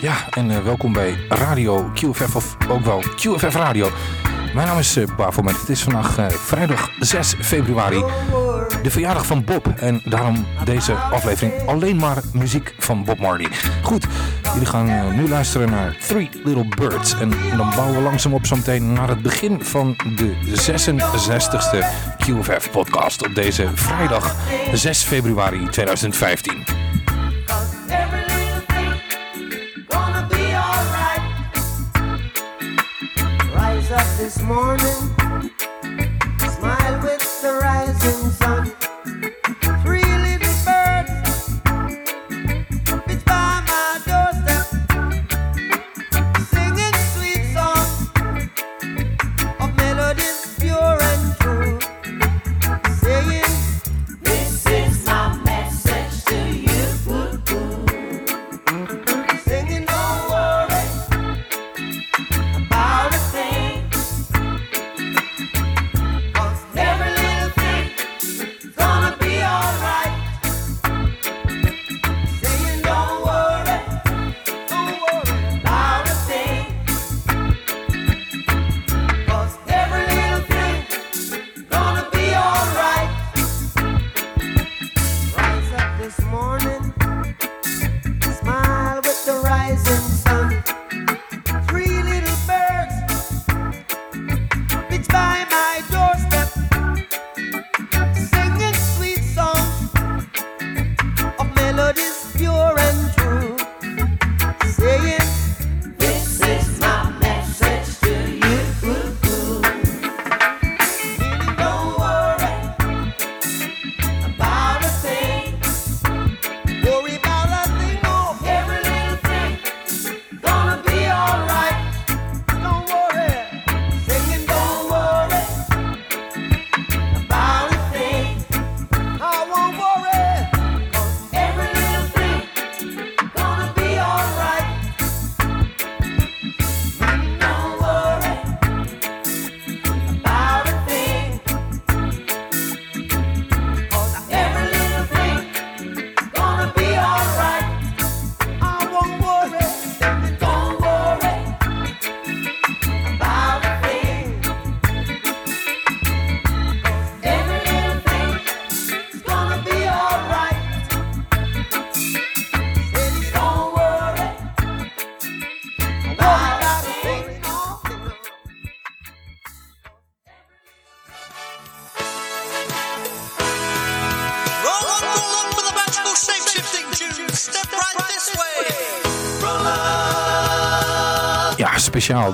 Ja, en uh, welkom bij Radio QFF, of ook wel QFF Radio. Mijn naam is uh, Bafomet. Het is vandaag uh, vrijdag 6 februari, de verjaardag van Bob. En daarom deze aflevering alleen maar muziek van Bob Marley. Goed, jullie gaan nu luisteren naar Three Little Birds. En dan bouwen we langzaam op zometeen naar het begin van de 66ste QFF podcast op deze vrijdag 6 februari 2015. This morning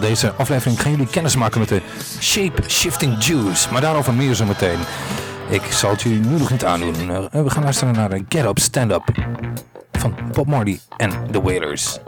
Deze aflevering gaan jullie kennis maken met de Shape Shifting Juice. Maar daarover meer zo meteen. Ik zal het jullie nu nog niet aandoen. Eh, we gaan luisteren naar de Get Up Stand Up van Bob Marley en The Wailers.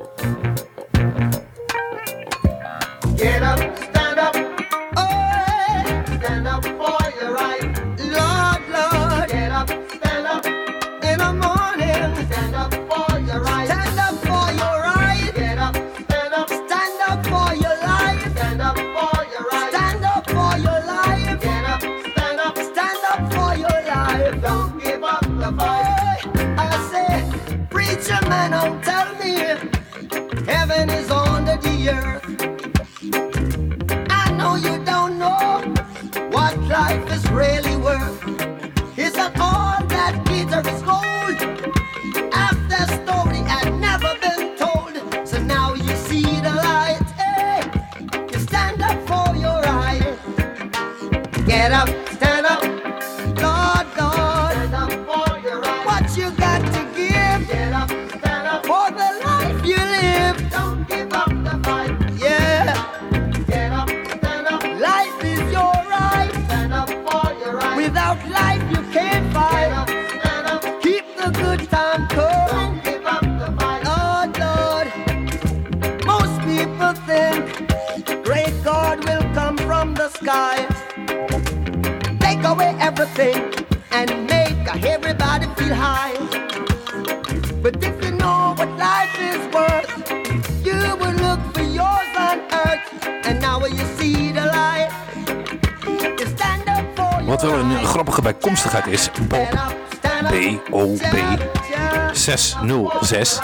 606.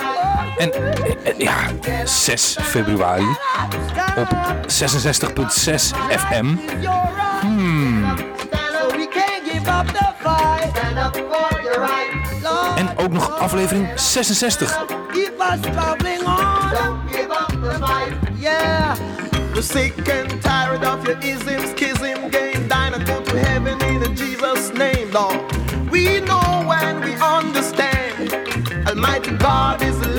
En eh, ja, 6 februari op 66.6 FM. Hmm. En ook nog aflevering 66. We're sick and tired of your isms, schism, game. Dine and go to heaven in Jesus' name, Lord. We know when we understand. God is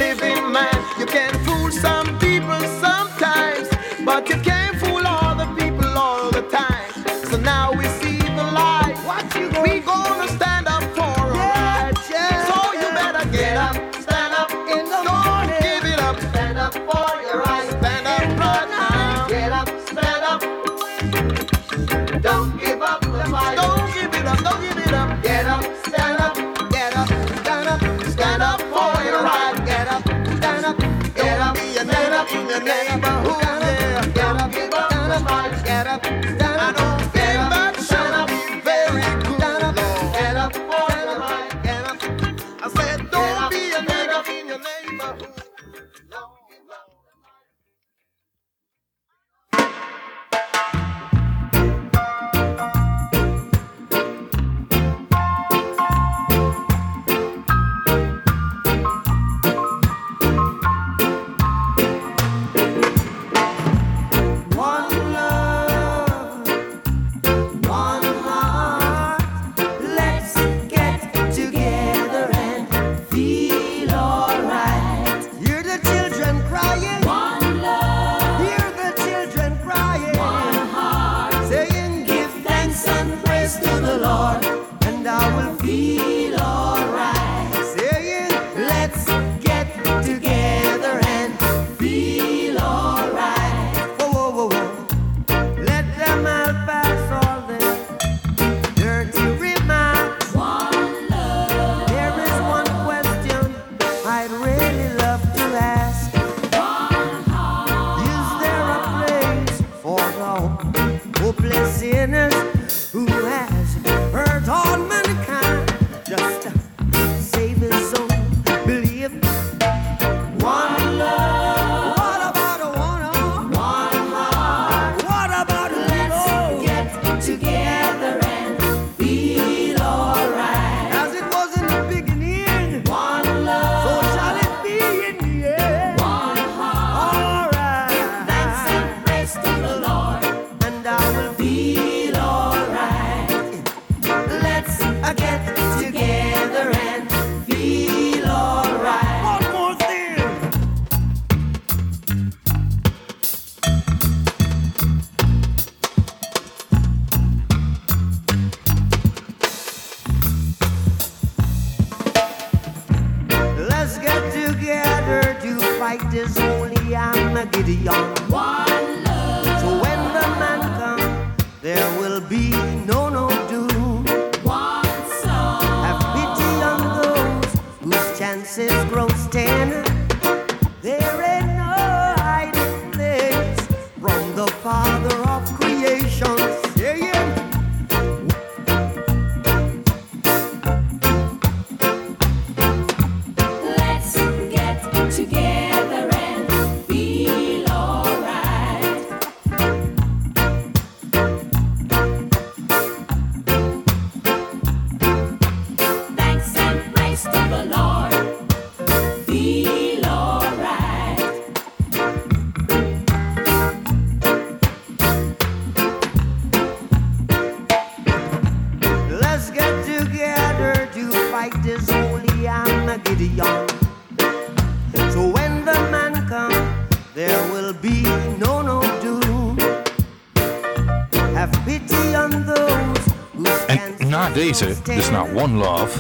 naar One Love.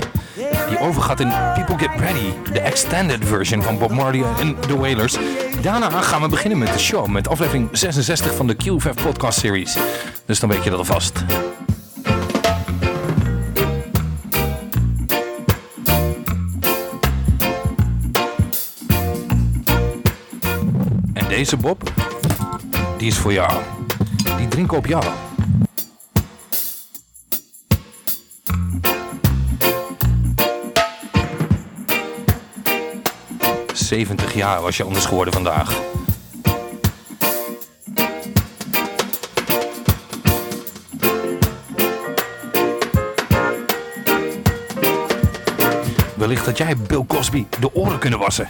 Die overgaat in People Get Ready, de extended version van Bob Marley en The Wailers. Daarna gaan we beginnen met de show, met aflevering 66 van de QVF podcast series. Dus dan weet je dat alvast. En deze Bob, die is voor jou. Die drinken op jou. 70 jaar was je anders geworden vandaag. Wellicht dat jij Bill Cosby de oren kunnen wassen.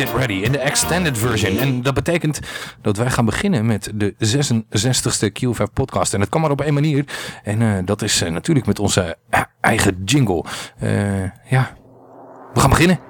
Get Ready in de extended version. En dat betekent dat wij gaan beginnen met de 66ste Q5 podcast. En dat kan maar op één manier. En eh, dat is eh, natuurlijk met onze eh, eigen jingle. Ja, we gaan beginnen.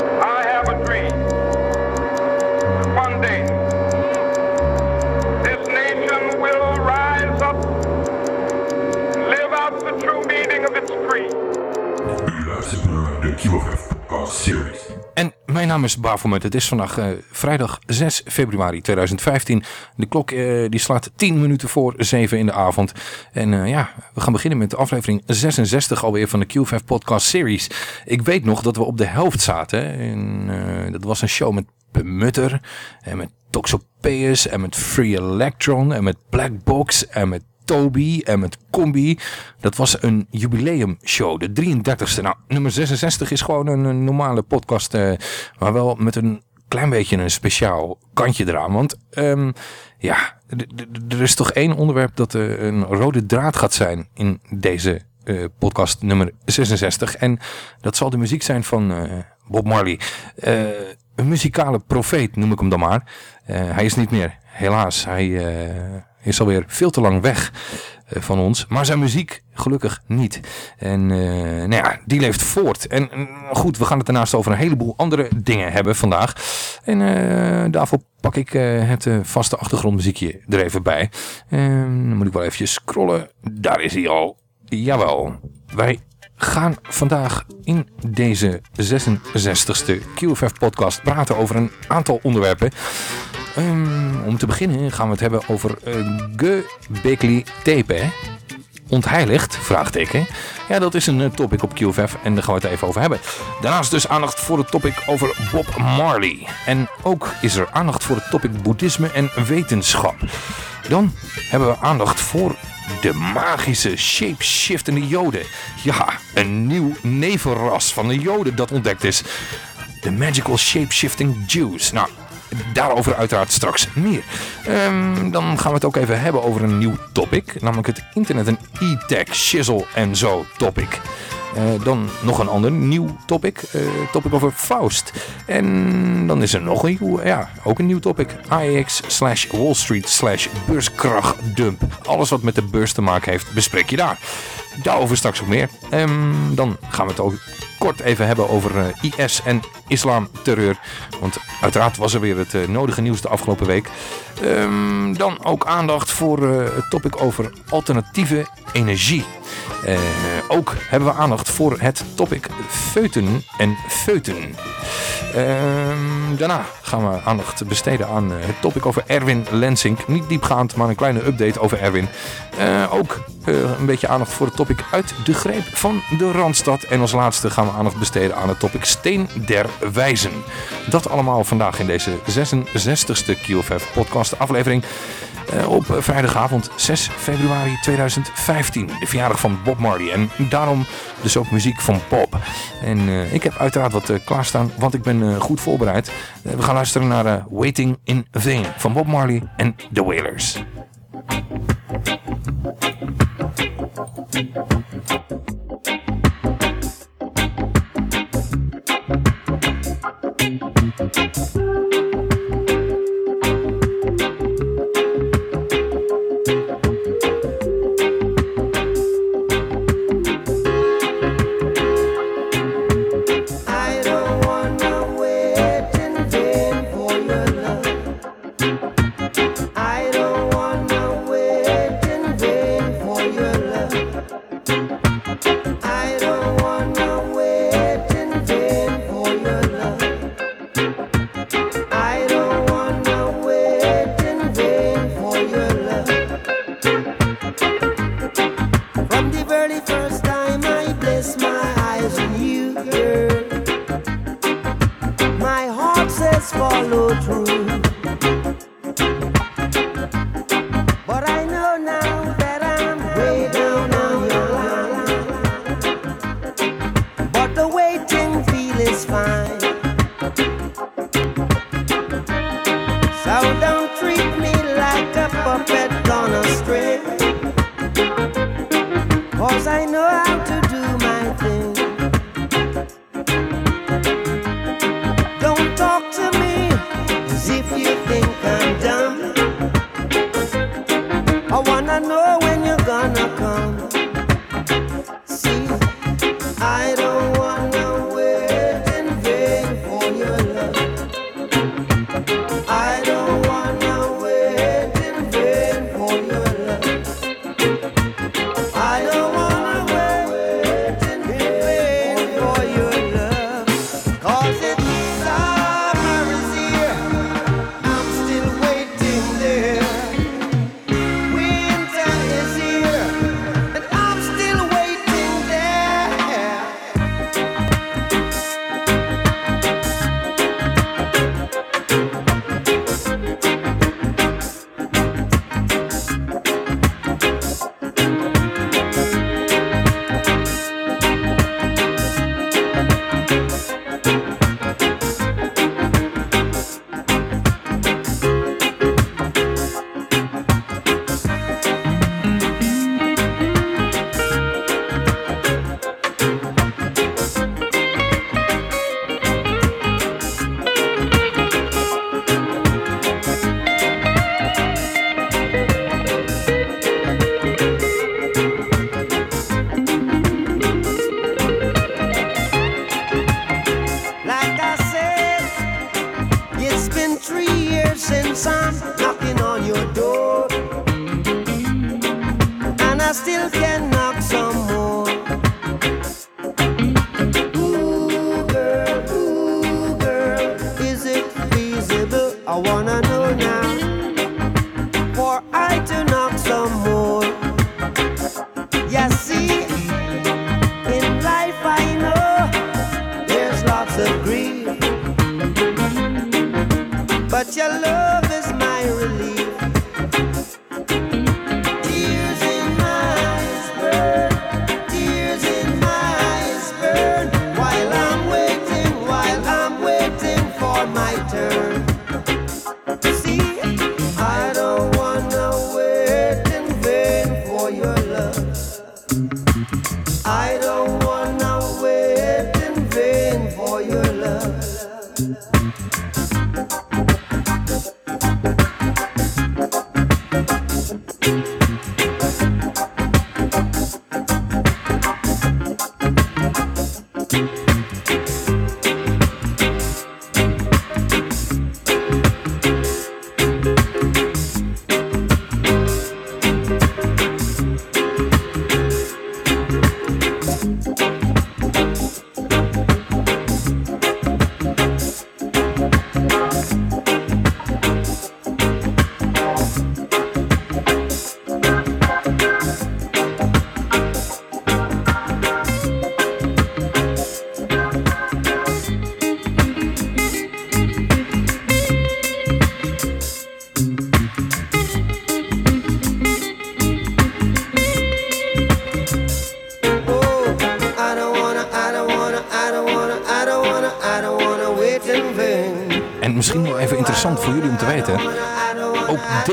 Have a dream. One day, this nation will rise up and live out the true meaning of its creed. Luistert naar de QFF Podcast Series. Mijn naam is Bafomet. Het is vandaag eh, vrijdag 6 februari 2015. De klok eh, die slaat 10 minuten voor 7 in de avond. En eh, ja, we gaan beginnen met de aflevering 66 alweer van de Q5 Podcast Series. Ik weet nog dat we op de helft zaten. En, dat was een show met Mutter en met Toxopeus en met Free Electron en met Black Box en met Toby en met Combi. Dat was een jubileumshow, de 33ste. Nou, nummer 66 is gewoon een, normale podcast, eh, maar wel met een klein beetje een speciaal kantje eraan. Want ehm, ja, er is toch één onderwerp dat eh, een rode draad gaat zijn in deze eh, podcast nummer 66. En dat zal de muziek zijn van Bob Marley. Een muzikale profeet noem ik hem dan maar. Hij is niet meer, helaas. Hij is alweer veel te lang weg. eh, van ons. Maar zijn muziek gelukkig niet. En eh, nou ja, die leeft voort. En eh, goed, we gaan het daarnaast over een heleboel andere dingen hebben vandaag. En eh, daarvoor pak ik het vaste achtergrondmuziekje er even bij. Ehm, dan moet ik wel eventjes scrollen. Daar is hij al. Jawel. Wij gaan vandaag in deze 66ste QFF podcast praten over een aantal onderwerpen. Ehm, om te beginnen gaan we het hebben over uh, Gebekli Tepe. Ontheiligd? Vraagteken. Ja, dat is een uh, topic op QFF en daar gaan we het even over hebben. Daarnaast dus aandacht voor het topic over Bob Marley. En ook is er aandacht voor het topic boeddhisme en wetenschap. Dan hebben we aandacht voor de magische shapeshiftende joden. Ja, een nieuw nevenras van de joden dat ontdekt is. De magical shapeshifting Jews. Nou, daarover uiteraard straks meer. Um, dan gaan we het ook even hebben over een nieuw topic. Namelijk het internet en e-tech, shizzle en zo topic. Uh, dan nog een ander nieuw topic. Uh, topic over Faust. En dan is er nog een nieuw, ja, ook een nieuw topic. AEX slash Wall Street slash beurskrachtdump. Alles wat met de beurs te maken heeft, bespreek je daar. Daarover straks ook meer. Um, dan gaan we het ook kort even hebben over uh, IS en islamterreur. Want uiteraard was er weer het uh, nodige nieuws de afgelopen week. Um, dan ook aandacht voor uh, het topic over alternatieve energie. Uh, ook hebben we aandacht voor het topic feuten en feuten. Uh, daarna gaan we aandacht besteden aan uh, het topic over Erwin Lensink. Niet diepgaand, maar een kleine update over Erwin. Uh, ook een beetje aandacht voor het topic uit de greep van de Randstad. En als laatste gaan we aandacht besteden aan het topic Steen der Wijzen. Dat allemaal vandaag in deze 66ste QFF podcast aflevering. Uh, op vrijdagavond 6 februari 2015. De verjaardag van Bob Marley. En daarom dus ook muziek van Bob. En uh, ik heb uiteraard wat uh, klaarstaan, want ik ben goed voorbereid. we gaan luisteren naar Waiting in Vain van Bob Marley en The Wailers. Since I'm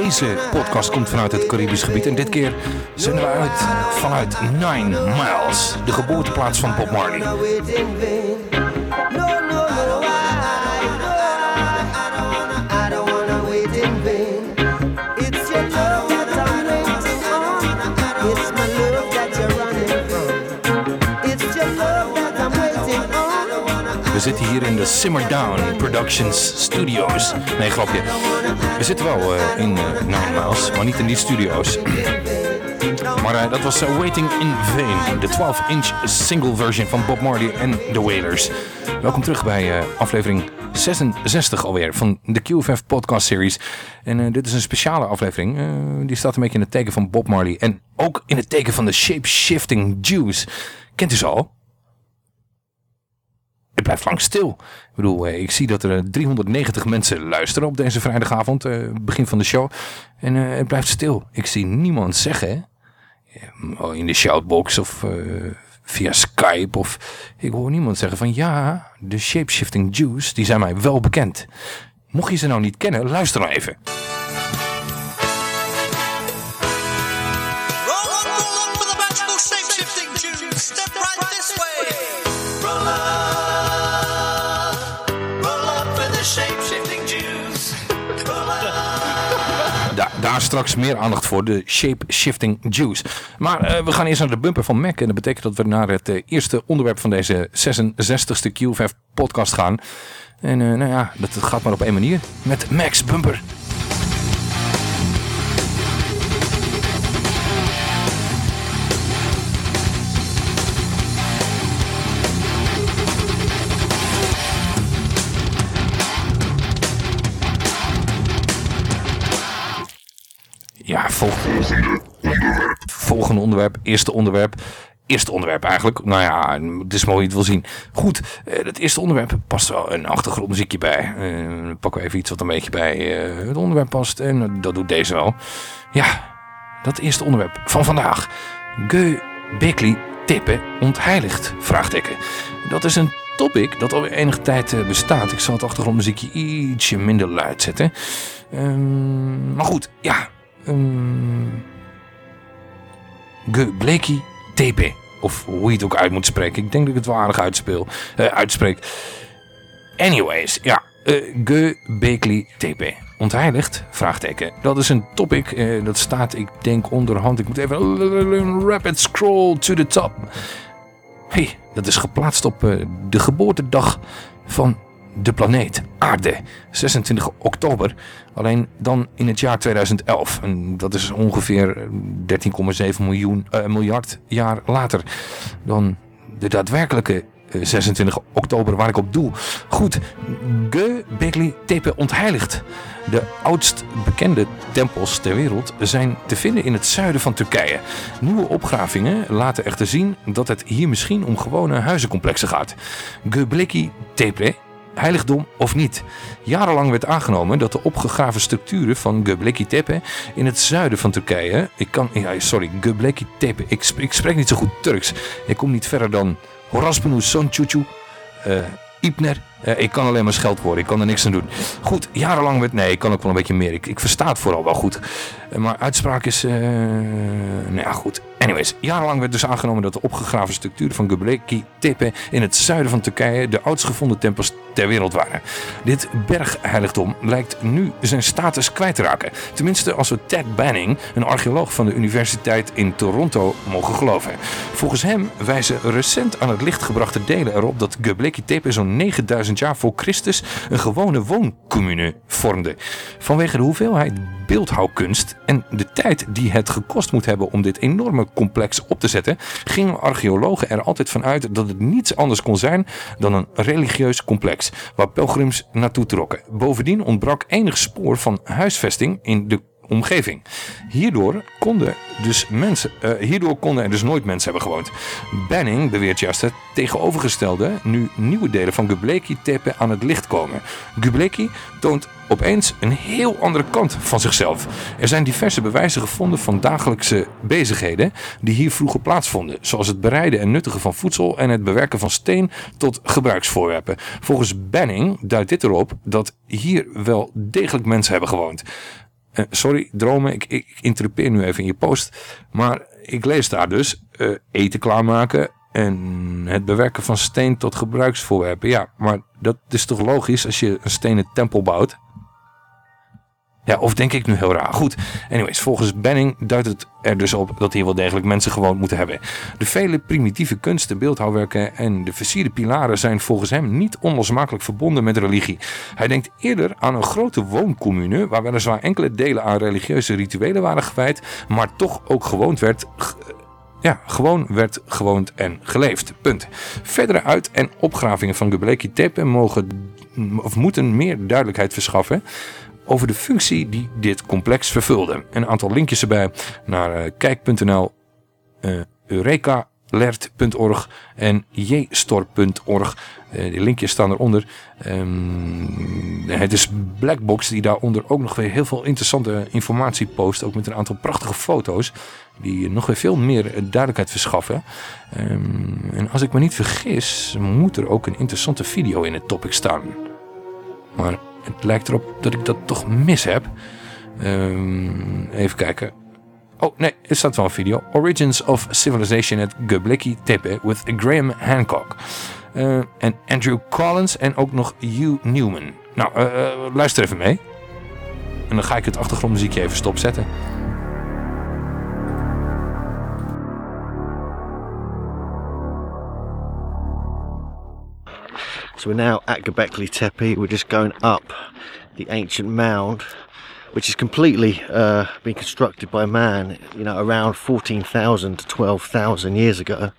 deze podcast komt vanuit het Caribisch gebied. En dit keer zenden we uit vanuit Nine Miles. De geboorteplaats van Bob Marley. We zitten hier in de Simmer Down Productions Studios. Nee, grapje. We zitten wel eh, in Miles, maar niet in die studio's. Maar eh, dat was Waiting in Vain, de 12-inch single version van Bob Marley en The Wailers. Welkom terug bij aflevering 66 alweer van de QFF podcast series. En dit is een speciale aflevering. die staat een beetje in het teken van Bob Marley en ook in het teken van de shape-shifting Jews. Kent u ze al? Blijft lang stil. Ik bedoel, eh, ik zie dat er eh, 390 mensen luisteren op deze vrijdagavond, eh, begin van de show. En eh, het blijft stil. Ik zie niemand zeggen, eh, in de shoutbox of eh, via Skype of... Ik hoor niemand zeggen van ja, de shapeshifting Jews, die zijn mij wel bekend. Mocht je ze nou niet kennen, luister nou even. Daar straks meer aandacht voor, de shape-shifting Jews. Maar eh, we gaan eerst naar de bumper van Mac. En dat betekent dat we naar het eh, eerste onderwerp van deze 66ste QFF podcast gaan. En eh, nou ja, dat gaat maar op één manier. Met Max Bumper. Volgende onderwerp. Volgende onderwerp, eerste onderwerp. Eerste onderwerp eigenlijk. Nou ja, het is mooi je het wil zien. Goed, eh, het eerste onderwerp past wel een achtergrondmuziekje bij. Eh, dan pakken we even iets wat een beetje bij eh, het onderwerp past. En eh, dat doet deze wel. Ja, dat eerste onderwerp van vandaag. Ge Beckley tippen ontheiligd? Vraagteken. Dat is een topic dat alweer enige tijd eh, bestaat. Ik zal het achtergrondmuziekje ietsje minder luid zetten. Ehm, maar goed, ja. Um, Blakey TP. Of hoe je het ook uit moet spreken. Ik denk dat ik het wel aardig eh, uitspreek. Anyways, ja. eh Ge Bekley TP. Ontheiligd? Dat is een topic. eh, dat staat, ik denk, onderhand. Ik moet even rapid scroll to the top. hey, dat is geplaatst op eh, de geboortedag van de planeet Aarde. 26 oktober, alleen dan in het jaar 2011. En dat is ongeveer 13,7 miljoen, eh, miljard jaar later dan de daadwerkelijke eh, 26 oktober waar ik op doel. Goed, Göbekli Tepe ontheiligd. De oudst bekende tempels ter wereld zijn te vinden in het zuiden van Turkije. Nieuwe opgravingen laten echter zien dat het hier misschien om gewone huizencomplexen gaat. Göbekli Tepe heiligdom of niet. Jarenlang werd aangenomen dat de opgegraven structuren van Göbekli Tepe in het zuiden van Turkije... Ik kan, sorry, Göbekli Tepe, ik, ik spreek niet zo goed Turks. Ik kom niet verder dan Horaspenu Soncucu, eh Ipner. Eh, ik kan alleen maar scheldwoorden, ik kan er niks aan doen. Goed, jarenlang werd... Nee, ik kan ook wel een beetje meer. Ik, ik versta het vooral wel goed. Eh, maar uitspraak is... eh nou ja, goed. Anyways, jarenlang werd dus aangenomen dat de opgegraven structuren van Göbekli Tepe in het zuiden van Turkije de oudst gevonden tempels ter wereld waren. Dit bergheiligdom lijkt nu zijn status kwijt te raken. Tenminste als we Ted Banning, een archeoloog van de Universiteit in Toronto, mogen geloven. Volgens hem wijzen recent aan het licht gebrachte delen erop dat Göbekli Tepe zo'n 9000 jaar voor Christus een gewone wooncommune vormde. Vanwege de hoeveelheid beeldhouwkunst en de tijd die het gekost moet hebben om dit enorme complex op te zetten, gingen archeologen er altijd van uit dat het niets anders kon zijn dan een religieus complex waar pelgrims naartoe trokken. Bovendien ontbrak enig spoor van huisvesting in de omgeving. Hierdoor konden, dus mensen, eh, hierdoor konden er dus nooit mensen hebben gewoond. Banning beweert juist het tegenovergestelde nu nieuwe delen van Göbekli Tepe aan het licht komen. Göbekli toont opeens een heel andere kant van zichzelf. Er zijn diverse bewijzen gevonden van dagelijkse bezigheden die hier vroeger plaatsvonden, zoals het bereiden en nuttigen van voedsel en het bewerken van steen tot gebruiksvoorwerpen. Volgens Banning duidt dit erop dat hier wel degelijk mensen hebben gewoond. Eh, sorry, dromen, ik, ik, interrupeer nu even in je post. Maar ik lees daar dus eh, eten klaarmaken en het bewerken van steen tot gebruiksvoorwerpen. Ja, maar dat is toch logisch als je een stenen tempel bouwt? Ja, of denk ik nu heel raar? Goed, anyways, volgens Benning duidt het er dus op dat hier wel degelijk mensen gewoond moeten hebben. De vele primitieve kunsten, beeldhouwwerken en de versierde pilaren zijn volgens hem niet onlosmakelijk verbonden met religie. Hij denkt eerder aan een grote wooncommune waar weliswaar enkele delen aan religieuze rituelen waren gewijd, maar toch ook gewoond werd ja, gewoon werd gewoond en geleefd. Punt. Verdere uit- en opgravingen van Göbekli Tepe mogen of moeten meer duidelijkheid verschaffen over de functie die dit complex vervulde. Een aantal linkjes erbij naar eh, kijk.nl, eh eurekalert.org en jstor.org. Eh, die linkjes staan eronder. Ehm, het is Blackbox die daaronder ook nog weer heel veel interessante informatie post. Ook met een aantal prachtige foto's die nog weer veel meer duidelijkheid verschaffen. Ehm, en als ik me niet vergis, moet er ook een interessante video in het topic staan. Maar het lijkt erop dat ik dat toch mis heb. Ehm, even kijken. Oh nee, er staat wel een video. Origins of Civilization at Göbekli Tepe with Graham Hancock. Eh, en Andrew Collins en ook nog Hugh Newman. Nou, eh, eh, luister even mee. En dan ga ik het achtergrondmuziekje even stopzetten. So we're now at Göbekli Tepe. We're just going up the ancient mound, which is completely uh, been constructed by man, you know, around 14,000 to 12,000 years ago.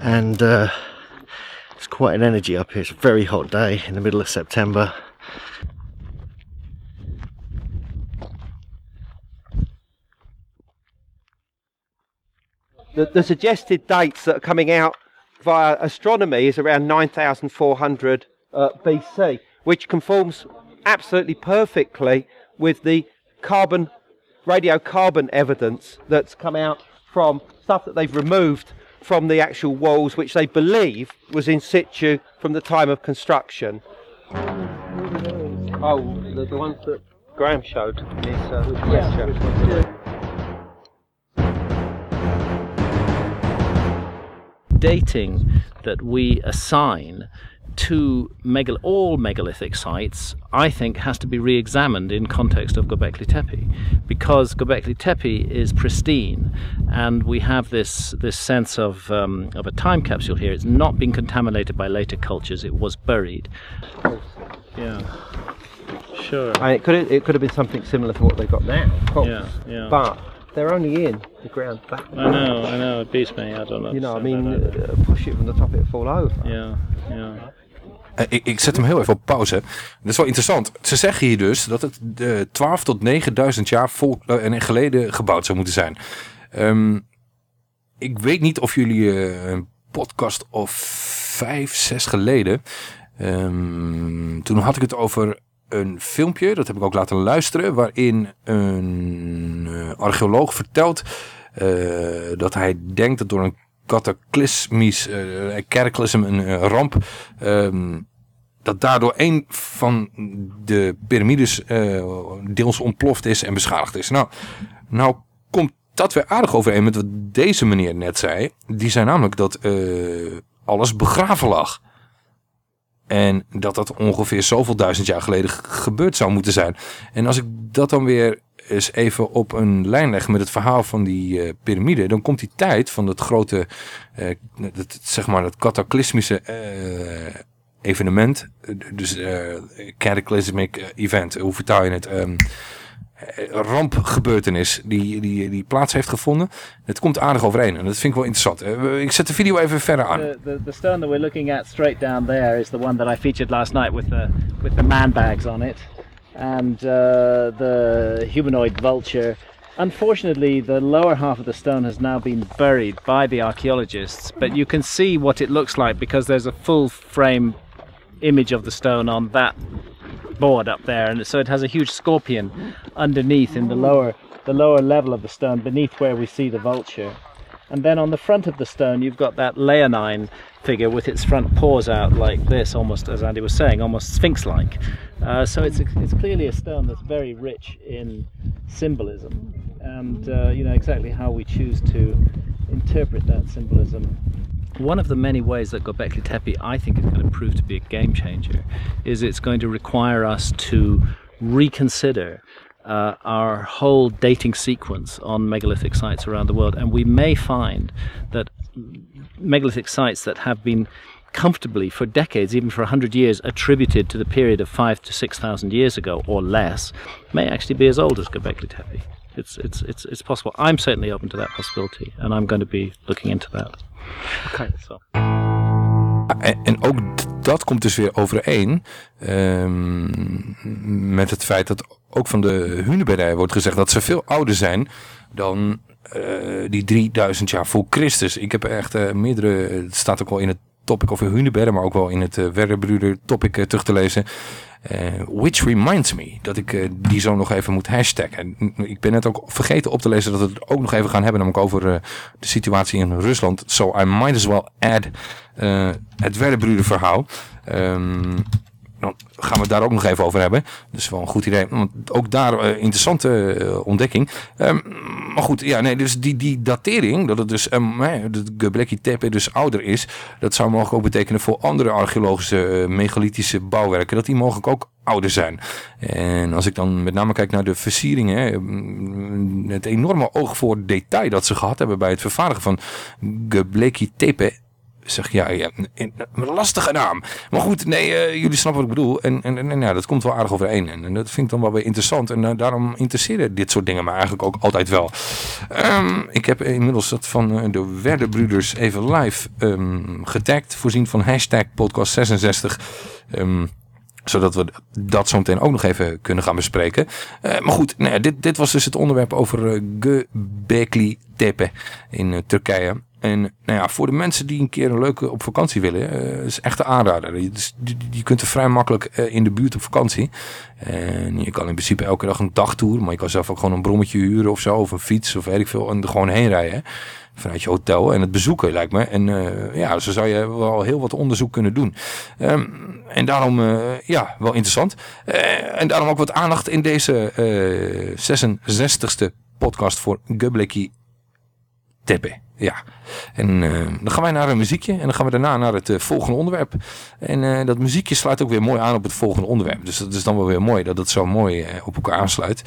And uh, it's quite an energy up here. It's a very hot day in the middle of September. The, the suggested dates that are coming out via astronomy is around 9400 uh, BC, which conforms absolutely perfectly with the carbon, radiocarbon evidence that's come out from stuff that they've removed from the actual walls, which they believe was in situ from the time of construction. Oh, the, the ones that Graham showed in his uh, lecture. Dating that we assign to megal- all megalithic sites, I think, has to be re-examined in context of Göbekli Tepe, because Göbekli Tepe is pristine, and we have this this sense of um, of a time capsule here. It's not been contaminated by later cultures. It was buried. Yeah. Sure. I, it could have, it could have been something similar to what they've got now. of course. Yeah, yeah. But they're only in the ground back. I know, I know. It beats me. I don't know. You know, I mean, uh, push it from the top, it'll fall over. Yeah, yeah. Eh, ik, ik zet hem heel even op pauze. Dat is wel interessant. Ze zeggen hier dus dat het eh 12 tot 9000 jaar vol, eh, en geleden gebouwd zou moeten zijn. Ehm, ik weet niet of jullie een podcast of vijf, zes geleden... ehm, toen had ik het over een filmpje, dat heb ik ook laten luisteren... waarin een eh, archeoloog vertelt eh, dat hij denkt dat door een cataclysmisch eh cataclysm, een ramp... ehm, dat daardoor een van de piramides deels ontploft is en beschadigd is. Nou, nou komt dat weer aardig overeen met wat deze meneer net zei. Die zei namelijk dat alles begraven lag. En dat dat ongeveer zoveel duizend jaar geleden gebeurd zou moeten zijn. En als ik dat dan weer eens even op een lijn leg met het verhaal van die eh, piramide, dan komt die tijd van dat grote, eh, dat, zeg maar, dat cataclysmische eh, evenement, dus cataclysmic event, hoe vertaal je het? Eh, rampgebeurtenis die, die, die plaats heeft gevonden. Het komt aardig overeen en dat vind ik wel interessant. Eh, Ik zet de video even verder aan. The, the, the stone that we're looking at straight down there is the one that I featured last night with the with the man bags on it, and uh, the humanoid vulture. Unfortunately, the lower half of the stone has now been buried by the archaeologists, but you can see what it looks like because there's a full frame image of the stone on that board up there, and so it has a huge scorpion underneath in the lower the lower level of the stone, beneath where we see the vulture. And then on the front of the stone, you've got that leonine figure with its front paws out like this, almost as Andy was saying, almost sphinx-like. Uh, so it's it's clearly a stone that's very rich in symbolism, and uh, you know exactly how we choose to interpret that symbolism one of the many ways that Göbekli Tepe I think is going to prove to be a game changer is it's going to require us to reconsider uh, our whole dating sequence on megalithic sites around the world, and we may find that megalithic sites that have been comfortably for decades, even for 100 years, attributed to the period of five to 6,000 years ago or less, may actually be as old as Göbekli Tepe. It's, it's, it's, it's possible. I'm certainly open to that possibility, and I'm going to be looking into that. Okay, so. En, en ook dat komt dus weer overeen ehm, met het feit dat ook van de Hunebedden wordt gezegd dat ze veel ouder zijn dan eh, die 3000 jaar voor Christus. Ik heb echt eh, meerdere, het staat ook wel in het topic over Hunebedden, maar ook wel in het uh, Werderbruder topic eh, terug te lezen. Eh, which reminds me dat ik eh, die zo nog even moet hashtaggen. Ik ben net ook vergeten op te lezen dat we het ook nog even gaan hebben, namelijk over eh, de situatie in Rusland. So I might as well add eh, het Werderbruder verhaal. Ehm, dan gaan we het daar ook nog even over hebben. Dus wel een goed idee. Want ook daar uh, interessante uh, ontdekking. Um, maar goed, ja, nee, dus die, die datering, dat het dus um, dat Göbekli Tepe dus ouder is, dat zou mogelijk ook betekenen voor andere archeologische uh, megalithische bouwwerken, dat die mogelijk ook ouder zijn. En als ik dan met name kijk naar de versieringen, hè, het enorme oog voor detail dat ze gehad hebben bij het vervaardigen van Göbekli Tepe, zeg ja, ja een, lastige naam. Maar goed, nee, uh, jullie snappen wat ik bedoel. En, en, ja, dat komt wel aardig overeen. En, dat vind ik dan wel weer interessant. En uh, daarom interesseren dit soort dingen me eigenlijk ook altijd wel. Um, ik heb inmiddels dat van uh, de Werderbroeders even live um, getagd. Voorzien van hashtag podcast 66. Um, zodat we dat zo meteen ook nog even kunnen gaan bespreken. Maar goed, nou dit, dit was dus het onderwerp over uh, Göbekli Tepe in Turkije. En nou ja, voor de mensen die een keer een leuke op vakantie willen, uh, is echt een aanrader. Je, dus, kunt er vrij makkelijk uh, in de buurt op vakantie. En je kan in principe elke dag een dagtour, maar je kan zelf ook gewoon een brommetje huren of zo, of een fiets of weet ik veel, en er gewoon heen rijden. Vanuit je hotel en het bezoeken lijkt me. En uh, ja, zo zou je wel heel wat onderzoek kunnen doen. Um, en daarom, ja, wel interessant. en daarom ook wat aandacht in deze 66ste podcast voor Göbekli Tepe. Ja, en eh, dan gaan wij naar een muziekje en dan gaan we daarna naar het eh, volgende onderwerp. En eh, dat muziekje sluit ook weer mooi aan op het volgende onderwerp. Dus dat is dan wel weer mooi dat het zo mooi op elkaar aansluit.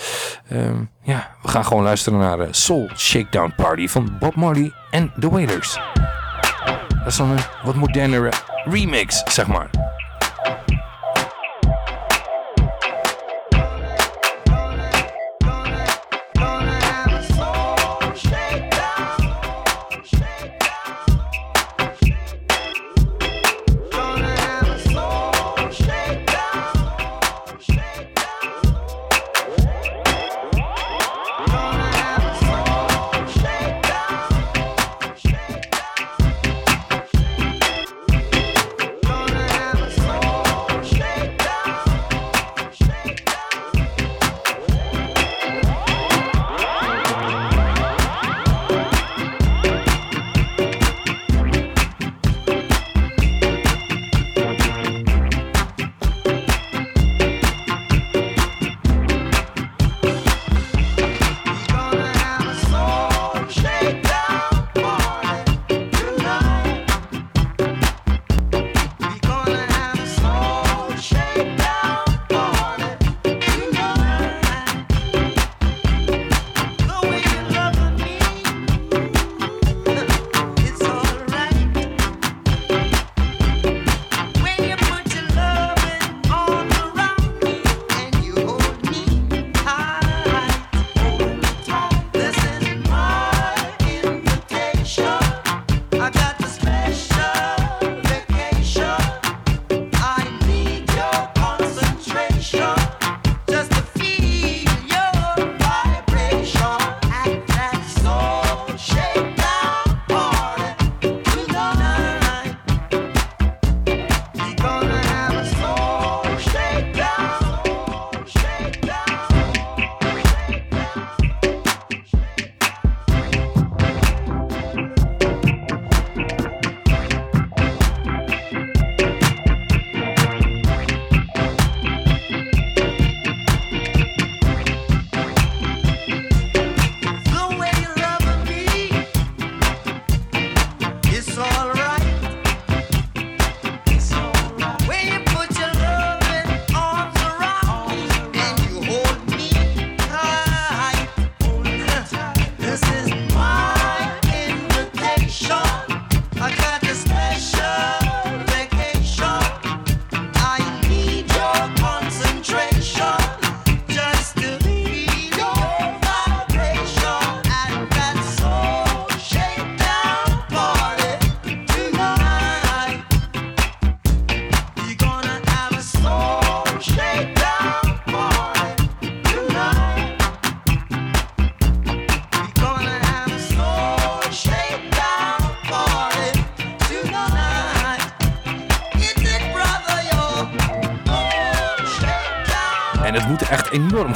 Ehm, ja, we gaan gewoon luisteren naar Soul Shakedown Party van Bob Marley en The Wailers. Dat is dan een wat modernere remix, zeg maar.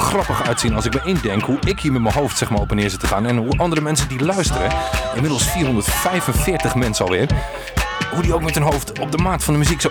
Grappig uitzien als ik me indenk hoe ik hier met mijn hoofd zeg maar, op en neer zit te gaan. En hoe andere mensen die luisteren, inmiddels 445 mensen alweer, hoe die ook met hun hoofd op de maat van de muziek zo...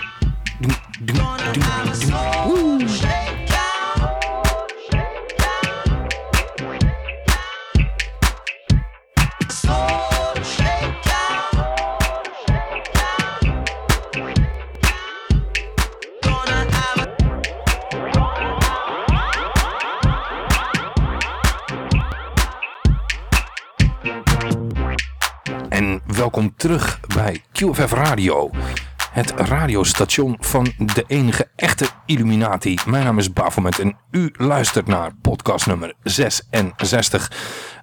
Het radiostation van de enige echte Illuminati. Mijn naam is Bafomet en u luistert naar podcast nummer 66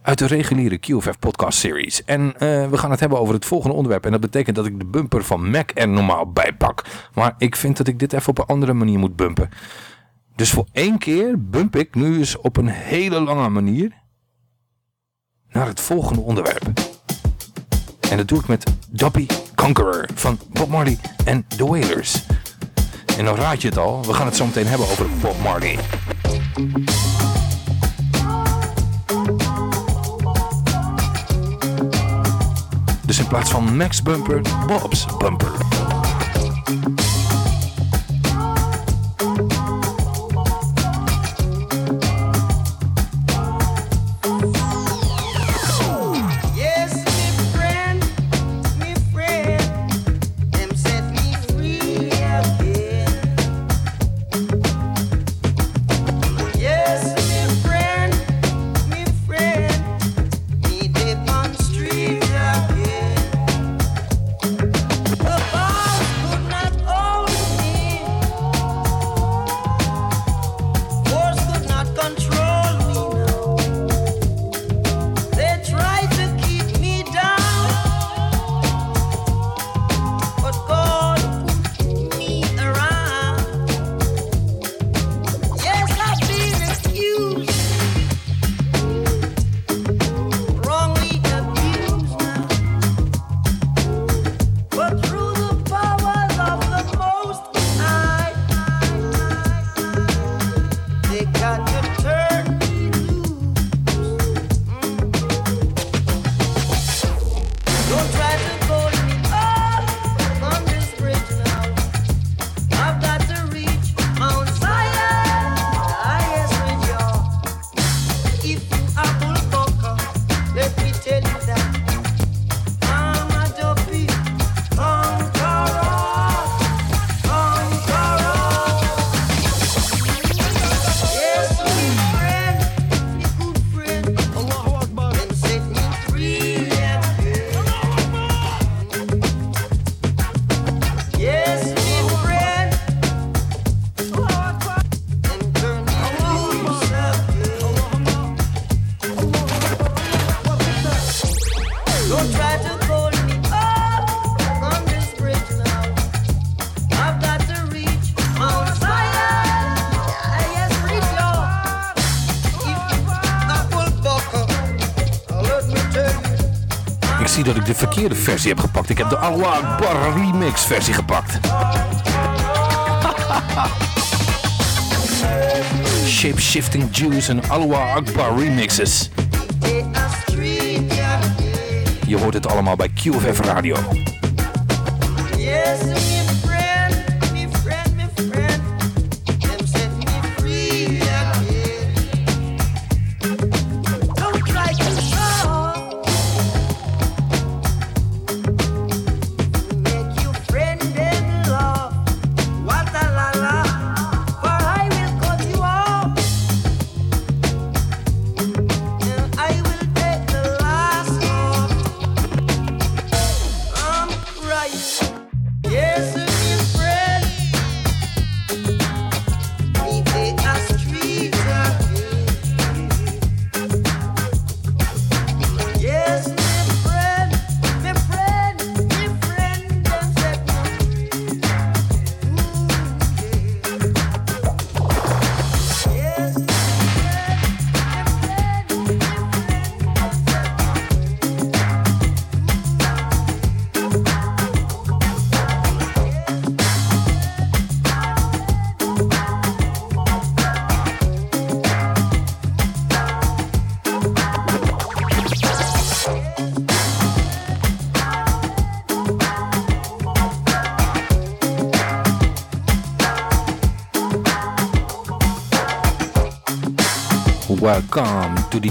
uit de reguliere QFF podcast series. En eh, we gaan het hebben over het volgende onderwerp. En dat betekent dat ik de bumper van Mac er normaal bij pak. Maar ik vind dat ik dit even op een andere manier moet bumpen. Dus voor één keer bump ik nu eens op een hele lange manier naar het volgende onderwerp. En dat doe ik met Dobby Conqueror van Bob Marley en The Wailers. En dan raad je het al, we gaan het zo meteen hebben over Bob Marley. Dus in plaats van Max Bumper, Bob's Bumper. De verkeerde versie heb gepakt. Ik heb de Allah Akbar remix versie gepakt. Shape Shifting Jews en Allah Akbar remixes. Je hoort het allemaal bij QFF Radio.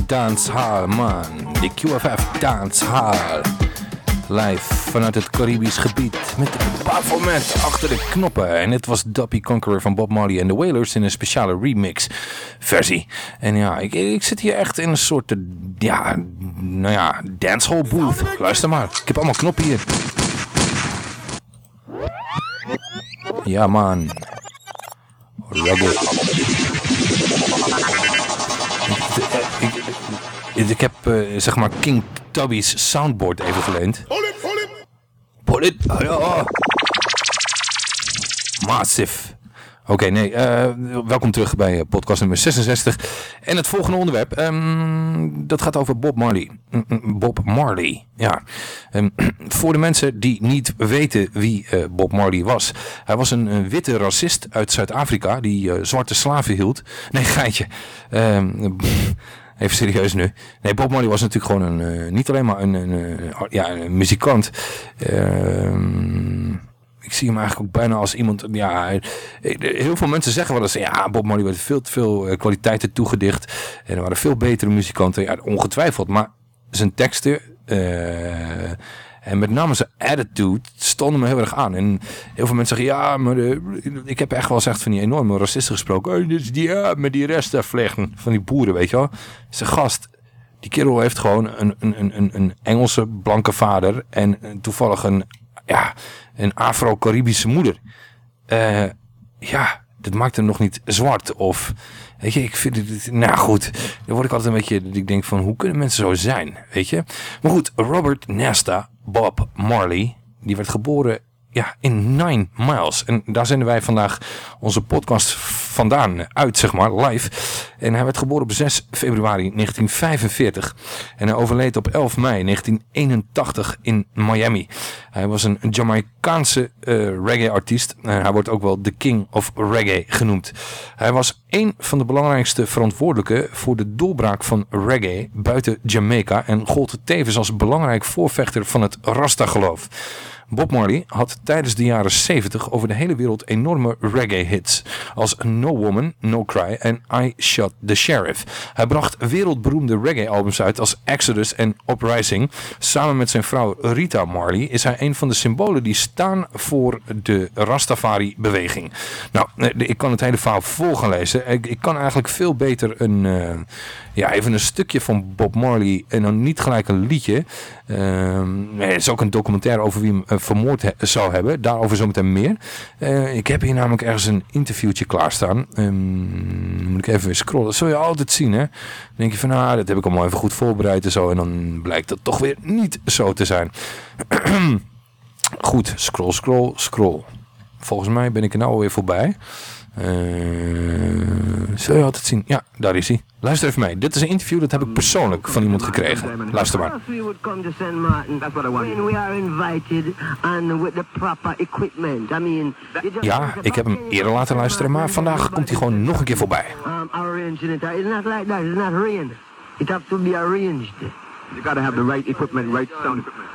Welcome to the dance hall, man. De QFF dance hall. Live vanuit het Caribisch gebied met Baphomet achter de knoppen. En dit was Duppy Conqueror van Bob Marley en de Wailers in een speciale remix versie. En ja, ik, ik zit hier echt in een soort, ja, nou ja, dancehall booth. Luister maar, ik heb allemaal knoppen hier. Ja man. Reggae. Ik, heb eh, zeg maar King Tubby's soundboard even geleend. Pull it, oh, ja, oh. Massive. Oké, nee, eh, welkom terug bij eh, podcast nummer 66. En het volgende onderwerp, ehm, dat gaat over Bob Marley. Mm, mm, Bob Marley, ja. Ehm, voor de mensen die niet weten wie Bob Marley was. Hij was een, een witte racist uit Zuid-Afrika die zwarte slaven hield. Nee, geitje. Ehm, Even serieus nu. Nee, Bob Marley was natuurlijk gewoon een, eh, niet alleen maar een, een, eh, ja, muzikant. Ehm, ik zie hem eigenlijk ook bijna als iemand, ja, hij- heel veel mensen zeggen wel eens, ja, Bob Marley werd veel te veel eh, kwaliteiten toegedicht. En er waren veel betere muzikanten, ja, ongetwijfeld. Maar zijn teksten, eh, en met name zijn attitude stonden me heel erg aan. En heel veel mensen zeggen, ja, maar eh, ik heb echt wel eens echt van die enorme racisten gesproken. Oh, dit is die, ja, met die resten vlechten van die boeren, weet je wel. Zijn gast, die kerel heeft gewoon een, een, een, een- Engelse blanke vader en eh, toevallig een, ja, een Afro-Caribische moeder. Eh, ja, dat maakt hem nog niet zwart. Of, weet je, ik vind het, nou goed, dan word ik altijd een beetje, ik denk van, hoe kunnen mensen zo zijn, weet je? Maar goed, Robert Nesta Bob Marley, die werd geboren ja, in Nine Miles. En daar zenden wij vandaag onze podcast vandaan uit, zeg maar, live. En hij werd geboren op 6 februari 1945. En hij overleed op 11 mei 1981 in Miami. Hij was een Jamaicaanse eh, reggae-artiest. En hij wordt ook wel de King of Reggae genoemd. Hij was een van de belangrijkste verantwoordelijken voor de doorbraak van reggae buiten Jamaica. En gold tevens als belangrijk voorvechter van het Rasta-geloof. Bob Marley had tijdens de jaren 70 over de hele wereld enorme reggae-hits. Als No Woman, No Cry en I Shot the Sheriff. Hij bracht wereldberoemde reggae-albums uit als Exodus en Uprising. Samen met zijn vrouw Rita Marley is hij een van de symbolen die staan voor de Rastafari-beweging. Nou, eh, ik kan het hele verhaal vol gaan lezen. Ik, kan eigenlijk veel beter een, eh, ja, even een stukje van Bob Marley en dan niet gelijk een liedje. Het is ook een documentaire over wie hem eh, vermoord zou hebben. Daarover zometeen meer. Eh, ik heb hier namelijk ergens een interviewtje klaarstaan. Ehm, moet ik even weer scrollen. Dat zul je altijd zien, hè. Dan denk je van, ah, dat heb ik allemaal even goed voorbereid en zo. En dan blijkt dat toch weer niet zo te zijn. goed, scroll, scroll, scroll. Volgens mij ben ik er nou alweer voorbij. Eh, zul je altijd zien? Ja, daar is hij. Luister even mee. Dit is een interview dat heb ik persoonlijk van iemand gekregen. Luister maar. we would come to St. Martin. That's what I want. When we are invited and with the proper equipment. I mean, you just Ja, ik heb hem eerder laten luisteren, maar vandaag komt hij gewoon nog een keer voorbij. um, it. It's not like that. It's not rain. It has to be arranged. You gotta have the right equipment, right sound equipment.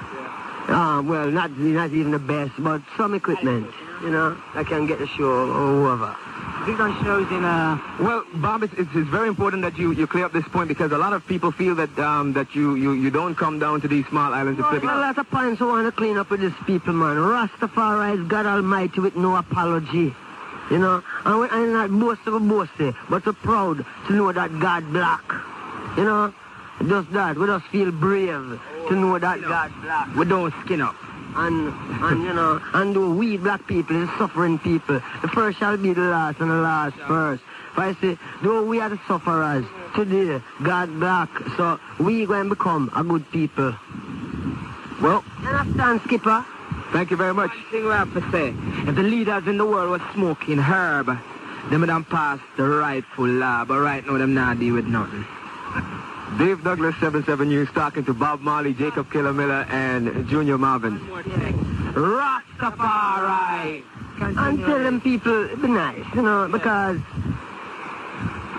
Uh, well, not not even the best, but some equipment. You know, that can get the show or done shows in uh well Bob it's, it's, it's very important that you, you clear up this point because a lot of people feel that um that you, you, you don't come down to these small islands to play Well, a lot of points I want to clean up with these people, man. Rastafari is God Almighty with no apology. You know, and we, I'm not boasting for boasting, but we're proud to know that God black. You know, just that. We just feel brave to know that God black. We don't skin up. And, and you know, and though we black people is suffering people, the first shall be the last and the last first. But I say, though we are the sufferers, today, God black, so we going to become a good people. Well, you understand, Skipper? Thank you very much. thing we have to say, if the leaders in the world were smoking herb, them would have passed the rightful law, but right now them not deal with nothing. Dave Douglas, 7-7 News, talking to Bob Marley, Jacob Killer Miller, and Junior Marvin. Rastafari! And tell them people, be nice, you know, because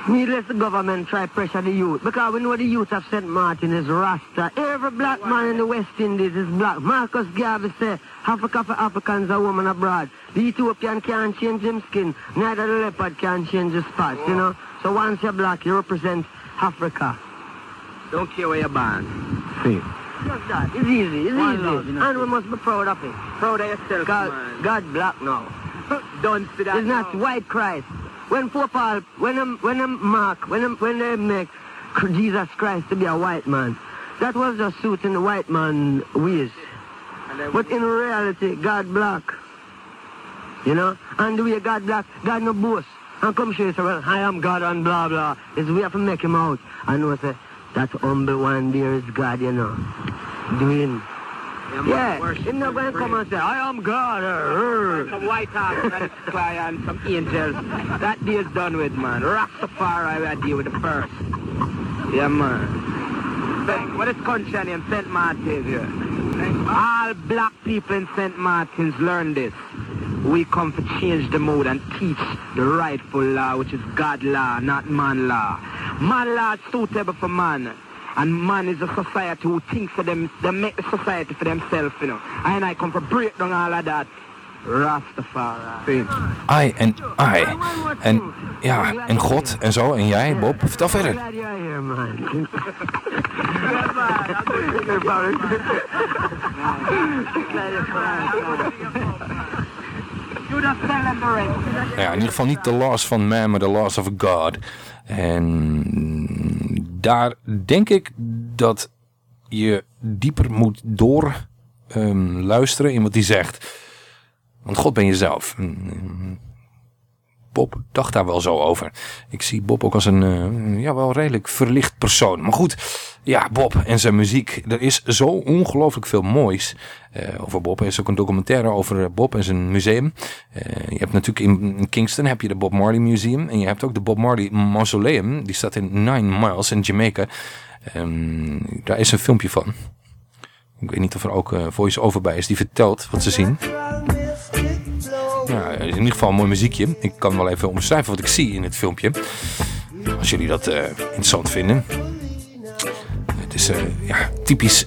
needless the government try pressure the youth, because we know the youth of St. Martin is Rasta. Every black man in the West Indies is black. Marcus Garvey say, Africa for Africans are women abroad. The Ethiopian can't change him skin, neither the leopard can change his spots, you know. So once you're black, you represent Africa. Don't care where you're born. See. Just that. It's easy. It's One easy. love, you know. and we must be proud of it. Proud of yourself, God, God black now. Don't see that. It's not white Christ. When Pope Paul, when them, when them mark, when them, when they make Jesus Christ to be a white man, that was just suiting the white man ways. But in reality, God black. You know? And the way God black, God no boast. And come show you say, well, I am God and blah blah. It's we have to make him out. And we say, that humble one there is God, you know. Doing. Yeah, he's not going to come and say, I am God. Uh, uh. Some white house and and some angels. That deal's done with, man. Rastafari, are deal with the first. Yeah, man. What is country name? St. Martin's here. All black people in St. Martin's learn this. We come to change the mode and teach the rightful law, which is God law, not man law. Man law is suitable for man. And man is a society who thinks for them, they make the society for themselves, you know. I And I come to break down all of that. Rastafari. I en I. En ja, en God en zo. En jij, Bob. Vertel verder. Nou ja, in ieder geval niet de laws van man, maar de laws of God. En daar denk ik dat je dieper moet door ehm, luisteren in wat hij zegt. Want God ben jezelf. Bob dacht daar wel zo over. Ik zie Bob ook als een eh, ja, wel redelijk verlicht persoon. Maar goed, ja, Bob en zijn muziek. Er is zo ongelooflijk veel moois eh, over Bob. Er is ook een documentaire over eh, Bob en zijn museum. Je hebt natuurlijk in, in Kingston heb je de Bob Marley Museum. En je hebt ook de Bob Marley Mausoleum. Die staat in Nine Miles in Jamaica. Ehm, daar is een filmpje van. Ik weet niet of er ook voice-over bij is die vertelt wat ze zien. Ja, in ieder geval een mooi muziekje. Ik kan wel even omschrijven wat ik zie in het filmpje. Als jullie dat eh, interessant vinden. Het is eh, ja, typisch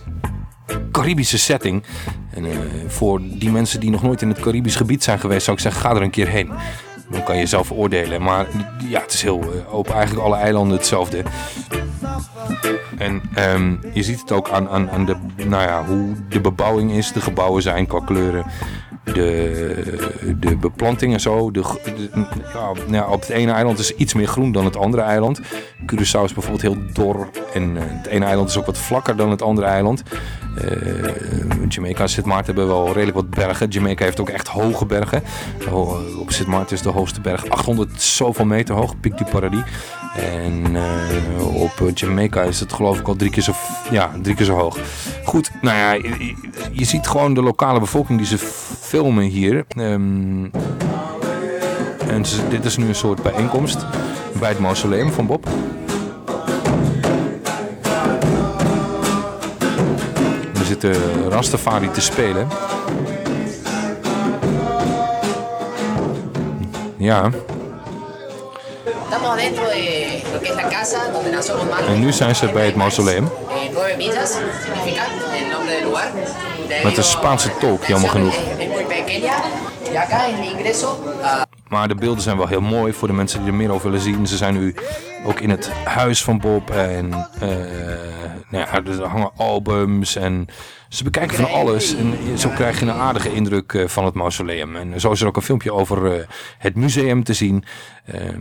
Caribische setting. En eh, voor die mensen die nog nooit in het Caribisch gebied zijn geweest, zou ik zeggen, ga er een keer heen. Dan kan je zelf oordelen. Maar ja, het is heel open. Eigenlijk alle eilanden hetzelfde. En ehm, je ziet het ook aan, aan, aan de, nou ja, hoe de bebouwing is, de gebouwen zijn qua kleuren. De, de beplanting en zo. De, nou ja, op het ene eiland is iets meer groen dan het andere eiland. Curaçao is bijvoorbeeld heel dor. En eh, het ene eiland is ook wat vlakker dan het andere eiland. Eh, Jamaica en Sint Maarten hebben wel redelijk wat bergen. Jamaica heeft ook echt hoge bergen. Op Sint Maarten is de hoogste berg 800 zoveel meter hoog, Pic du Paradis. En eh, op eh, Jamaica is het geloof ik al drie keer zo, ja, drie keer zo hoog. Goed, nou ja, je, ziet gewoon de lokale bevolking die ze filmen hier. Ehm, En dit is nu een soort bijeenkomst bij het mausoleum van Bob. Er zit eh, Rastafari te spelen. Ja, en nu zijn ze bij het mausoleum. Met een Spaanse tolk, jammer genoeg. Maar de beelden zijn wel heel mooi voor de mensen die er meer over willen zien. Ze zijn nu ook in het huis van Bob. En eh, nou ja, er hangen albums. En ze bekijken van alles. En zo krijg je een aardige indruk eh, van het mausoleum. En zo is er ook een filmpje over eh, het museum te zien. Ehm,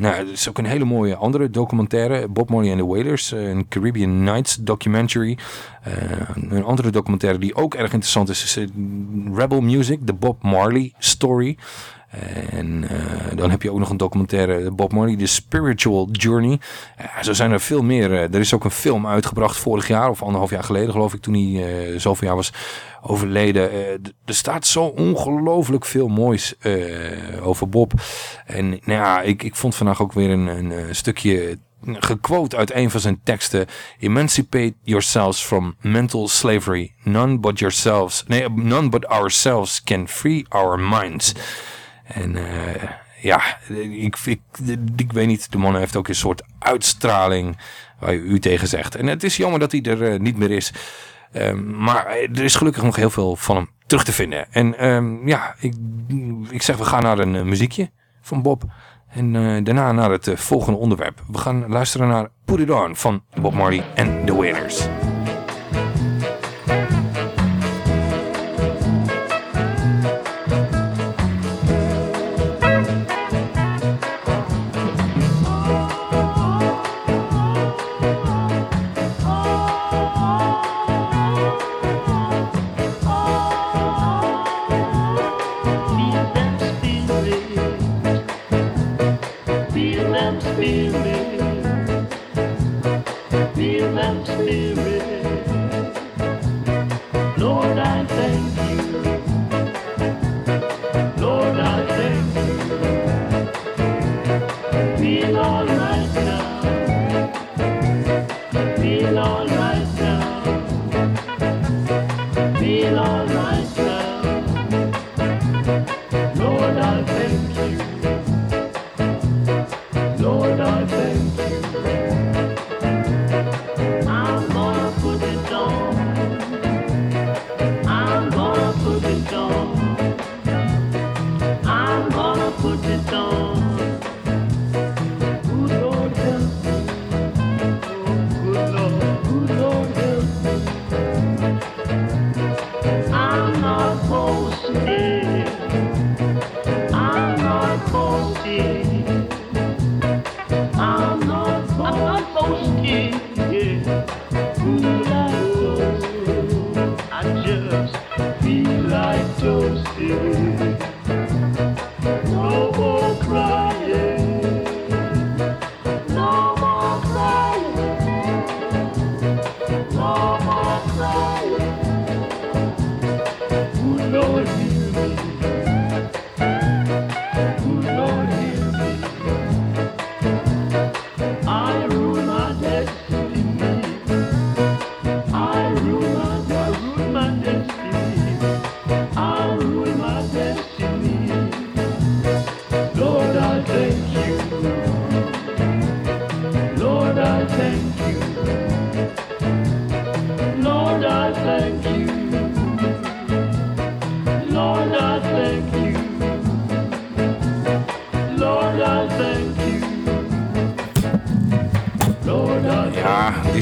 nou, er is ook een hele mooie andere documentaire. Bob Marley and the Wailers. eh, Een Caribbean Nights documentary. Een andere documentaire die ook erg interessant is. is Rebel Music. The Bob Marley Story. En eh, dan heb je ook nog een documentaire, Bob Marley, The Spiritual Journey. Ja, zo zijn er veel meer. eh, er is ook een film uitgebracht vorig jaar, of anderhalf jaar geleden geloof ik, toen hij eh, zoveel jaar was overleden. Eh, er staat zo ongelooflijk veel moois eh, over Bob. En nou ja, ik, ik vond vandaag ook weer een, een, eh, stukje gequote uit een van zijn teksten. Emancipate yourselves from mental slavery. None but yourselves, nee, none but ourselves can free our minds. En eh, ja, ik, ik, weet niet, de man heeft ook een soort uitstraling waar u tegen zegt. En het is jammer dat hij er eh, niet meer is. Ehm, maar er is gelukkig nog heel veel van hem terug te vinden. En ehm, ja, ik, ik zeg we gaan naar een eh, muziekje van Bob. En daarna naar het volgende onderwerp. We gaan luisteren naar Put It On van Bob Marley en The Wailers. Spirit.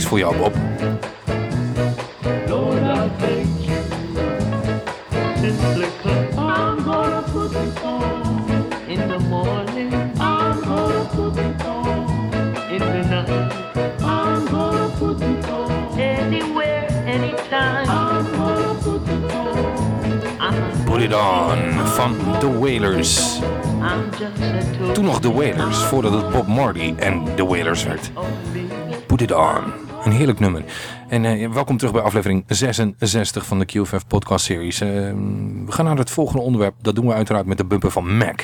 It on. I'm, Put It On van The Wailers. Toen nog The Wailers, voordat het Bob Marley en The Wailers werd. Put It On. Een heerlijk nummer. En eh, welkom terug bij aflevering 66 van de QFF podcast series. Eh, we gaan naar het volgende onderwerp. Dat doen we uiteraard met de bumper van Mac.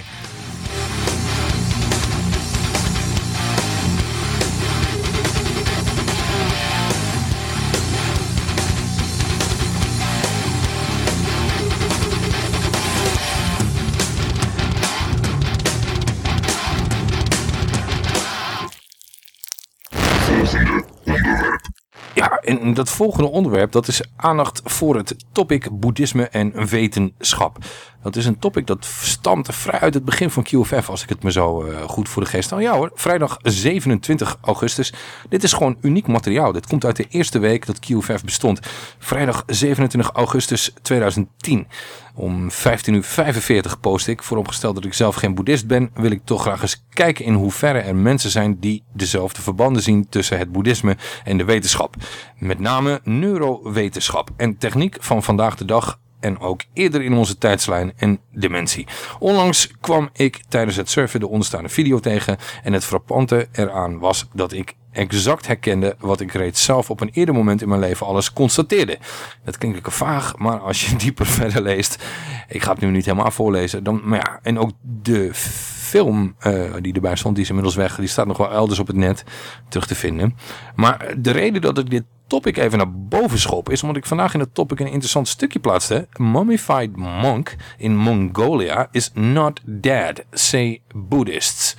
Dat volgende onderwerp dat is aandacht voor het topic boeddhisme en wetenschap. Dat is een topic dat stamt vrij uit het begin van QFF, als ik het me zo eh, goed voor de geest. Ja hoor, vrijdag 27 augustus. Dit is gewoon uniek materiaal. Dit komt uit de eerste week dat QFF bestond. Vrijdag 27 augustus 2010. Om 15.45 uur post ik. Vooropgesteld dat ik zelf geen boeddhist ben, wil ik toch graag eens kijken in hoeverre er mensen zijn die dezelfde verbanden zien tussen het boeddhisme en de wetenschap. Met name neurowetenschap en techniek van vandaag de dag en ook eerder in onze tijdslijn en dimensie. Onlangs kwam ik tijdens het surfen de onderstaande video tegen en het frappante eraan was dat ik exact herkende wat ik reeds zelf op een eerder moment in mijn leven alles constateerde. Dat klinkt lekker vaag, maar als je dieper verder leest, ik ga het nu niet helemaal voorlezen, dan, maar ja, en ook de film eh, die erbij stond, die is inmiddels weg, die staat nog wel elders op het net terug te vinden. Maar de reden dat ik dit topic even naar boven schop is omdat ik vandaag in het topic een interessant stukje plaatste. Mummified monk in Mongolia is not dead, say Buddhists.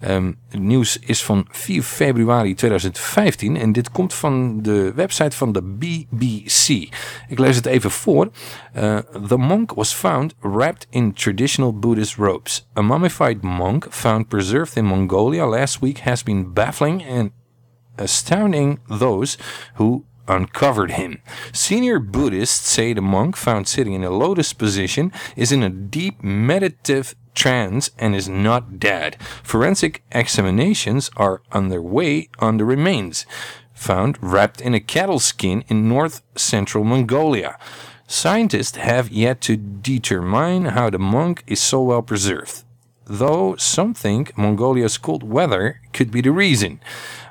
Ehm, het nieuws is van 4 februari 2015 en dit komt van de website van de BBC. Ik lees het even voor. Uh, the monk was found wrapped in traditional Buddhist robes. A mummified monk found preserved in Mongolia last week has been baffling and astounding those who uncovered him. Senior Buddhists say the monk found sitting in a lotus position is in a deep meditative trance and is not dead. Forensic examinations are underway on the remains, found wrapped in a cattle skin in north central Mongolia. Scientists have yet to determine how the monk is so well preserved, though some think Mongolia's cold weather could be the reason.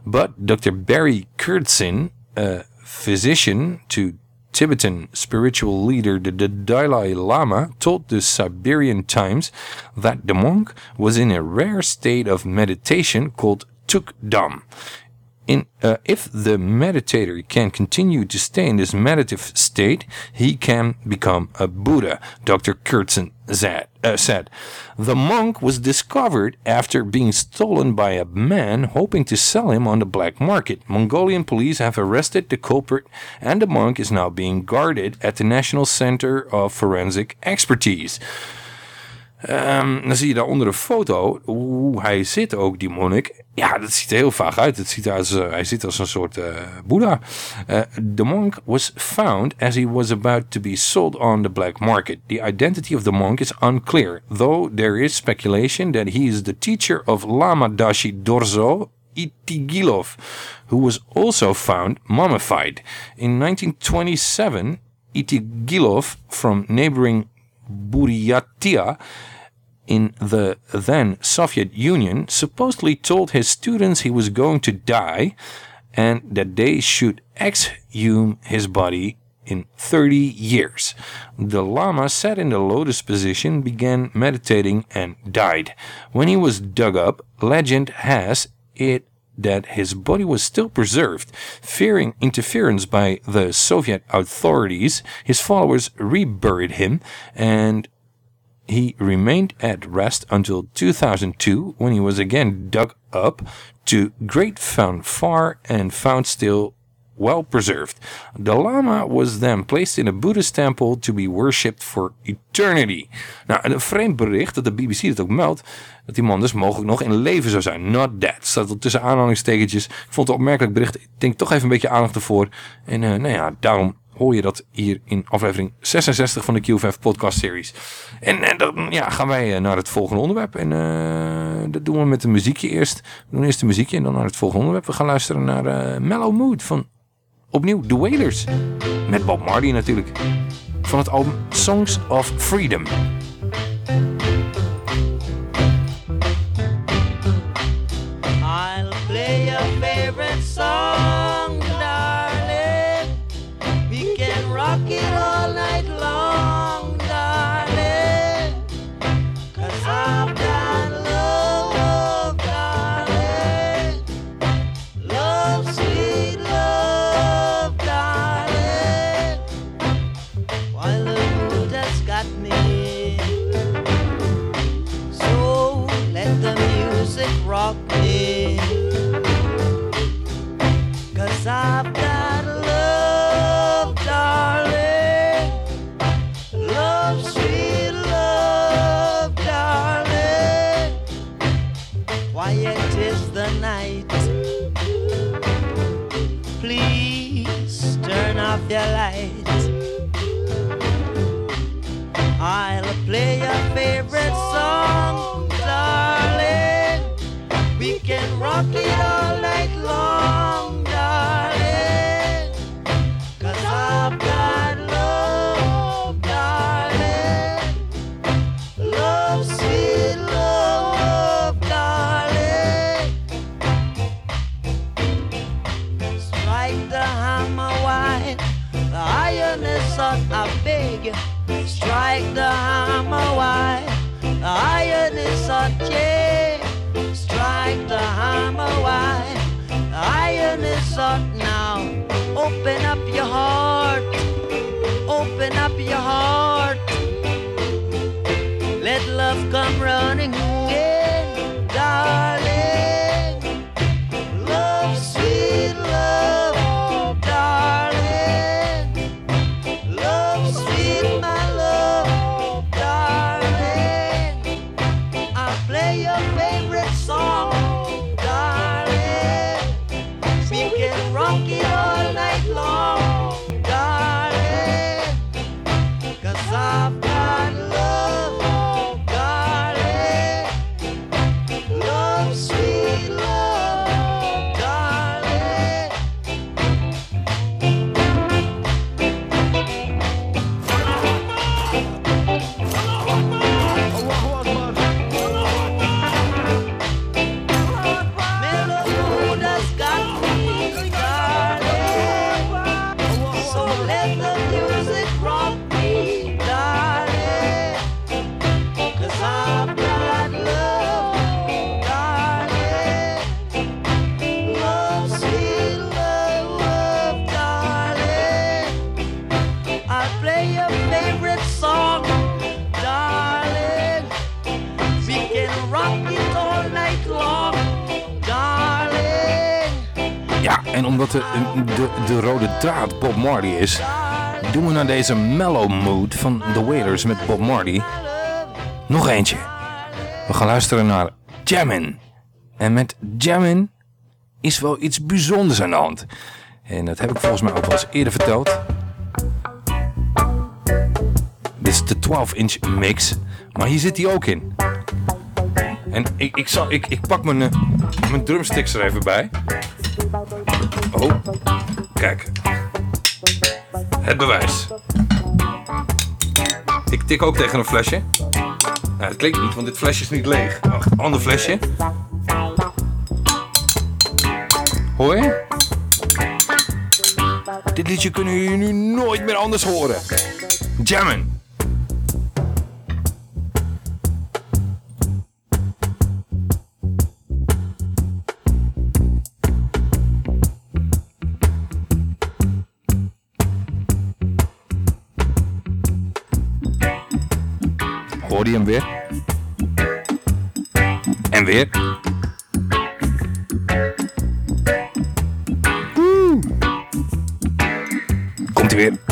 But Dr. Barry Kurtzin, a physician to Tibetan spiritual leader the, Dalai Lama, told the Siberian Times that the monk was in a rare state of meditation called Tukdam. In, uh, if the meditator can continue to stay in this meditative state, he can become a Buddha, Dr. Kurtzen uh, said. The monk was discovered after being stolen by a man hoping to sell him on the black market. Mongolian police have arrested the culprit, and the monk is now being guarded at the National Center of Forensic Expertise. Ehm, dan zie je daaronder een foto hoe hij zit ook, die monnik. Ja, dat ziet er heel vaag uit. Het ziet als, uh, hij zit als een soort uh, boeddha. Uh, the monk was found as he was about to be sold on the black market. The identity of the monk is unclear, though there is speculation that he is the teacher of Lama Dashi Dorzo Itigilov, who was also found mummified. In 1927, Itigilov from neighboring Buryatia in the then Soviet Union supposedly told his students he was going to die and that they should exhume his body in 30 years. The Lama sat in the lotus position, began meditating, and died. When he was dug up, legend has it that his body was still preserved. Fearing interference by the Soviet authorities, his followers reburied him and he remained at rest until 2002 when he was again dug up to great fanfare and found still well preserved. The Lama was then placed in a Buddhist temple to be worshipped for eternity. Nou, een vreemd bericht dat de BBC het ook meldt, dat die man dus mogelijk nog in leven zou zijn. Not dead. Staat er tussen aanhalingstekentjes. Ik vond het opmerkelijk bericht. Ik denk toch even een beetje aandacht ervoor. En uh, nou ja, daarom hoor je dat hier in aflevering 66 van de QFF podcast series. En, en dan ja, gaan wij eh, naar het volgende onderwerp. En dat doen we met een muziekje eerst. We doen eerst een muziekje en dan naar het volgende onderwerp. We gaan luisteren naar uh, Mellow Mood van opnieuw The Wailers. Met Bob Marley natuurlijk. Van het album Songs of Freedom. Rock it all iron is hot now. Open up your heart, open up your heart. Let love come running omdat de, de, de rode draad Bob Marley is, doen we naar deze mellow mood van The Wailers met Bob Marley nog eentje. We gaan luisteren naar Jammin. En met Jammin is wel iets bijzonders aan de hand. En dat heb ik volgens mij ook wel eens eerder verteld. Dit is de 12-inch mix, maar hier zit hij ook in. En ik, ik, zal, ik pak mijn, eh, mijn drumsticks er even bij. Kijk. Het bewijs. Ik tik ook tegen een flesje. Nou, het klinkt niet, want dit flesje is niet leeg. Wacht, ander flesje. Je? Dit liedje kunnen jullie nu nooit meer anders horen. Jammen. Hem weer? En weer? Komt hij weer?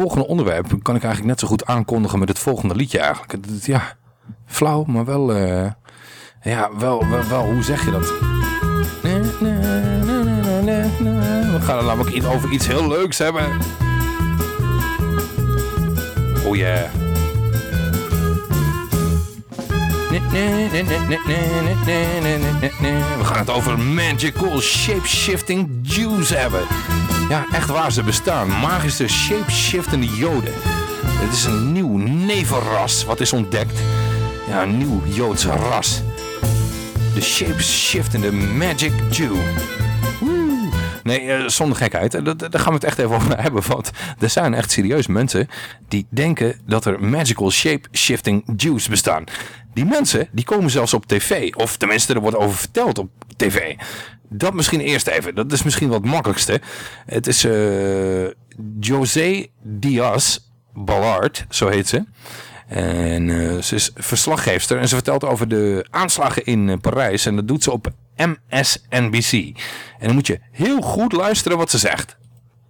volgende onderwerp kan ik eigenlijk net zo goed aankondigen met het volgende liedje eigenlijk. Ja, flauw, maar wel, ja, wel, wel, wel, hoe zeg je dat? We gaan het namelijk iets over iets heel leuks hebben. Oh ja. We gaan het over magical shapeshifting juice hebben. Ja, echt waar ze bestaan. Magische shape-shiftende joden. Het is een nieuw nevenras wat is ontdekt. Ja, een nieuw Joods ras. De shape-shiftende Magic Jew. Nee, eh, zonder gekheid. Eh, Daar gaan we het echt even over hebben. Want er zijn echt serieus mensen die denken dat er magical shape-shifting Jews bestaan. Die mensen die komen zelfs op tv. Of tenminste, er wordt over verteld op tv. Dat misschien eerst even. Dat is misschien wat makkelijkste. Het is eh José Diaz Ballard, zo heet ze. En eh, ze is verslaggeefster en ze vertelt over de aanslagen in eh, Parijs. En dat doet ze op MSNBC. En dan moet je heel goed luisteren wat ze zegt.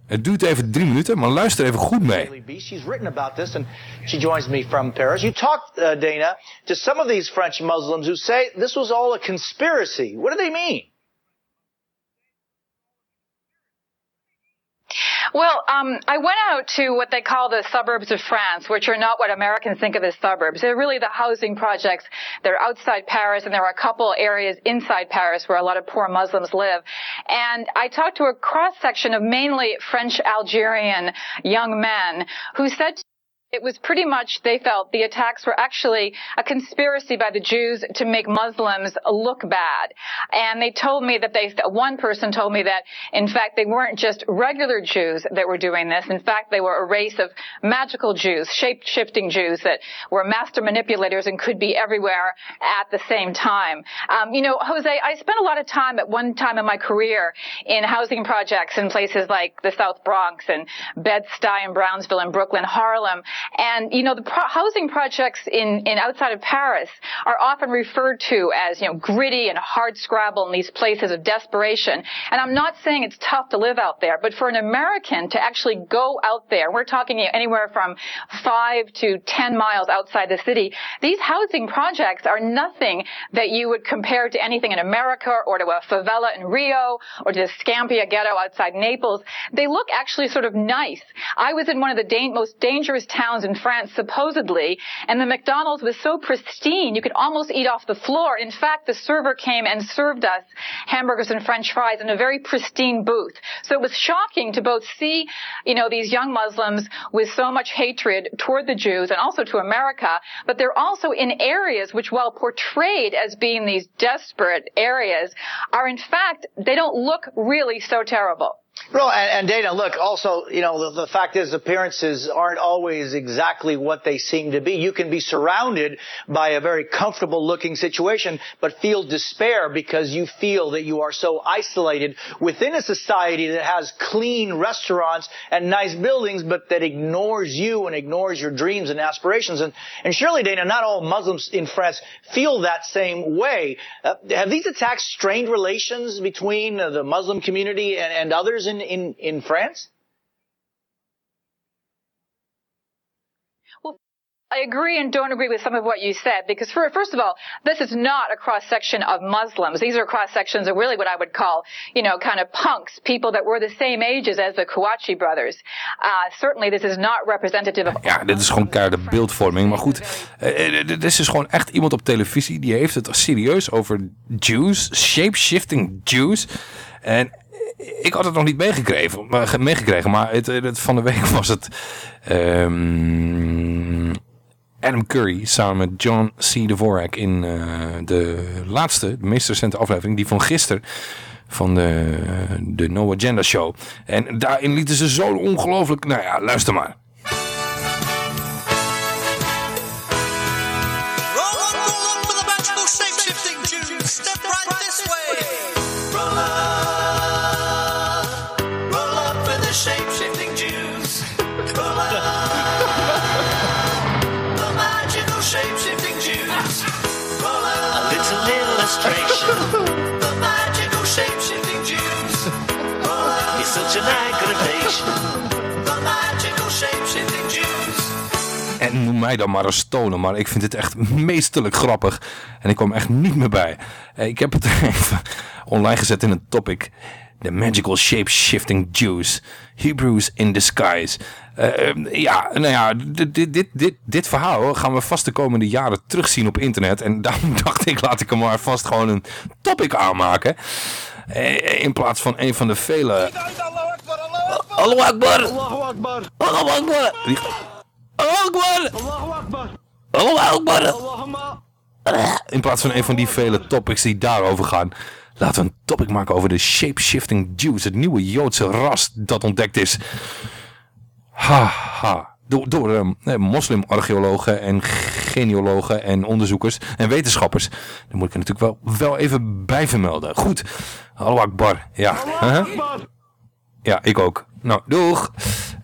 Het duurt even drie minuten, maar luister even goed mee. She's written about this, and she joins me from Paris. You talked, uh, Dana, to some of these French Muslims who say this was all a conspiracy. What do they mean? Well, um, I went out to what they call the suburbs of France, which are not what Americans think of as suburbs. They're really the housing projects. They're outside Paris, and there are a couple areas inside Paris where a lot of poor Muslims live. And I talked to a cross section of mainly French Algerian young men who said it was pretty much, they felt, the attacks were actually a conspiracy by the Jews to make Muslims look bad. And they told me that they, one person told me that, in fact, they weren't just regular Jews that were doing this. In fact, they were a race of magical Jews, shape-shifting Jews that were master manipulators and could be everywhere at the same time. Um, you know, Jose, I spent a lot of time at one time in my career in housing projects in places like the South Bronx and Bed-Stuy and Brownsville and Brooklyn, Harlem. And, you know, the pro- housing projects in, in outside of Paris are often referred to as, you know, gritty and hard scrabble in these places of desperation. And I'm not saying it's tough to live out there, but for an American to actually go out there, we're talking anywhere from five to ten miles outside the city, these housing projects are nothing that you would compare to anything in America or to a favela in Rio or to the Scampia ghetto outside Naples. They look actually sort of nice. I was in one of the dan- most dangerous towns in France, supposedly, and the McDonald's was so pristine you could almost eat off the floor. In fact, the server came and served us hamburgers and French fries in a very pristine booth. So it was shocking to both see, you know, these young Muslims with so much hatred toward the Jews and also to America, but they're also in areas which, while portrayed as being these desperate areas, are in fact, they don't look really so terrible. Well, and, and Dana, look, also, you know, the, the fact is appearances aren't always exactly what they seem to be. You can be surrounded by a very comfortable looking situation, but feel despair because you feel that you are so isolated within a society that has clean restaurants and nice buildings, but that ignores you and ignores your dreams and aspirations. And, and surely, Dana, not all Muslims in France feel that same way. Uh, have these attacks strained relations between uh, the Muslim community and, and others in, in, in France? I agree and don't agree with some of what you said because for, first of all, this is not a cross section of Muslims. These are cross sections of really what I would call, you know, kind of punks, people that were the same ages as the Kouachi brothers. Uh, certainly this is not representative of Ja, dit is gewoon keiharde beeldvorming. Maar goed, eh, dit is dus gewoon echt iemand op televisie. Die heeft het serieus over Jews, shape-shifting Jews. En ik had het nog niet meegekregen, maar, meegekregen, maar het, van de week was het ehm, Adam Curry samen met John C. Dvorak in eh, de laatste, de meest recente aflevering, die van gisteren van de, de No Agenda Show. En daarin lieten ze zo ongelooflijk, nou ja, luister maar. En noem mij dan maar een stoner, maar ik vind het echt meesterlijk grappig. En ik kwam echt niet meer bij. Eh, Ik heb het even online gezet in een topic. The Magical Shape-Shifting Jews. Hebrews in Disguise. Eh, eh, ja, nou ja, dit, dit, dit, dit, verhaal gaan we vast de komende jaren terugzien op internet. En daarom dacht ik, laat ik er maar vast gewoon een topic aanmaken. Eh, in plaats van een van de vele... Allahu Akbar! Allahu Akbar. Allahu Akbar! Allahu Akbar! Allahu Akbar. Allahu Akbar! Allahumma. In plaats van een van die vele topics die daarover gaan. Laten we een topic maken over de shape-shifting Jews. Het nieuwe Joodse ras dat ontdekt is. Ha, ha. Door, door eh, moslim-archeologen en genealogen en onderzoekers en wetenschappers. Daar moet ik er natuurlijk wel, wel even bij vermelden. Goed. Allahu Akbar. Ja. Ja, ik ook. Nou, doeg.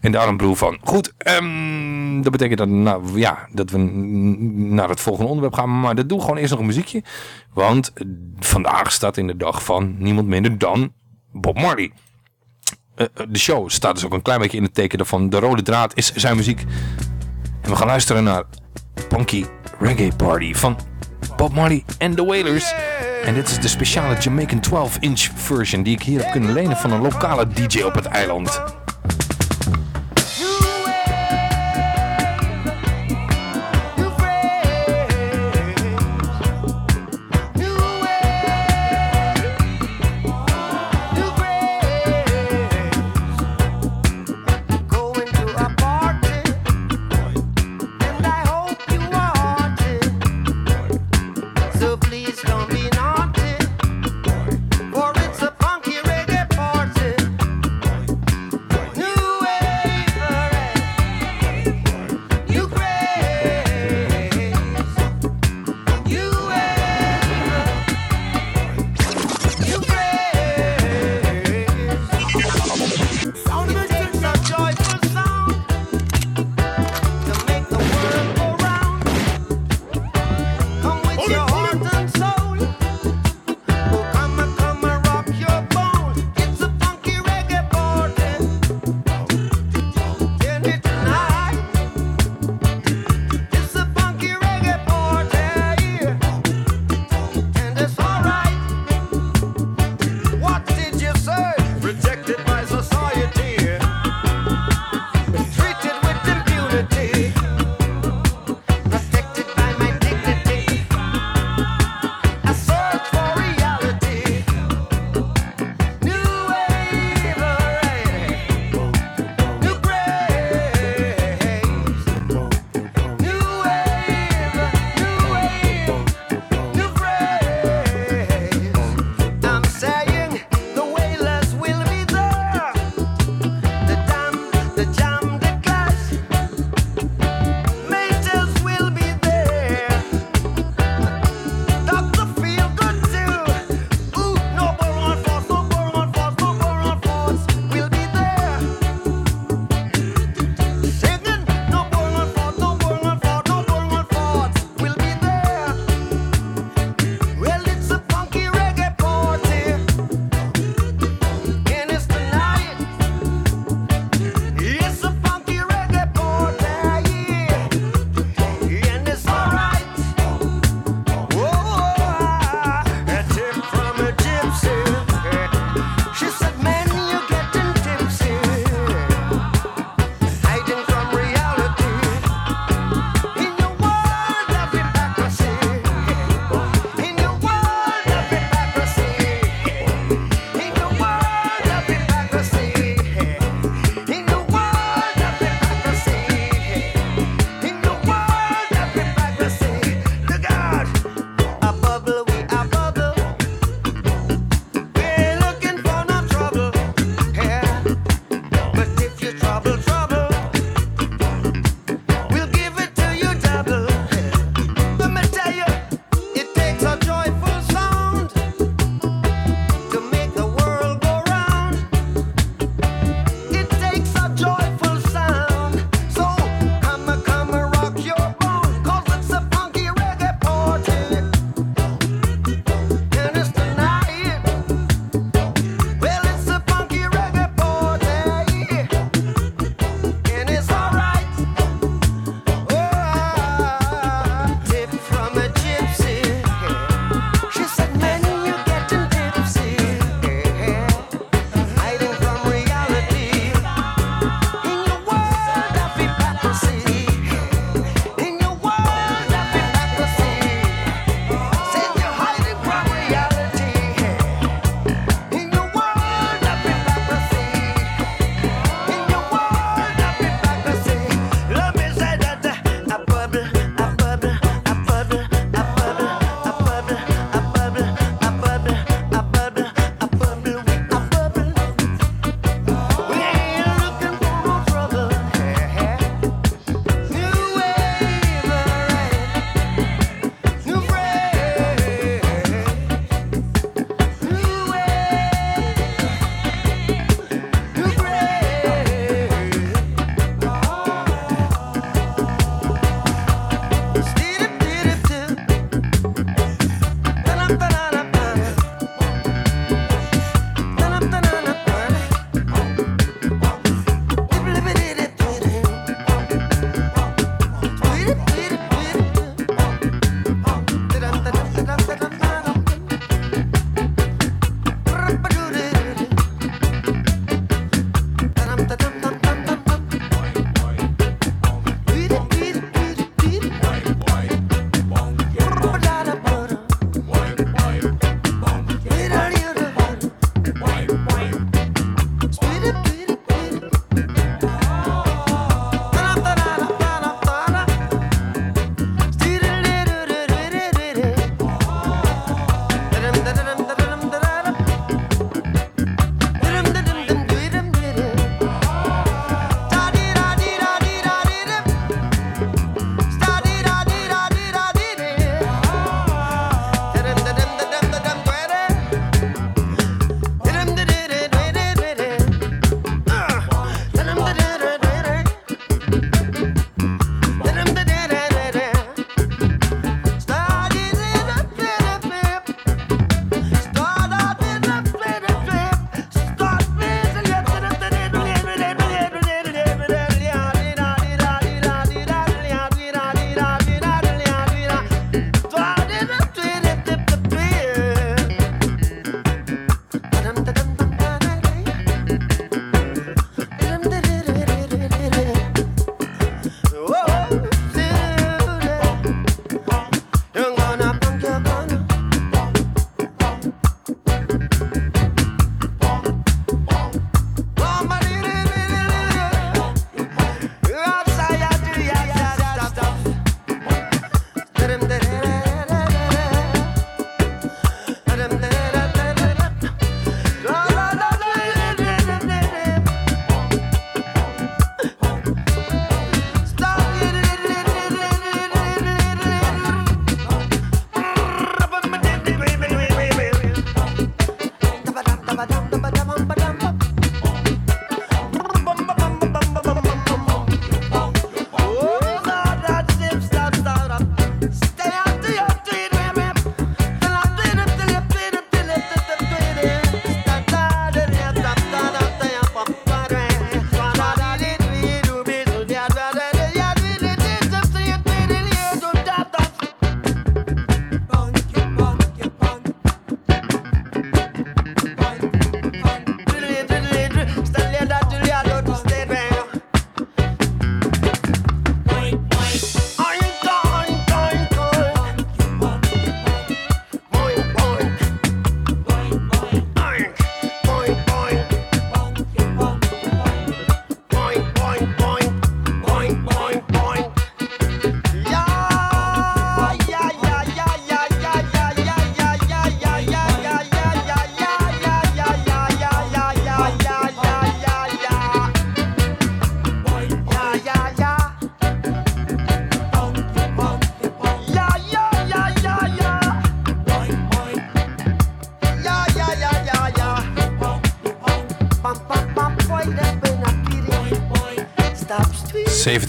En daar een broer van. Goed, ehm, dat betekent dat, nou, ja, dat we naar het volgende onderwerp gaan. Maar dat doen we gewoon eerst nog een muziekje. Want vandaag staat in de dag van niemand minder dan Bob Marley. Eh, eh, de show staat dus ook een klein beetje in het teken van de rode draad is zijn muziek. En we gaan luisteren naar Punky Reggae Party van Bob Marley en The Wailers. En dit is de speciale Jamaican 12-inch version die ik hier heb kunnen lenen van een lokale DJ op het eiland.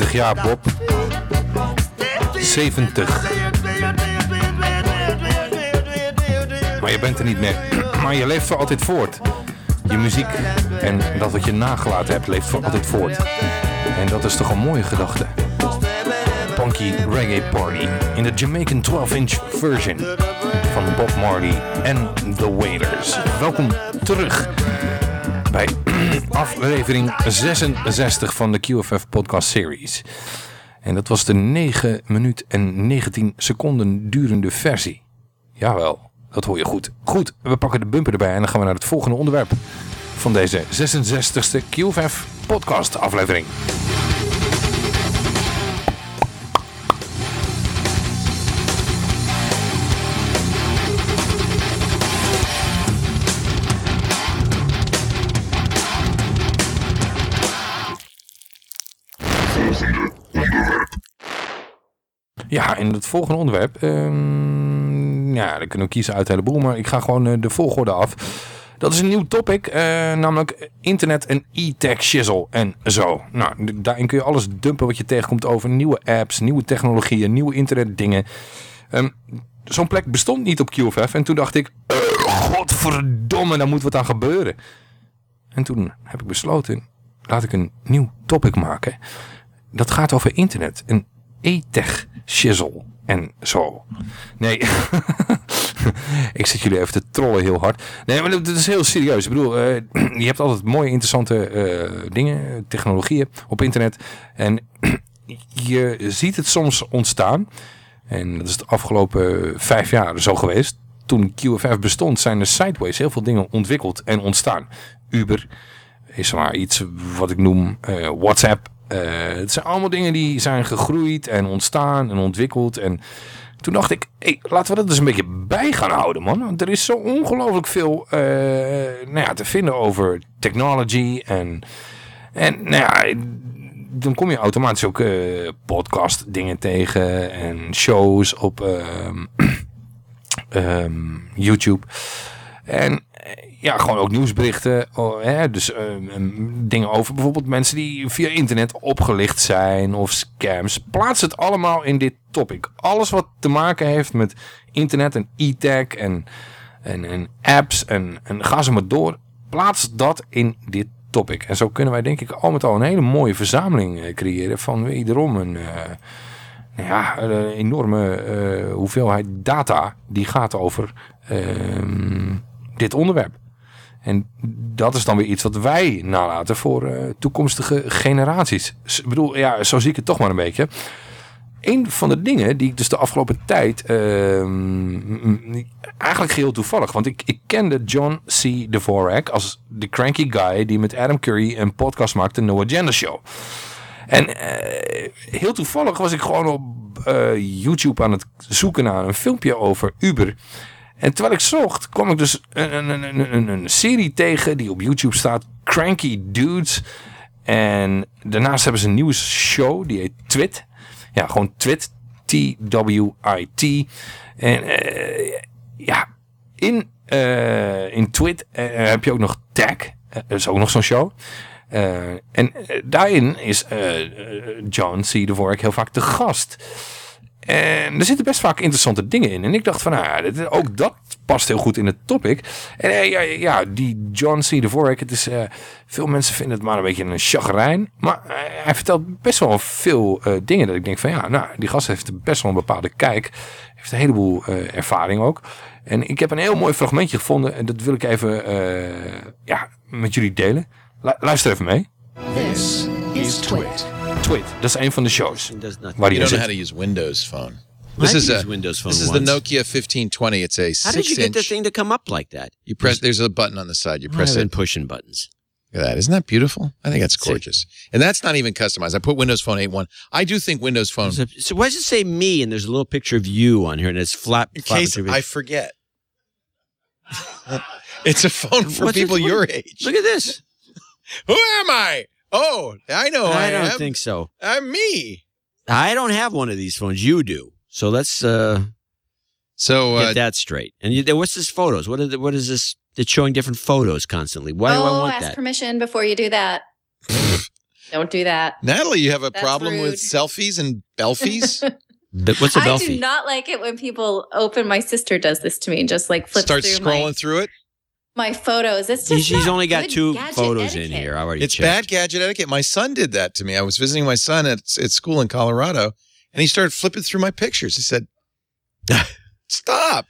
70 jaar, Bob. 70. Maar je bent er niet meer. Maar je leeft voor altijd voort. Je muziek en dat wat je nagelaten hebt, leeft voor altijd voort. En dat is toch een mooie gedachte. Punky Reggae Party in de Jamaican 12-inch version van Bob Marley en The Wailers. Welkom terug aflevering 66 van de QFF podcast series. En dat was de 9 minuut en 19 seconden durende versie. Jawel, dat hoor je goed. Goed, we pakken de bumper erbij en dan gaan we naar het volgende onderwerp van deze 66ste QFF podcast aflevering. Het volgende onderwerp. ehm, ja, dan kunnen we kiezen uit een heleboel, maar ik ga gewoon eh, de volgorde af. Dat is een nieuw topic, eh, namelijk internet en e-tech shizzle en zo. Nou, daarin kun je alles dumpen wat je tegenkomt over nieuwe apps, nieuwe technologieën, nieuwe internetdingen. Ehm Zo'n plek bestond niet op QFF en toen dacht ik, godverdomme, daar moet wat aan gebeuren. En toen heb ik besloten, laat ik een nieuw topic maken. Dat gaat over internet en e-tech shizzle en zo. Nee, ik zit jullie even te trollen heel hard. Nee, maar dat is heel serieus. Ik bedoel, eh, je hebt altijd mooie, interessante eh, dingen, technologieën op internet. En je ziet het soms ontstaan. En dat is de afgelopen vijf jaar zo geweest. Toen QFF bestond, zijn er sideways heel veel dingen ontwikkeld en ontstaan. Uber is maar iets wat ik noem eh, WhatsApp. Eh, het zijn allemaal dingen die zijn gegroeid en ontstaan en ontwikkeld. En toen dacht ik, hey, laten we dat eens een beetje bij gaan houden, man. Want er is zo ongelooflijk veel eh, nou ja, te vinden over technology. En, en nou ja, dan kom je automatisch ook eh, podcast dingen tegen en shows op ehm, ehm, YouTube. En ja, gewoon ook nieuwsberichten. Oh, hè, dus ehm, ehm, dingen over bijvoorbeeld mensen die via internet opgelicht zijn of scams. Plaats het allemaal in dit topic. Alles wat te maken heeft met internet en e-tech en, en, apps en, en ga ze maar door. Plaats dat in dit topic. En zo kunnen wij denk ik al met al een hele mooie verzameling eh, creëren van wederom een... eh, nou ja, een enorme eh, hoeveelheid data die gaat over ehm, dit onderwerp. En dat is dan weer iets wat wij nalaten voor eh, toekomstige generaties. Ik bedoel, ja, zo zie ik het toch maar een beetje. Een van de dingen die ik dus de afgelopen tijd, ehm, eigenlijk geheel toevallig, want ik, ik kende John C. Dvorak als de cranky guy die met Adam Curry een podcast maakte, No Agenda Show. En eh, heel toevallig was ik gewoon op eh, YouTube aan het zoeken naar een filmpje over Uber. En terwijl ik zocht, kwam ik dus een, een, een, een, serie tegen die op YouTube staat. Cranky Dudes. En daarnaast hebben ze een nieuwe show, die heet Twit. Ja, gewoon Twit. T-W-I-T. En eh, ja, in, eh, in Twit eh, heb je ook nog Tag. Dat is ook nog zo'n show. En daarin is John C. Dvorak heel vaak de gast. En er zitten best vaak interessante dingen in. En ik dacht van, nou dit- ook dat past heel goed in het topic. En eh, ja, ja, die John C. Dvorak, het is, eh, veel mensen vinden het maar een beetje een chagrijn. Maar eh, hij vertelt best wel veel dingen dat ik denk van, ja, nou, die gast heeft best wel een bepaalde kijk. Heeft een heleboel ervaring ook. En ik heb een heel mooi fragmentje gevonden. En dat wil ik even ja, met jullie delen. Lu- luister even mee. This is Twit. Twit, dat is een van de shows. Waar You hij don't know zit. how to use Windows Phone. I This is a Windows Phone This is the once. Nokia 1520. It's a How did you get the six-inch. thing to come up like that? You press. There's a button on the side. You I've press been it. pushing buttons. Look at that. Isn't that beautiful? I think that's See. gorgeous. And that's not even customized. I put Windows Phone 8.1. I do think Windows Phone. So, so why does it say me and there's a little picture of you on here and it's flap? In flap case between- I forget. it's a phone for What's it- people what- your age. Look at this. Who am I? Oh, I know. I, I don't am. think so. I'm me. I don't have one of these phones. You do. So let's uh, so get uh, that straight. And you, what's this photos? What, are the, what is this? It's showing different photos constantly. Why do I oh, want ask that? permission before you do that. Don't do that. Natalie, you have a That's problem rude. with selfies and belfies? What's a I do not like it when people open. My sister does this to me and just like flips Start through scrolling my, through it. My photos. It's She's just not only got good two gadget photos in here. I already It's checked. bad gadget etiquette. My son did that to me. I was visiting my son at, at school in Colorado, and he started flipping through my pictures. He said, "Stop."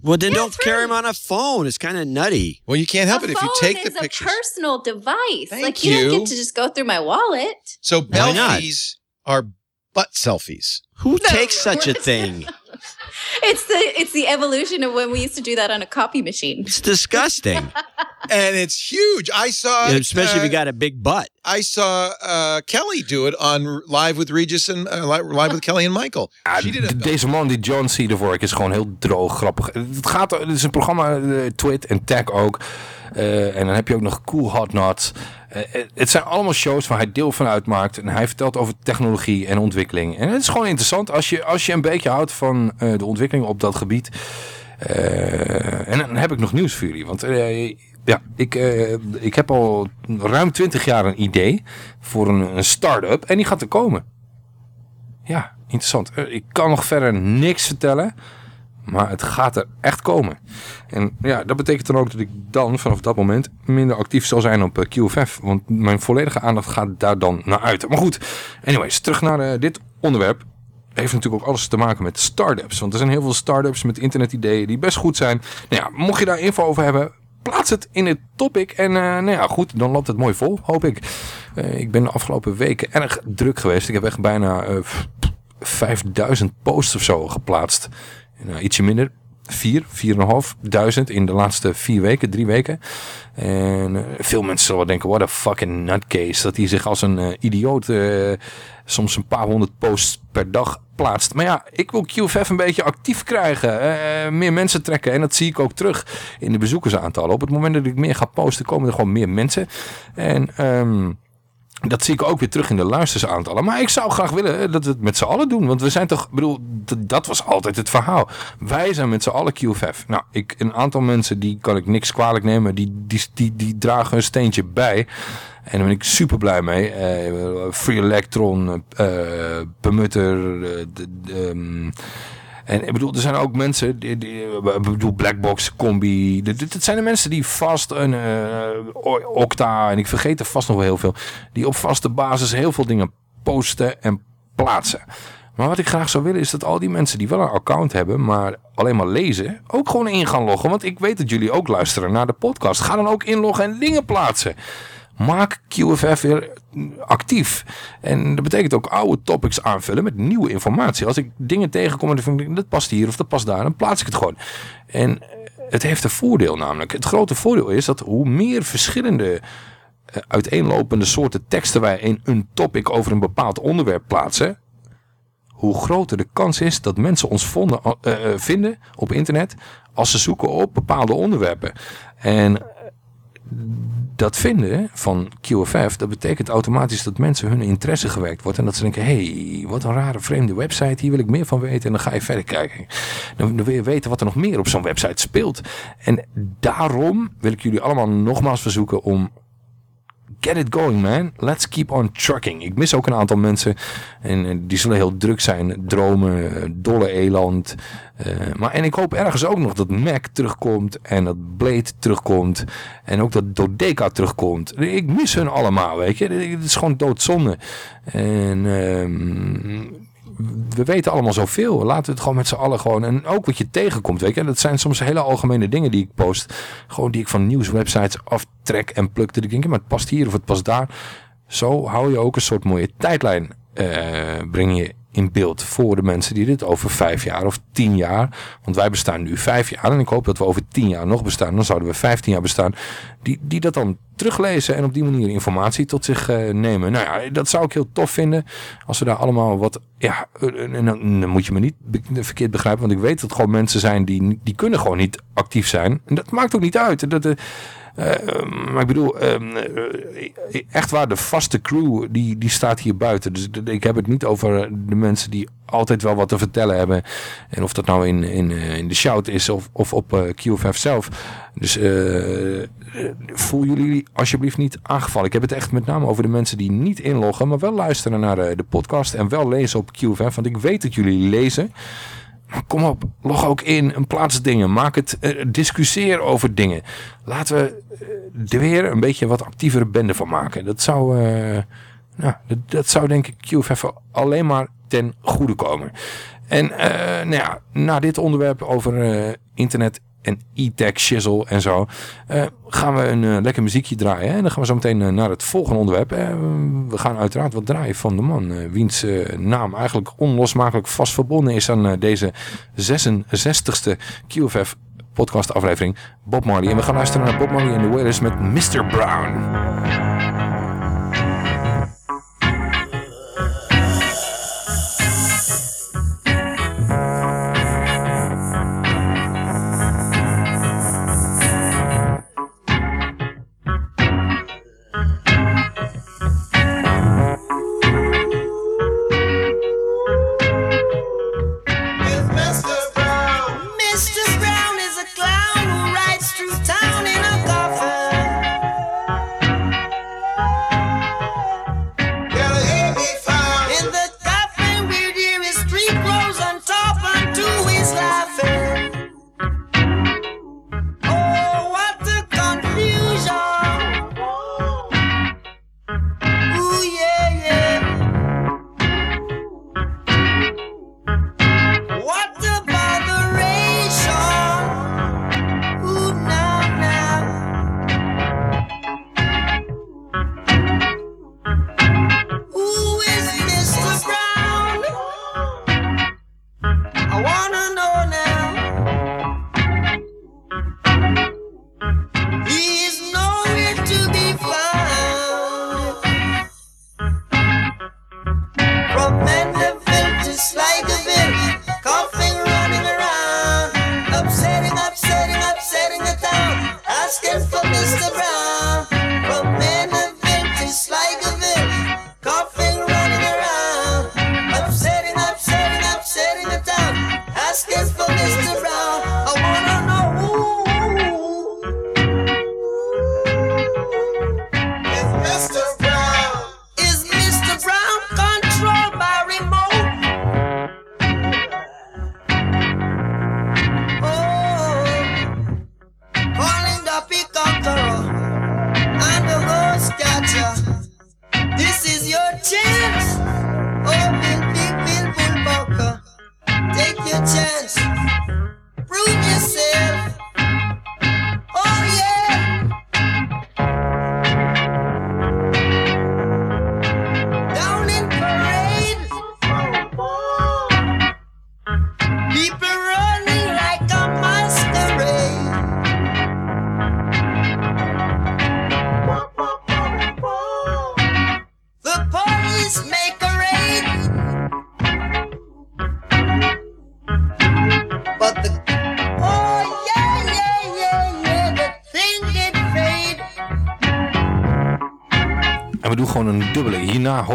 Well, then don't carry them on a phone. It's kind of nutty. Well, you can't help A it if you take the is a personal device. Thank like you, don't get to just go through my wallet. So Why belfies are butt selfies. Who takes such a thing? It's the it's the evolution of when we used to do that on a copy machine. It's disgusting. and it's huge. I saw, Especially if you uh, got a big butt. I saw uh, Kelly do it on Live with Regis and uh, Live with Kelly and Michael. She did it. Deze man die John C. de Vork is gewoon heel droog grappig. Het, gaat, het is een programma, eh, Twit en Tag ook. Eh, en dan heb je ook nog Cool Hot Nuts. Eh, eh, het zijn allemaal shows waar hij deel van uitmaakt. En hij vertelt over technologie en ontwikkeling. En het is gewoon interessant als je, als je een beetje houdt van de ontwikkeling op dat gebied. En dan heb ik nog nieuws voor jullie. Want ja, ik, ik heb al ruim 20 jaar een idee voor een, een start-up. En die gaat er komen. Ja, interessant. Ik kan nog verder niks vertellen. Maar het gaat er echt komen. En ja, dat betekent dan ook dat ik dan vanaf dat moment minder actief zal zijn op eh, QFF. Want mijn volledige aandacht gaat daar dan naar uit. Maar goed, anyways, terug naar eh, dit onderwerp. Heeft natuurlijk ook alles te maken met start-ups. Want er zijn heel veel start-ups met internetideeën die best goed zijn. Nou ja, mocht je daar info over hebben, plaats het in het topic. En eh, nou ja, goed, dan loopt het mooi vol, hoop ik. Ik ben de afgelopen weken erg druk geweest. Ik heb echt bijna eh, f- 5000 posts of zo geplaatst. Nou, ietsje minder. 4, 4.500 in de laatste vier weken, drie weken. En eh, veel mensen zullen denken, what a fucking nutcase. Dat hij zich als een eh, idioot soms een paar honderd posts per dag plaatst. Maar ja, ik wil QFF een beetje actief krijgen. meer mensen trekken. En dat zie ik ook terug in de bezoekersaantallen. Op het moment dat ik meer ga posten, komen er gewoon meer mensen. En... ehm, dat zie ik ook weer terug in de luistersaantallen. Maar ik zou graag willen eh, dat we het met z'n allen doen. Want we zijn toch, bedoel, dat was altijd het verhaal. Wij zijn met z'n allen QFF. Nou, ik, een aantal mensen, die kan ik niks kwalijk nemen. Die, die, die, die dragen een steentje bij. En daar ben ik super blij mee. Eh, Free Electron, Permutter, eh, de- de, ehm, en ik bedoel, er zijn ook mensen, die, die, ik bedoel Blackbox, Combi. Dit, zijn de mensen die vast een eh, O- Okta en ik vergeet er vast nog wel heel veel. Die op vaste basis heel veel dingen posten en plaatsen. Maar wat ik graag zou willen is dat al die mensen die wel een account hebben, maar alleen maar lezen, ook gewoon in gaan loggen. Want ik weet dat jullie ook luisteren naar de podcast. Ga dan ook inloggen en dingen plaatsen. Maak QFF weer actief. En dat betekent ook oude topics aanvullen met nieuwe informatie. Als ik dingen tegenkom en dan vind ik, dat past hier of dat past daar, dan plaats ik het gewoon. En het heeft een voordeel namelijk. Het grote voordeel is dat hoe meer verschillende eh, uiteenlopende soorten teksten wij in een topic over een bepaald onderwerp plaatsen, hoe groter de kans is dat mensen ons vonden, eh, eh, vinden op internet als ze zoeken op bepaalde onderwerpen. En dat vinden van QFF, dat betekent automatisch dat mensen hun interesse gewekt wordt. En dat ze denken, hey, wat een rare vreemde website, hier wil ik meer van weten. En dan ga je verder kijken. Dan, dan wil je weten wat er nog meer op zo'n website speelt. En daarom wil ik jullie allemaal nogmaals verzoeken om get it going man. Let's keep on trucking. Ik mis ook een aantal mensen. En eh, die zullen heel druk zijn. Dromen, eh, dolle eland. Eh, maar en ik hoop ergens ook nog dat Mac terugkomt. En dat Blade terugkomt. En ook dat Dodeca terugkomt. Ik mis hun allemaal, weet je. Het is gewoon doodzonde. En ehm, we weten allemaal zoveel. Laten we het gewoon met z'n allen gewoon. En ook wat je tegenkomt, weet je. Dat zijn soms hele algemene dingen die ik post. Gewoon die ik van nieuwswebsites aftrek en pluk. Dat ik denk, maar het past hier of het past daar. Zo hou je ook een soort mooie tijdlijn. eh, breng je in beeld voor de mensen die dit over vijf jaar of tien jaar. Want wij bestaan nu vijf jaar. En ik hoop dat we over tien jaar nog bestaan. Dan zouden we vijftien jaar bestaan. Die, die dat dan teruglezen en op die manier informatie tot zich eh, nemen. Nou ja, dat zou ik heel tof vinden. Als we daar allemaal wat... Ja, en en dan, dan moet je me niet verkeerd begrijpen. Want ik weet dat gewoon mensen zijn die, die kunnen gewoon niet actief zijn. En dat maakt ook niet uit. Dat, eh, Eh, maar ik bedoel, ehm, eh, echt waar, de vaste crew die, die staat hier buiten. Dus ik heb het niet over de mensen die altijd wel wat te vertellen hebben. En of dat nou in, in, eh, in de shout is of, of op eh, QFF zelf. Dus eh, voel jullie alsjeblieft niet aangevallen. Ik heb het echt met name over de mensen die niet inloggen, maar wel luisteren naar de podcast en wel lezen op QFF. Want ik weet dat jullie lezen. Kom op, log ook in plaats dingen. Maak het, eh, discussieer over dingen. Laten we eh, er weer een beetje wat actievere bende van maken. Dat zou, eh, nou, dat, zou denk ik QFF alleen maar ten goede komen. En eh, nou ja, na dit onderwerp over internet en e-tech, shizzle en zo, eh, gaan we een eh, lekker muziekje draaien. Hè? En dan gaan we zo meteen eh, naar het volgende onderwerp. We gaan uiteraard wat draaien van de man, wiens naam eigenlijk onlosmakelijk vast verbonden is aan deze 66ste QFF podcast aflevering, Bob Marley. En we gaan luisteren naar Bob Marley en de Wailers met Mr. Brown.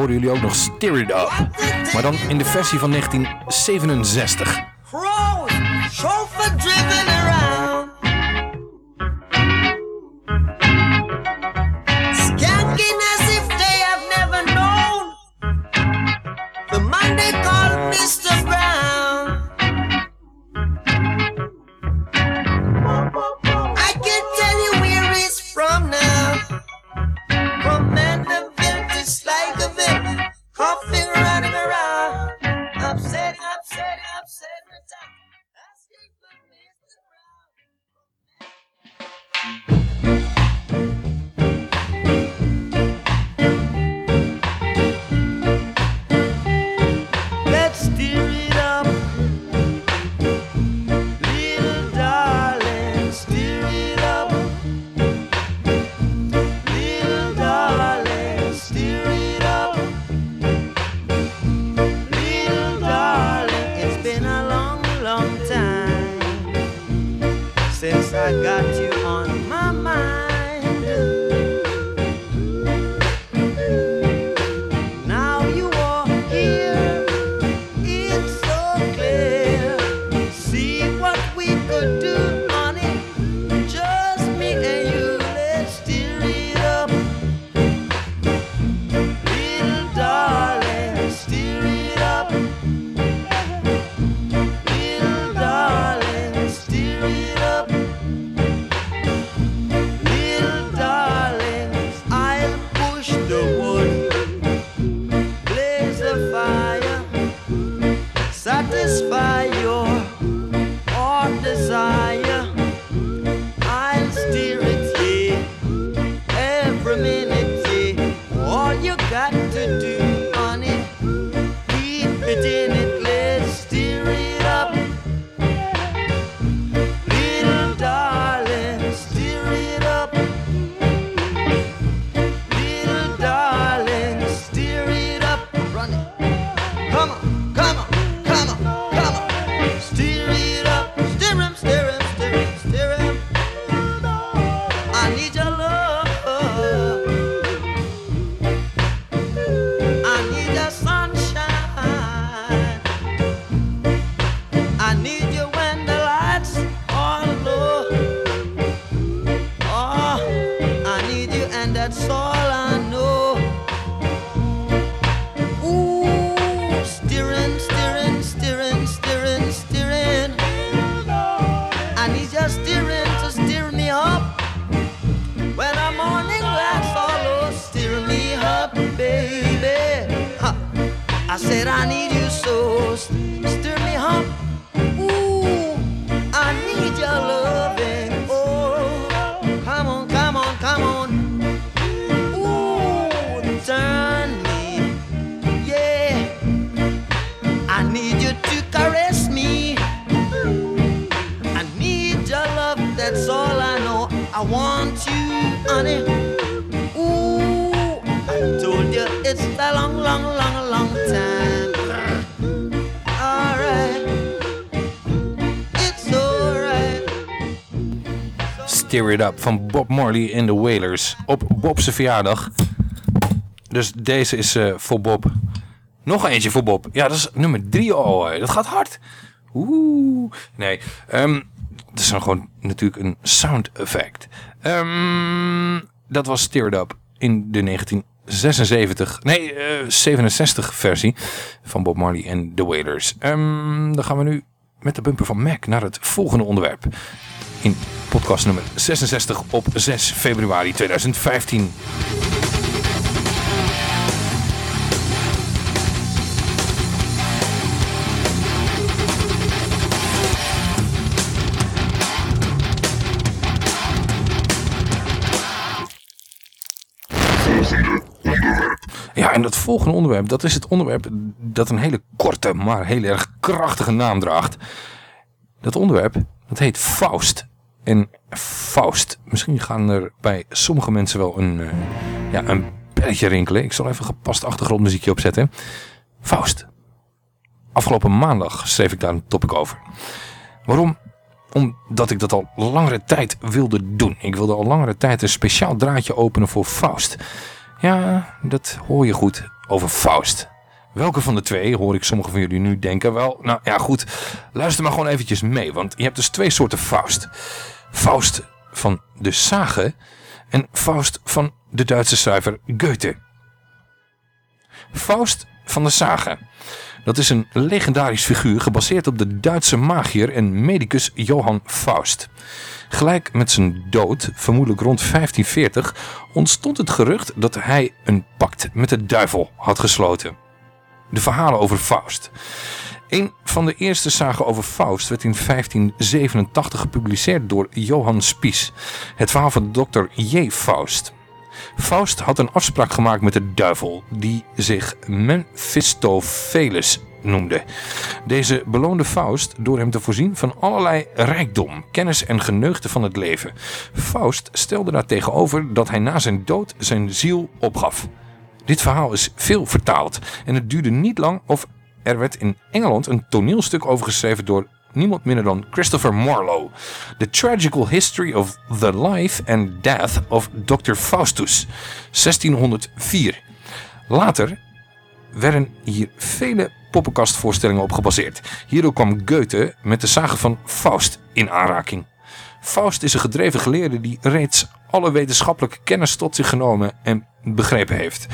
Horen jullie ook nog Steer It Up. Maar dan in de versie van 1967. Up van Bob Marley en de Wailers. Op Bob's verjaardag. Dus deze is eh, voor Bob. Nog eentje voor Bob. Ja, dat is nummer drie al. hè. Dat gaat hard. Oeh. Nee. ehm dat is dan gewoon natuurlijk een sound effect. Ehm, dat was It Up in de 1976, nee, eh, 67 versie van Bob Marley en The Wailers. Ehm, dan gaan we nu met de bumper van Mac naar het volgende onderwerp. In podcast nummer 66 op 6 februari 2015. Ja, en dat volgende onderwerp, dat is het onderwerp dat een hele korte, maar heel erg krachtige naam draagt. Dat onderwerp, dat heet Faust. En Faust, misschien gaan er bij sommige mensen wel een, eh, ja, een belletje rinkelen. Ik zal even gepast achtergrondmuziekje opzetten. Faust. Afgelopen maandag schreef ik daar een topic over. Waarom? Omdat ik dat al langere tijd wilde doen. Ik wilde al langere tijd een speciaal draadje openen voor Faust. Ja, dat hoor je goed over Faust. Welke van de twee hoor ik sommigen van jullie nu denken? Wel, nou ja goed, luister maar gewoon eventjes mee. Want je hebt dus twee soorten Faust. Faust van de Sage en Faust van de Duitse schrijver Goethe. Faust van de Sage. Dat is een legendarisch figuur gebaseerd op de Duitse magier en medicus Johann Faust. Gelijk met zijn dood, vermoedelijk rond 1540, ontstond het gerucht dat hij een pact met de duivel had gesloten. De verhalen over Faust. Een van de eerste zagen over Faust werd in 1587 gepubliceerd door Johann Spies. Het verhaal van Dr. J. Faust. Faust had een afspraak gemaakt met de duivel, die zich Mephistopheles noemde. Deze beloonde Faust door hem te voorzien van allerlei rijkdom, kennis en geneugten van het leven. Faust stelde daar tegenover dat hij na zijn dood zijn ziel opgaf. Dit verhaal is veel vertaald en het duurde niet lang of er werd in Engeland een toneelstuk over geschreven door niemand minder dan Christopher Marlowe. The Tragical History of the Life and Death of Dr. Faustus, 1604. Later werden hier vele poppenkastvoorstellingen op gebaseerd. Hierdoor kwam Goethe met de sage van Faust in aanraking. Faust is een gedreven geleerde die reeds alle wetenschappelijke kennis tot zich genomen en begrepen heeft.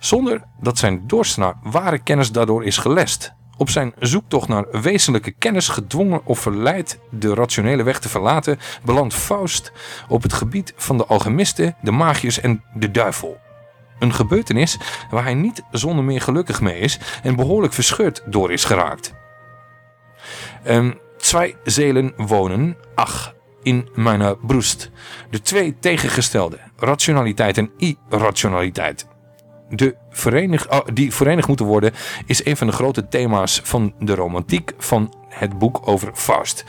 Zonder dat zijn dorst naar ware kennis daardoor is gelest. Op zijn zoektocht naar wezenlijke kennis gedwongen of verleid de rationele weg te verlaten, belandt Faust op het gebied van de alchemisten, de magiërs en de duivel. Een gebeurtenis waar hij niet zonder meer gelukkig mee is en behoorlijk verscheurd door is geraakt. Ehm, twee zelen wonen, ach, in mijn broest. De twee tegengestelde, rationaliteit en irrationaliteit. De verenig, oh, die verenigd moeten worden is een van de grote thema's van de romantiek van het boek over Faust.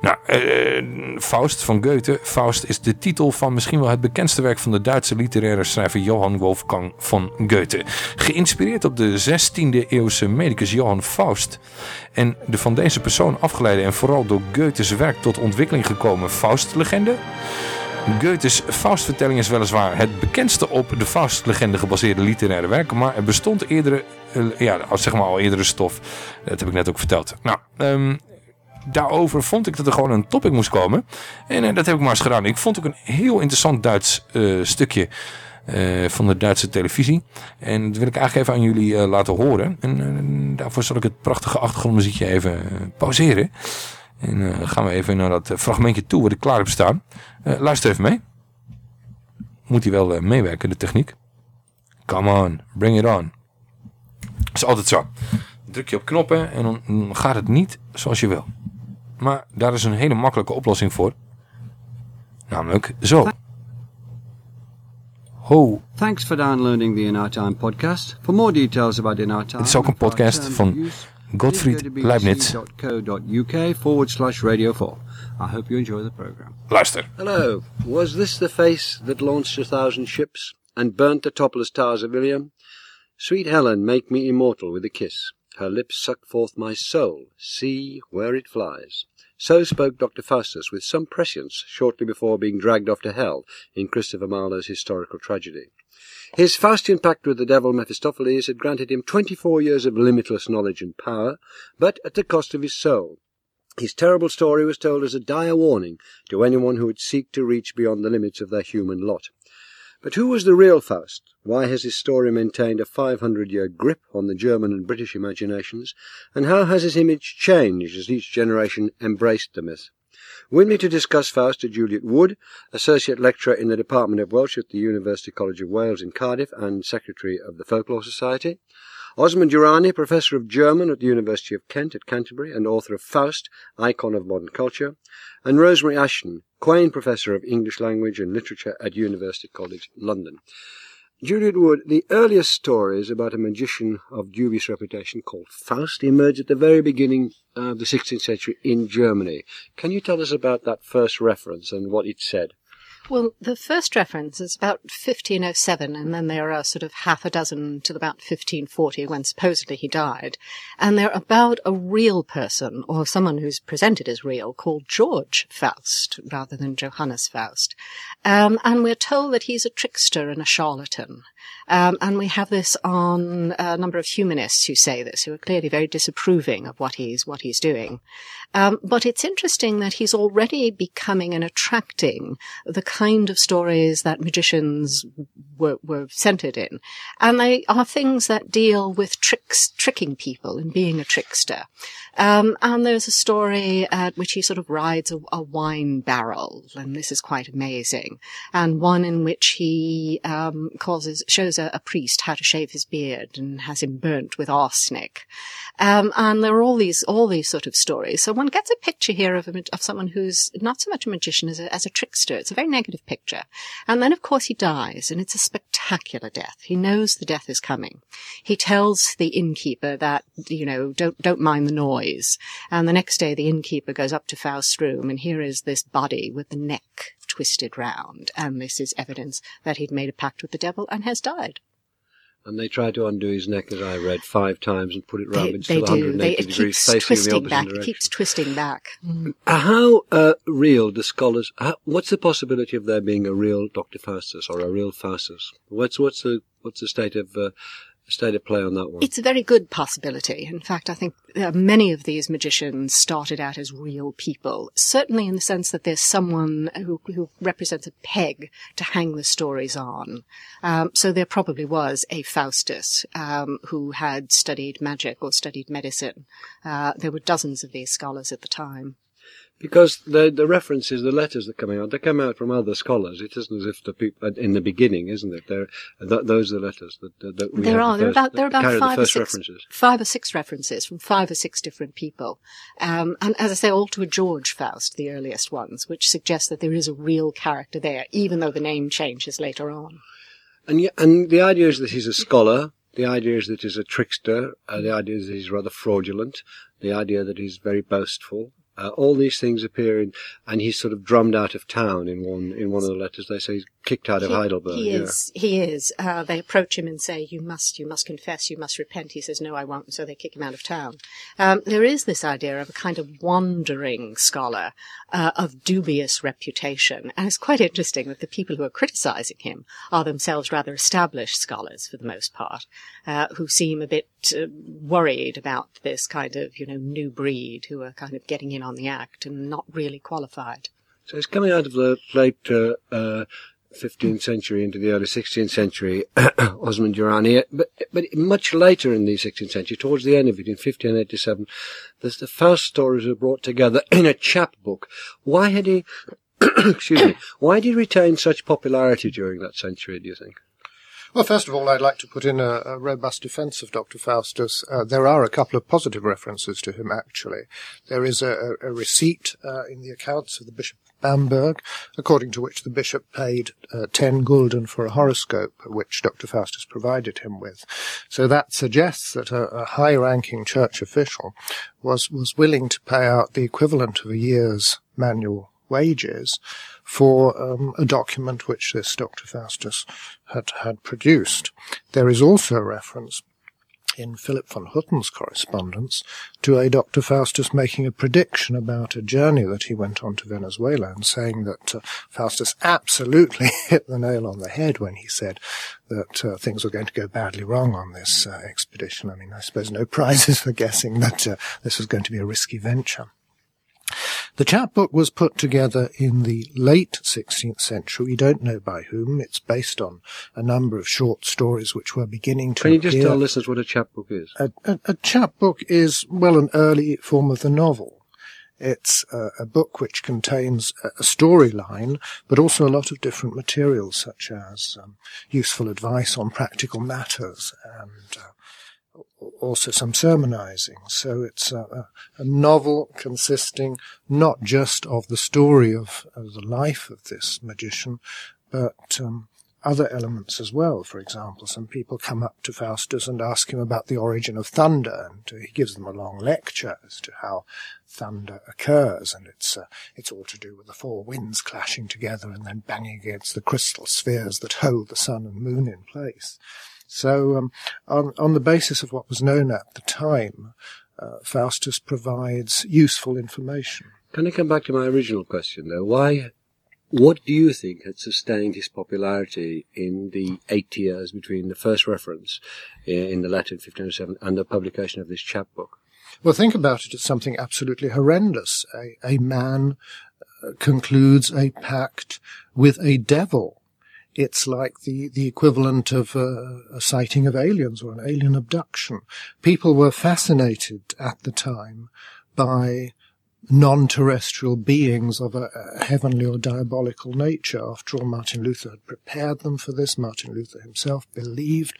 Nou, eh, Faust van Goethe. Faust is de titel van misschien wel het bekendste werk van de Duitse literaire schrijver Johann Wolfgang van Goethe. Geïnspireerd op de 16e eeuwse medicus Johann Faust. En de van deze persoon afgeleide en vooral door Goethes werk tot ontwikkeling gekomen Faust-legende. Goethes Faustvertelling is weliswaar het bekendste op de Faust-legende gebaseerde literaire werk, maar er bestond eerdere, eh, ja, zeg maar al eerdere stof. Dat heb ik net ook verteld. Nou, ehm, daarover vond ik dat er gewoon een topic moest komen. En eh, dat heb ik maar eens gedaan. Ik vond ook een heel interessant Duits eh, stukje van de Duitse televisie. En dat wil ik eigenlijk even aan jullie laten horen. En daarvoor zal ik het prachtige achtergrondmuziekje even pauzeren. En eh, gaan we even naar dat eh, fragmentje toe wat ik klaar heb staan. Eh, luister even mee. Moet hij wel meewerken, de techniek. Come on, bring it on. Dat is altijd zo. Druk je op knoppen en dan, dan gaat het niet zoals je wil. Maar daar is een hele makkelijke oplossing voor. Namelijk zo. Ho. Thanks for downloading the In Our Time podcast. For more details about In Our Time, Het is ook een podcast van Gottfried Leibniz. forward slash radio 4. I hope you enjoy the program. Luister. Hello. Was this the face that launched a thousand ships and burnt the topless towers of Ilium? Sweet Helen, make me immortal with a kiss. Her lips suck forth my soul. See where it flies. So spoke Dr. Faustus with some prescience shortly before being dragged off to hell in Christopher Marlowe's historical tragedy. His Faustian pact with the devil Mephistopheles had granted him 24 years of limitless knowledge and power, but at the cost of his soul. His terrible story was told as a dire warning to anyone who would seek to reach beyond the limits of their human lot. But who was the real Faust? Why has his story maintained a 500 year grip on the German and British imaginations? And how has his image changed as each generation embraced the myth? With me to discuss Faust are Juliet Wood, Associate Lecturer in the Department of Welsh at the University College of Wales in Cardiff and Secretary of the Folklore Society. Osman Durrani, Professor of German at the University of Kent at Canterbury and author of Faust, Icon of Modern Culture. And Rosemary Ashton, Quain Professor of English Language and Literature at University College London. Juliet Wood, the earliest stories about a magician of dubious reputation called Faust emerged at the very beginning of the 16th century in Germany. Can you tell us about that first reference and what it said? Well, the first reference is about 1507, and then there are sort of half a dozen till about 1540 when supposedly he died. And they're about a real person, or someone who's presented as real, called George Faust, rather than Johannes Faust. Um, and we're told that he's a trickster and a charlatan. Um, and we have this on a number of humanists who say this, who are clearly very disapproving of what he's what he's doing. Um, but it's interesting that he's already becoming and attracting the kind of stories that magicians were, were centered in, and they are things that deal with tricks, tricking people and being a trickster. Um, and there's a story at which he sort of rides a, a wine barrel, and this is quite amazing, and one in which he um, causes shows a, a priest how to shave his beard and has him burnt with arsenic. Um, and there are all these all these sort of stories. So one gets a picture here of a, of someone who's not so much a magician as a, as a trickster. It's a very negative picture. And then of course he dies, and it's a spectacular death. He knows the death is coming. He tells the innkeeper that you know don't don't mind the noise. And the next day the innkeeper goes up to Faust's room, and here is this body with the neck twisted round, and this is evidence that he'd made a pact with the devil and has died. And they tried to undo his neck, as I read, five times and put it round, They, but still 180 They, it degrees, keeps facing the twisting opposite back. It keeps twisting back. Mm. How uh, real do scholars? How, what's the possibility of there being a real Doctor Faustus or a real Faustus? What's what's the what's the state of uh, state of play on that one? It's a very good possibility. In fact, I think uh, many of these magicians started out as real people, certainly in the sense that there's someone who, who represents a peg to hang the stories on. Um, so there probably was a Faustus um, who had studied magic or studied medicine. Uh, there were dozens of these scholars at the time. Because the the references, the letters that come out, they come out from other scholars. It isn't as if the people in the beginning, isn't it? They're, th- those are the letters that, that, that we there are. the There are about there are about five or six references. five or six references from five or six different people, um, and as I say, all to a George Faust, the earliest ones, which suggests that there is a real character there, even though the name changes later on. And yeah, and the idea is that he's a scholar. The idea is that he's a trickster. Uh, the idea is that he's rather fraudulent. The idea that he's very boastful. Uh, all these things appear in, and he's sort of drummed out of town in one in one of the letters. They say he's kicked out of he, Heidelberg. He yeah. is. He is. Uh, they approach him and say, "You must, you must confess. You must repent." He says, "No, I won't." And so they kick him out of town. Um, there is this idea of a kind of wandering scholar uh, of dubious reputation, and it's quite interesting that the people who are criticizing him are themselves rather established scholars for the most part, uh, who seem a bit uh, worried about this kind of, you know, new breed who are kind of getting in on the act and not really qualified. So it's coming out of the late uh, uh, 15th century into the early 16th century, Osman Durrani. But, but much later in the 16th century, towards the end of it, in 1587, there's the first stories were brought together in a chapbook. Why had he, excuse me, why did he retain such popularity during that century, do you think? Well, first of all, I'd like to put in a, a robust defence of Dr. Faustus. Uh, there are a couple of positive references to him, actually. There is a, a, receipt uh, in the accounts of the Bishop of Bamberg, according to which the bishop paid uh, 10 gulden for a horoscope, which Dr. Faustus provided him with. So that suggests that a, a high-ranking church official was, was willing to pay out the equivalent of a year's manual wages for um, a document which this Dr. Faustus had, had produced. There is also a reference in Philip von Hutten's correspondence to a Dr. Faustus making a prediction about a journey that he went on to Venezuela and saying that uh, Faustus absolutely hit the nail on the head when he said that uh, things were going to go badly wrong on this uh, expedition. I mean, I suppose no prizes for guessing that uh, this was going to be a risky venture. The chapbook was put together in the late 16th century. We don't know by whom. It's based on a number of short stories which were beginning to Can you just tell listeners what a chapbook is? A, a, a chapbook is, well, an early form of the novel. It's uh, a book which contains a, a storyline, but also a lot of different materials, such as um, useful advice on practical matters and uh, also some sermonizing. So it's a, a, novel consisting not just of the story of, of the life of this magician, but um, other elements as well. For example, some people come up to Faustus and ask him about the origin of thunder, and he gives them a long lecture as to how thunder occurs, and it's uh, it's all to do with the four winds clashing together and then banging against the crystal spheres that hold the sun and moon in place. So, um, on on the basis of what was known at the time, uh, Faustus provides useful information. Can I come back to my original question though? Why, what do you think had sustained his popularity in the eight years between the first reference in the letter in 1507 and the publication of this chapbook? Well, think about it as something absolutely horrendous. A, a man uh, concludes a pact with a devil. It's like the, the equivalent of uh, a sighting of aliens or an alien abduction. People were fascinated at the time by non-terrestrial beings of a, a heavenly or diabolical nature. After all, Martin Luther had prepared them for this. Martin Luther himself believed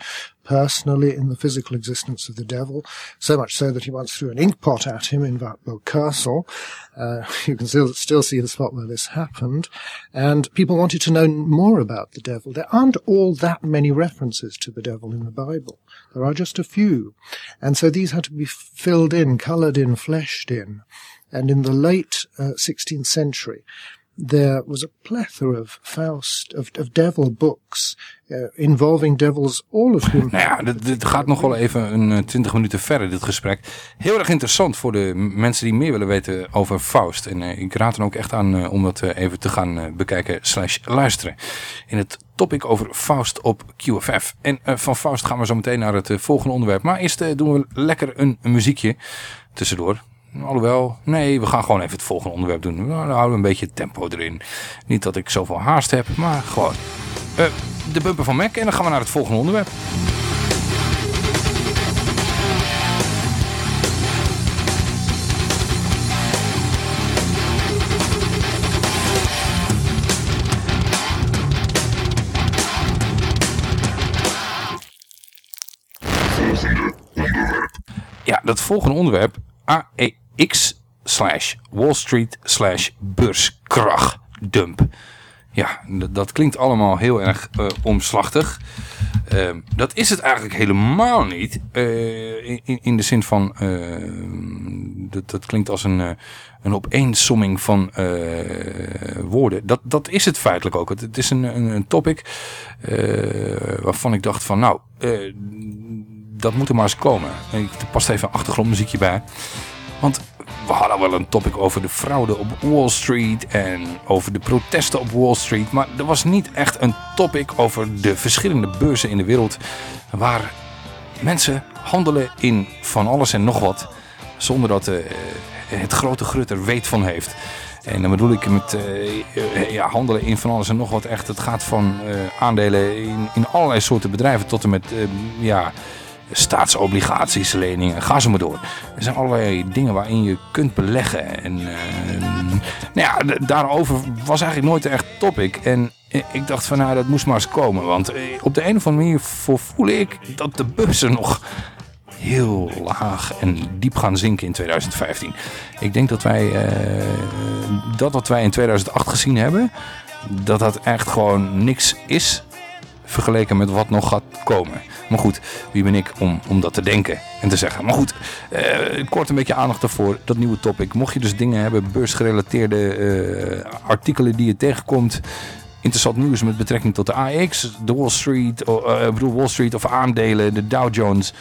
personally in the physical existence of the devil, so much so that he once threw an inkpot at him in Wartburg Castle. Uh, you can still, still see the spot where this happened. And people wanted to know more about the devil. There aren't all that many references to the devil in the Bible. There are just a few. And so these had to be filled in, coloured in, fleshed in. And in the late uh, 16th century, there was a plethora of Faust, of, of devil books, uh, involving devils, all of whom... Nou ja, dit, gaat nog wel even een eh, 20 minuten verder, dit gesprek. Heel erg interessant voor de mensen die meer willen weten over Faust. En ik raad dan ook echt aan om dat even te gaan bekijken slash luisteren. In het topic over Faust op QFF. En van Faust gaan we zo meteen naar het volgende onderwerp. Maar eerst doen we lekker een muziekje tussendoor. Alhoewel, nee, we gaan gewoon even het volgende onderwerp doen. Nou, dan houden we een beetje tempo erin. Niet dat ik zoveel haast heb, maar gewoon. Eh, de bumper van Mac en dan gaan we naar het volgende onderwerp. Ja, dat volgende onderwerp. AEX slash Wall Street slash beurskrachtdump. Ja, dat klinkt allemaal heel erg eh, omslachtig. Ehm, dat is het eigenlijk helemaal niet. Eh, in, in- de zin van, eh, dat, dat klinkt als een, eh, een opeensomming van woorden. Dat, dat is het feitelijk ook. Het, is een, een, een topic waarvan ik dacht van, nou, dat moet er maar eens komen. En ik- past even een achtergrondmuziekje bij. Want we hadden wel een topic over de fraude op Wall Street en over de protesten op Wall Street. Maar er was niet echt een topic over de verschillende beurzen in de wereld waar mensen handelen in van alles en nog wat. Zonder dat eh, het grote grut er weet van heeft. En dan bedoel ik met eh, ja, handelen in van alles en nog wat echt. Het gaat van eh, aandelen in, in allerlei soorten bedrijven tot en met ja, staatsobligaties, leningen, ga zo maar door. Er zijn allerlei dingen waarin je kunt beleggen. En eh, nou ja, daarover was eigenlijk nooit echt topic. En eh, ik dacht van nou, dat moest maar eens komen. Want eh, op de een of andere manier voel ik dat de beurzen nog heel laag en diep gaan zinken in 2015. Ik denk dat wij dat wat wij in 2008 gezien hebben, dat dat echt gewoon niks is vergeleken met wat nog gaat komen. Maar goed, wie ben ik om, om dat te denken en te zeggen. Maar goed, eh, kort een beetje aandacht ervoor, dat nieuwe topic. Mocht je dus dingen hebben, beursgerelateerde eh, artikelen die je tegenkomt... Interessant nieuws met betrekking tot de AX, de Wall Street, eh, bedoel Wall Street of aandelen, de Dow Jones.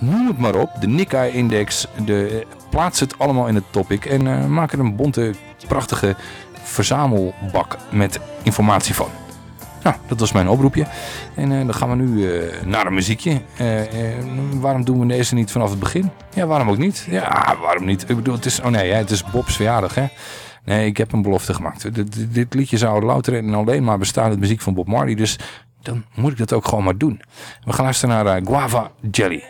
Noem het maar op, de Nikkei-index. De, plaats het allemaal in het topic en maak er een bonte, prachtige verzamelbak met informatie van. Nou, dat was mijn oproepje. En eh, dan gaan we nu eh, naar een muziekje. Eh, waarom doen we deze niet vanaf het begin? Ja, waarom ook niet? Ja, waarom niet? Ik bedoel, het is, oh nee, het is Bob's verjaardag, hè? Nee, ik heb een belofte gemaakt. Dit, dit- liedje zou louter en alleen maar bestaan uit muziek van Bob Marley. Dus dan moet ik dat ook gewoon maar doen. We gaan luisteren naar Guava Jelly.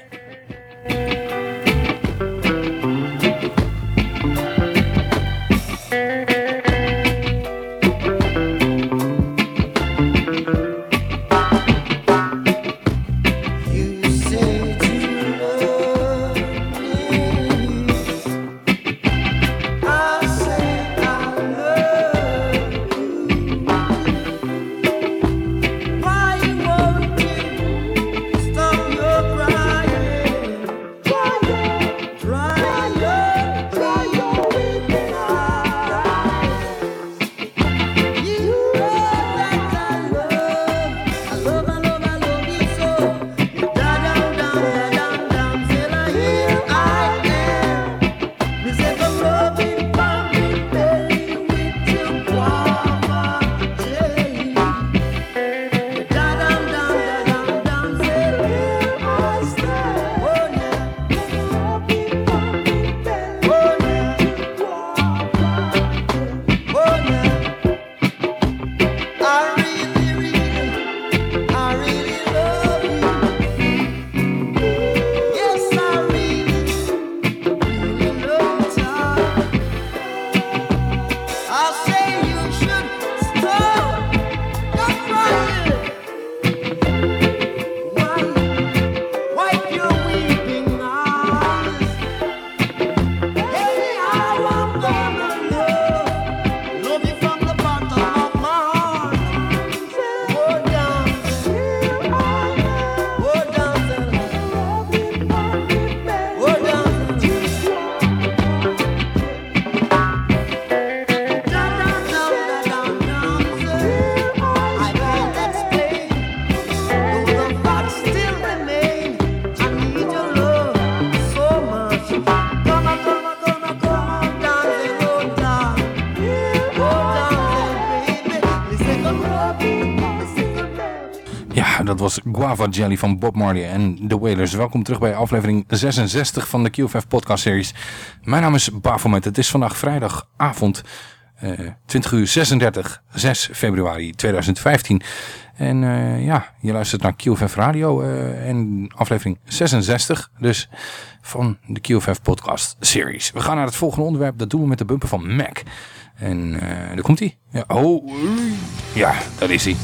Guava Jelly van Bob Marley en The Wailers. Welkom terug bij aflevering 66 van de QFF podcast series. Mijn naam is Bafomet. Het is vandaag vrijdagavond, eh 20 uur 36, 6 februari 2015. En eh, ja, je luistert naar QFF Radio eh, en aflevering 66 dus van de QFF podcast series. We gaan naar het volgende onderwerp. Dat doen we met de bumper van Mac. En daar komt hij. Ja, oh, ja, daar is hij.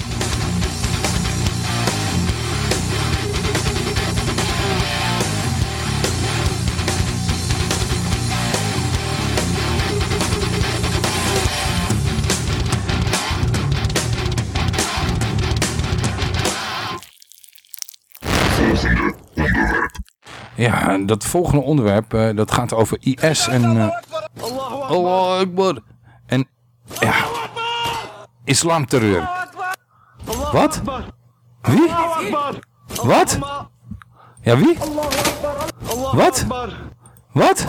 Ja, dat volgende onderwerp, eh, dat gaat over IS en... eh Allah Akbar. En, ja, islamterreur. Wat? Wie? Wat? Ja, wie? Wat? Wat?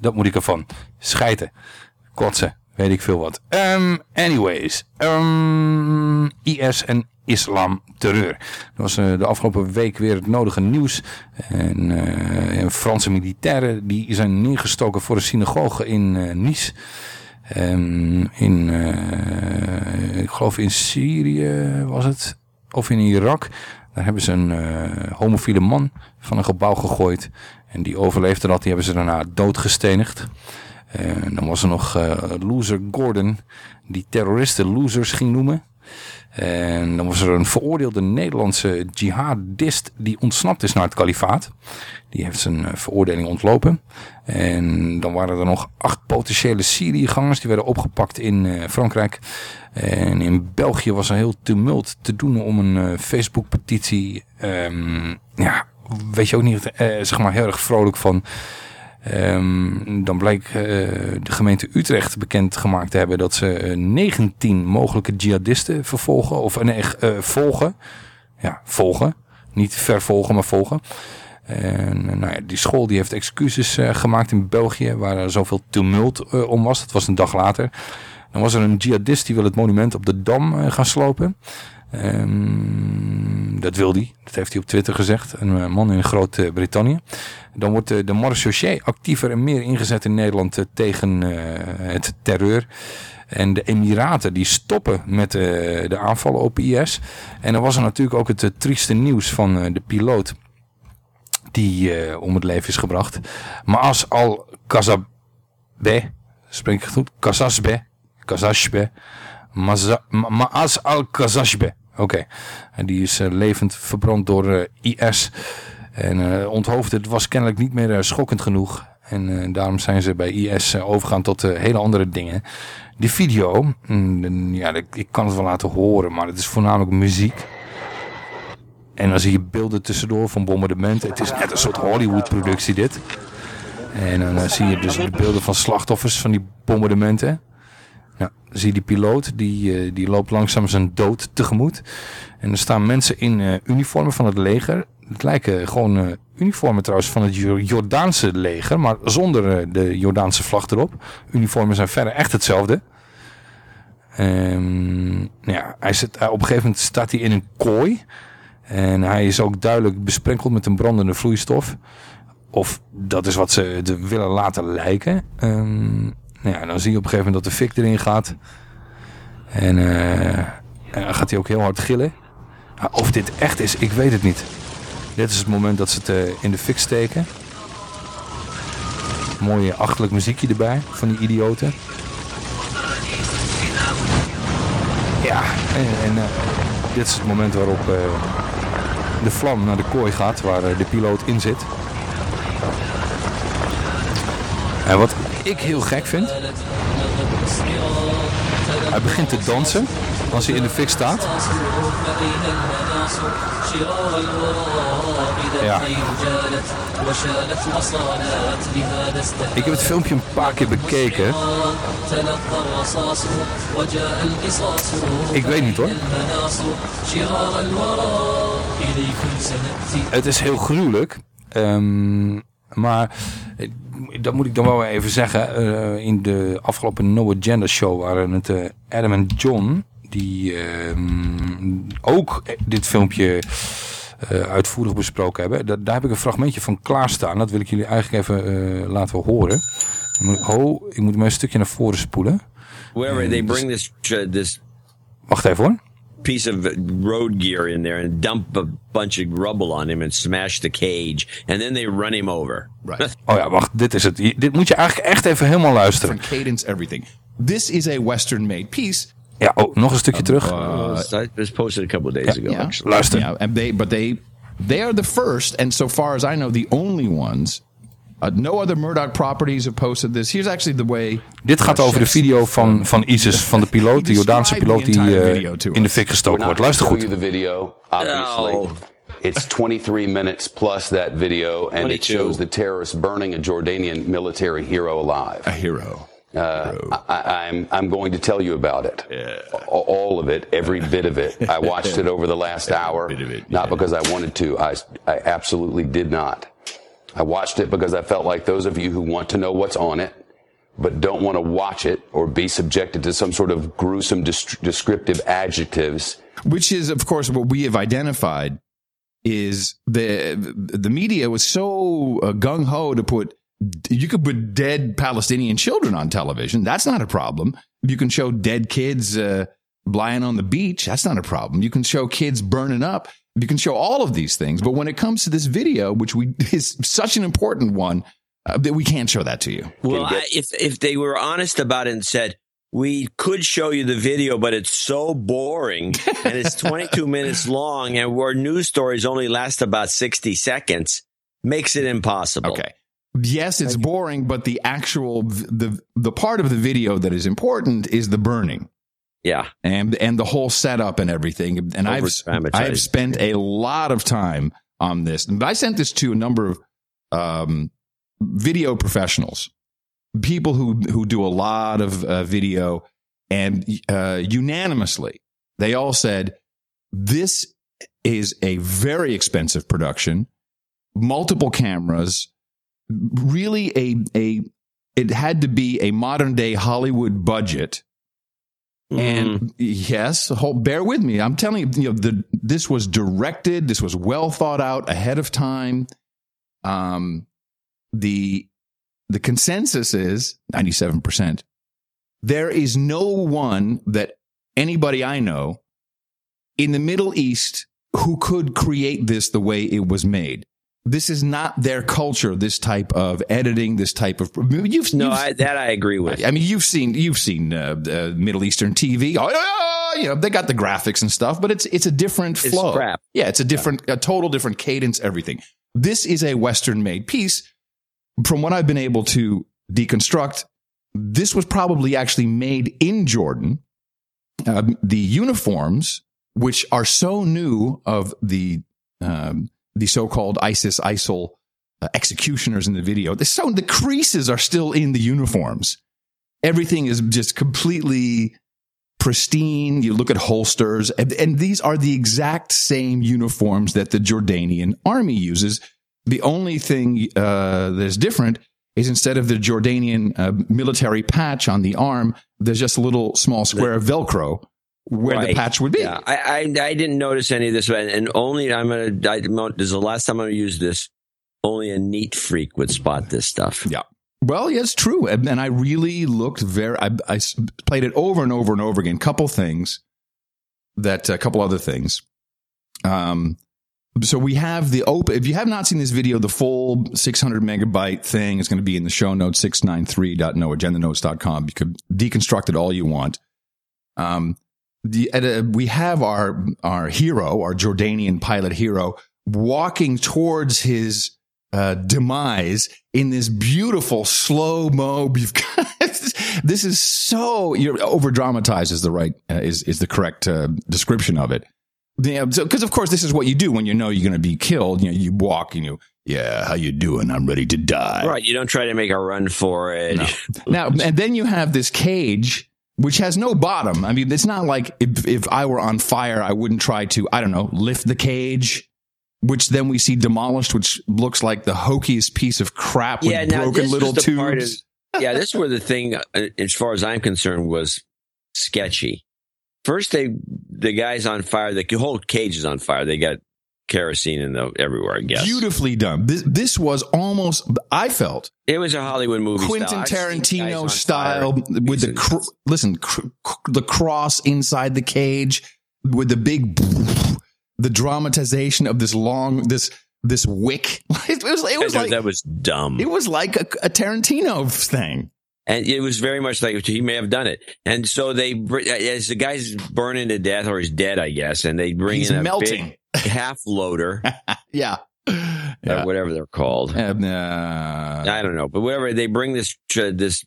Dat moet ik ervan. Schijten. Kotsen. Weet ik veel wat. Ehm, anyways. Ehm, IS en islam terreur. Dat was eh, de afgelopen week weer het nodige nieuws. En eh, Franse militairen die zijn neergestoken voor een synagoge in eh, Nice. Ehm, in, ik geloof in Syrië was het. Of in Irak. Daar hebben ze een homofiele man van een gebouw gegooid. En die overleefde dat. Die hebben ze daarna doodgestenigd. En dan was er nog Loser Gordon. Die terroristen losers ging noemen. En dan was er een veroordeelde Nederlandse jihadist die ontsnapt is naar het kalifaat. Die heeft zijn eh, veroordeling ontlopen. En dan waren er nog acht potentiële Syriëgangers. Die werden opgepakt in eh, Frankrijk. En in België was er heel tumult te doen om een eh, Facebook-petitie. Ehm, ja, weet je ook niet, zeg maar heel erg vrolijk van. Ehm, dan bleek eh, de gemeente Utrecht bekend gemaakt te hebben dat ze eh, 19 mogelijke jihadisten vervolgen. Of nee, eh, volgen. Ja, volgen. Niet vervolgen, maar volgen. En eh, nou ja, die school die heeft excuses eh, gemaakt in België waar er zoveel tumult eh, om was. Dat was een dag later. Dan was er een jihadist die wil het monument op de Dam eh, gaan slopen. Ehm, dat wil hij. Dat heeft hij op Twitter gezegd. Een eh, man in Groot-Brittannië. Dan wordt eh, de marechaussee actiever en meer ingezet in Nederland eh, tegen het terreur. En de Emiraten die stoppen met de aanvallen op IS. En dan was er natuurlijk ook het eh, trieste nieuws van de piloot die om het leven is gebracht. Maas al-Kazabeh, spreek ik het goed? Kazasbe, Kazashbe, Maza- Ma- Maas al-Kazashbe. Oké, en die is eh, levend verbrand door eh, IS. En eh onthoofd, het was kennelijk niet meer schokkend genoeg. En daarom zijn ze bij IS overgegaan tot hele andere dingen. Die video, mm, ja, ik, kan het wel laten horen, maar het is voornamelijk muziek. En dan zie je beelden tussendoor van bombardementen. Het is net een soort Hollywood-productie dit. En dan zie je dus de beelden van slachtoffers van die bombardementen. Nou, dan zie je die piloot, die, eh, die loopt langzaam zijn dood tegemoet. En er staan mensen in eh, uniformen van het leger. Het lijken gewoon eh, uniformen trouwens van het Jo- Jordaanse leger, maar zonder de Jordaanse vlag erop. Uniformen zijn verder echt hetzelfde. Nou ja, hij zit, op een gegeven moment staat hij in een kooi. En hij is ook duidelijk besprenkeld met een brandende vloeistof. Of dat is wat ze willen laten lijken. Ehm, nou dan zie je op een gegeven moment dat de fik erin gaat. En eh, en dan gaat hij ook heel hard gillen. Maar of dit echt is, ik weet het niet. Dit is het moment dat ze het eh, in de fik steken. Mooi eh, achterlijk muziekje erbij van die idioten. Ja, en, eh, dit is het moment waarop eh, de vlam naar de kooi gaat waar eh, de piloot in zit. En wat ik heel gek vind. Hij begint te dansen als hij in de fik staat. Ja. Ik heb het filmpje een paar keer bekeken. Ik weet niet hoor. Het is heel gruwelijk. Ehm, maar dat moet ik dan wel even zeggen. eh, in de afgelopen No Agenda show waren het eh, Adam en John. Die ehm, ook dit filmpje eh, uitvoerig besproken hebben. Da- daar heb ik een fragmentje van klaarstaan. Dat wil ik jullie eigenlijk even laten horen. Oh, ik moet hem een stukje naar voren spoelen. Wherever they bring this this Wacht even hoor. Piece of road gear in there and dump a bunch of rubble on him and smash the cage, and then they run him over. Right. Oh ja, wacht, dit is het. Dit moet je eigenlijk echt even helemaal luisteren. cadence, everything. This is a Western-made piece. Ja, oh, nog een stukje uh, terug. Uh, oh, it was posted a couple of days ago. actually. luister. Yeah, and they, but they, they are the first, and so far as I know, the only ones. Uh, no other Murdoch properties have posted this. Here's actually the way. Dit gaat over de video van, van ISIS, van de piloot, de Jordaanse piloot die eh, in de fik gestoken wordt. Luister goed. you the video, obviously. It's 23 minutes plus that video, and it shows the terrorists burning a Jordanian military hero alive. A hero. Uh, I, I'm I'm going to tell you about it. A- All of it, every bit of it. I watched it over the last hour, not because I wanted to. I I absolutely did not. I watched it because I felt like those of you who want to know what's on it, but don't want to watch it or be subjected to some sort of gruesome descriptive adjectives. which is of course what we have identified is the the media was so uh, gung ho to put you could put dead Palestinian children on television. That's not a problem. You can show dead kids uh, lying on the beach. That's not a problem. You can show kids burning up. You can show all of these things. But when it comes to this video, which we is such an important one, uh, that we can't show that to you. Well, I, if if they were honest about it and said we could show you the video, but it's so boring and it's 22 minutes long and where news stories only last about 60 seconds makes it impossible. Okay. Yes, it's boring, but the actual the the part of the video that is important is the burning. Yeah. And and the whole setup and everything. And I've I've spent a lot of time on this. And I sent this to a number of um, video professionals, people who who do a lot of uh, video, and uh, unanimously they all said this is a very expensive production, multiple cameras, really a a it had to be a modern day Hollywood budget. And yes, hold, bear with me. I'm telling you, you know, the, this was directed. This was well thought out ahead of time. Um, the the consensus is 97 percent. There is no one that anybody I know in the Middle East who could create this the way it was made. This is not their culture. This type of editing, this type of you've No, you've- I, that I agree with. I mean, you've seen you've seen uh, uh, Middle Eastern TV. Oh, you know, they got the graphics and stuff, but it's it's a different It's flow. crap. Yeah, it's a different, a total different cadence. Everything. This is a Western made piece. From what I've been able to deconstruct, this was probably actually made in Jordan. Um, the uniforms, which are so new of the um, the so-called ISIS ISIL uh, executioners in the video, the so the creases are still in the uniforms. Everything is just completely pristine. You look at holsters, and, and these are the exact same uniforms that the Jordanian army uses. The only thing uh, that's different is instead of the Jordanian uh, military patch on the arm, there's just a little small square of Velcro where the patch would be. Yeah, I, I I didn't notice any of this, and and only I'm gonna. I, this is the last time I'm gonna use this. Only a neat freak would spot this stuff. Yeah. Well, yeah, it's true. And, and I really looked very, I played it over and over and over again. Couple things that, a couple other things. Um, so we have the open, if you have not seen this video, the full 600 megabyte thing is going to be in the show notes, 693.noagendanotes.com. You could deconstruct it all you want. Um, the, a, we have our, our hero, our Jordanian pilot hero walking towards his, uh, demise in this beautiful slow mo. this is so you're over dramatized is the right uh, is is the correct uh, description of it. Yeah, so because of course this is what you do when you know you're going to be killed. You know, you walk and you, yeah, how you doing? I'm ready to die. Right, you don't try to make a run for it. Now, and then you have this cage, which has no bottom. I mean, it's not like if, if I were on fire, I wouldn't try to, I don't know, lift the cage, which then we see demolished, which looks like the hokiest piece of crap with yeah, now broken little was tubes. of- yeah, this is where the thing, uh, as far as I'm concerned, was sketchy. First, they the guy's on fire. The whole cage is on fire. They got kerosene in the everywhere. I guess Beautifully done. This, this was almost, I felt, it was a Hollywood movie. Quentin style. I've seen guys Tarantino style with the cr- listen cr- cr- the cross inside the cage with the big the dramatization of this long this this wick it was it was That- like that was dumb. it was like a, a Tarantino thing And it was very much like he may have done it. And so they, as the guy's burning to death or he's dead, I guess, and they bring He's in a melting. big half loader, yeah or whatever they're called. Uh, I don't know, but whatever they bring this tr- this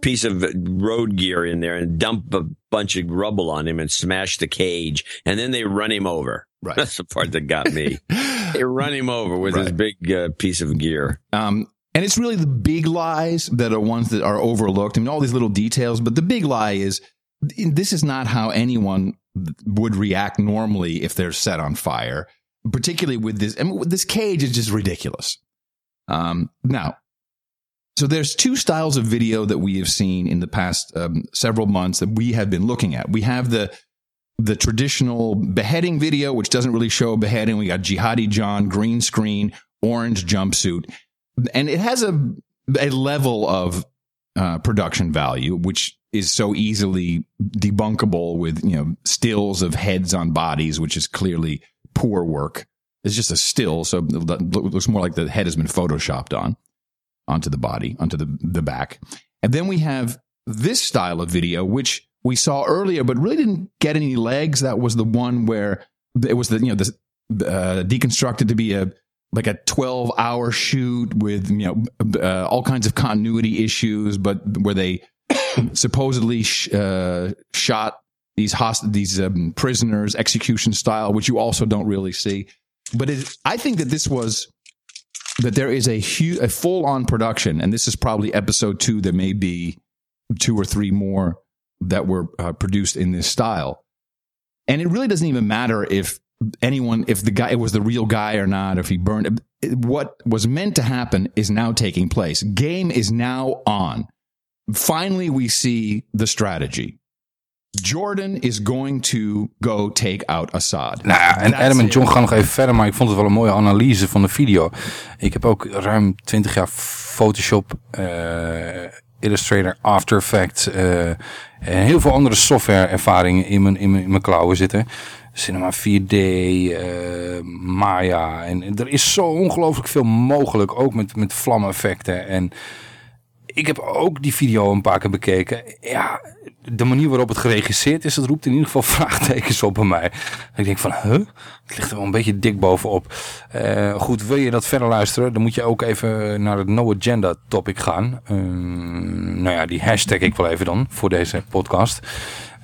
piece of road gear in there and dump a bunch of rubble on him and smash the cage, and then they run him over. Right. That's the part that got me. they run him over with this big uh, piece of gear. Um, and it's really the big lies that are ones that are overlooked. I mean, all these little details, but the big lie is this is not how anyone would react normally if they're set on fire, particularly with this. I mean, this cage is just ridiculous. Um, now, so there's two styles of video that we have seen in the past um, several months that we have been looking at. We have the the traditional beheading video, which doesn't really show a beheading. We got Jihadi John, green screen, orange jumpsuit, and it has a a level of uh, production value, which is so easily debunkable with you know stills of heads on bodies, which is clearly poor work. It's just a still, so it looks more like the head has been photoshopped on onto the body, onto the the back, and then we have this style of video, which we saw earlier, but really didn't get any legs. That was the one where it was the you know the uh, deconstructed to be a like a 12 hour shoot with you know uh, all kinds of continuity issues, but where they supposedly sh- uh, shot these host- these um, prisoners execution style, which you also don't really see. But it, I think that this was that there is a huge, a full on production, and this is probably episode two. There may be two or three more that were uh, produced in this style, and it really doesn't even matter if anyone, if the guy it was the real guy or not, if he burned. What was meant to happen is now taking place. Game is now on. Finally, we see the strategy. Jordan is going to go take out Assad. Nou ja, en That's Adam en it. John gaan nog even verder, maar ik vond het wel een mooie analyse van de video. Ik heb ook ruim 20 jaar Photoshop, eh, Illustrator, After Effects eh, en heel veel andere software ervaringen in mijn, in mijn, in mijn klauwen zitten. Cinema 4D, eh, Maya. En er is zo ongelooflijk veel mogelijk, ook met, met vlameffecten. En ik heb ook die video een paar keer bekeken. Ja, de manier waarop het geregisseerd is, dat roept in ieder geval vraagtekens op bij mij. Ik denk van, huh? Het ligt er wel een beetje dik bovenop. Eh, goed, wil je dat verder luisteren, dan moet je ook even naar het No Agenda topic gaan. Eh, nou ja, die hashtag ik wel even dan, voor deze podcast.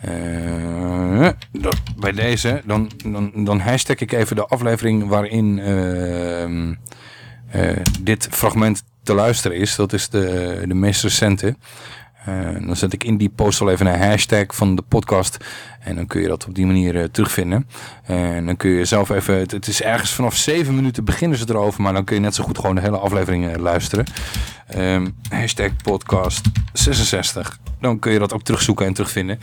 Eh, dat- bij deze, dan, dan, dan hashtag ik even de aflevering waarin ehm, eh, dit fragment te luisteren is. Dat is de, de meest recente. Eh, dan zet ik in die post al even een hashtag van de podcast. En dan kun je dat op die manier terugvinden. En dan kun je zelf even... Het, is ergens vanaf 7 minuten beginnen ze erover. Maar dan kun je net zo goed gewoon de hele aflevering luisteren. Ehm, hashtag podcast 66. Dan kun je dat ook terugzoeken en terugvinden.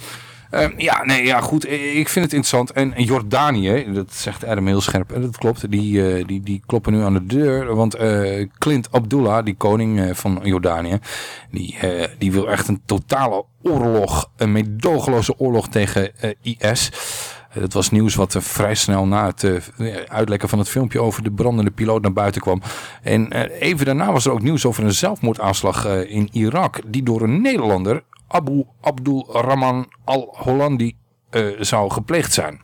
Ehm, ja, nee, ja, goed. eh, Ik vind het interessant. En Jordanië, dat zegt Adam heel scherp, en dat klopt. Die, eh, die, die kloppen nu aan de deur. Want eh, Clint Abdullah, die koning van Jordanië, die, die wil echt een totale oorlog, een meedogenloze oorlog tegen IS. Dat was nieuws wat vrij snel na het uitlekken van het filmpje over de brandende piloot naar buiten kwam. En even daarna was er ook nieuws over een zelfmoordaanslag in Irak. Die door een Nederlander, Abu Abdul Rahman al-Hollandi, eh, zou gepleegd zijn.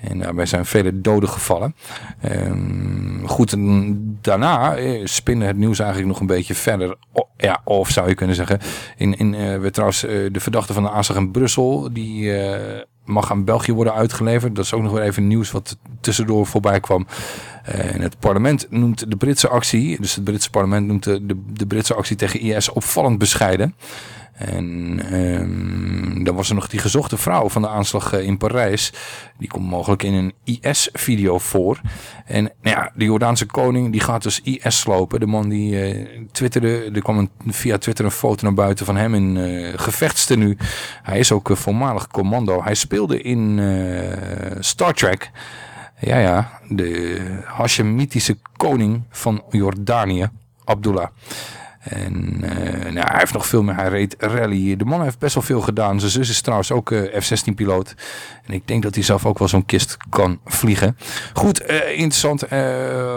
En daarbij zijn vele doden gevallen. Ehm, goed, en daarna eh, spinde het nieuws eigenlijk nog een beetje verder. Ja, of zou je kunnen zeggen. In, in, eh, werd trouwens de verdachte van de aanslag in Brussel. Die mag aan België worden uitgeleverd. Dat is ook nog weer even nieuws wat tussendoor voorbij kwam. En het parlement noemt de Britse actie. Dus het Britse parlement noemt de, de Britse actie tegen IS opvallend bescheiden. En ehm, dan was er nog die gezochte vrouw van de aanslag eh, in Parijs. Die komt mogelijk in een IS-video voor. En nou ja, de Jordaanse koning die gaat dus IS slopen. De man die eh, twitterde, er kwam via Twitter een foto naar buiten van hem in eh gevechtstenue. Hij is ook voormalig commando. Hij speelde in Star Trek. Ja, ja, de Hashemitische koning van Jordanië, Abdullah. En eh, nou, hij heeft nog veel meer. Hij reed rally. De man heeft best wel veel gedaan. Zijn zus is trouwens ook eh, F-16-piloot. En ik denk dat hij zelf ook wel zo'n kist kan vliegen. Goed, eh, interessant.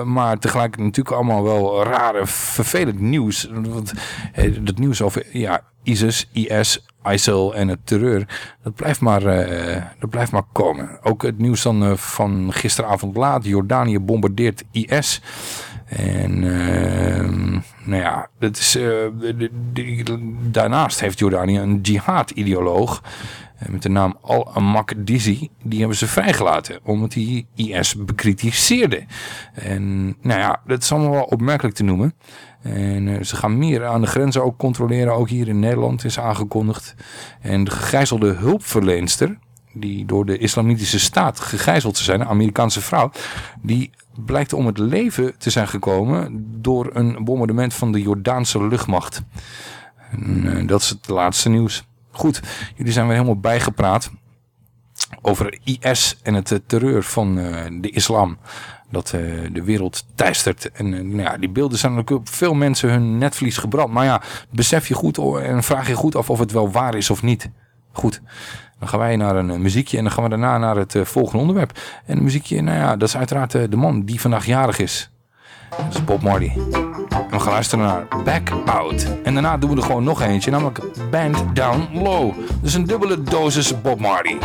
maar tegelijk natuurlijk allemaal wel raar en vervelend nieuws. Want dat nieuws over ja, ISIS, IS, ISIL en het terreur. Dat blijft maar, dat blijft maar komen. Ook het nieuws dan van gisteravond laat. Jordanië bombardeert IS. En ehm, nou ja, dat is, eh, de- daarnaast heeft Jordanië een jihad-ideoloog eh, met de naam Al-Makdisi. Die hebben ze vrijgelaten omdat hij IS bekritiseerde. En nou ja, dat is allemaal wel opmerkelijk te noemen. En eh, ze gaan meer aan de grenzen ook controleren. Ook hier in Nederland is aangekondigd. En de gegijzelde hulpverleenster, die door de islamitische staat gegijzeld te zijn, een Amerikaanse vrouw, die blijkt om het leven te zijn gekomen door een bombardement van de Jordaanse luchtmacht. Eh, dat is het laatste nieuws. Goed, jullie zijn weer helemaal bijgepraat over IS en het eh, terreur van eh, de islam. Dat de wereld teistert. En nou ja, die beelden zijn natuurlijk op veel mensen hun netvlies gebrand. Maar ja, besef je goed en vraag je goed af of het wel waar is of niet. Goed, dan gaan wij naar een eh, muziekje en dan gaan we daarna naar het eh, volgende onderwerp. En muziekje, nou ja, dat is uiteraard eh, de man die vandaag jarig is. Dat is Bob Marley. En we gaan luisteren naar Back Out. En daarna doen we er gewoon nog eentje, namelijk Band Down Low. Dus een dubbele dosis Bob Marley.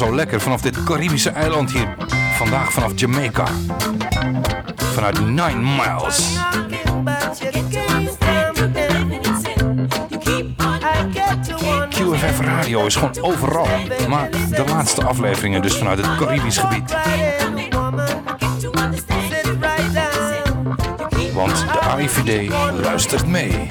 zo lekker vanaf dit Caribische eiland hier. Vandaag vanaf Jamaica. Vanuit Nine Miles. QFF Radio is gewoon overal. Maar de laatste afleveringen dus vanuit het Caribisch gebied. Want de AIVD luistert mee.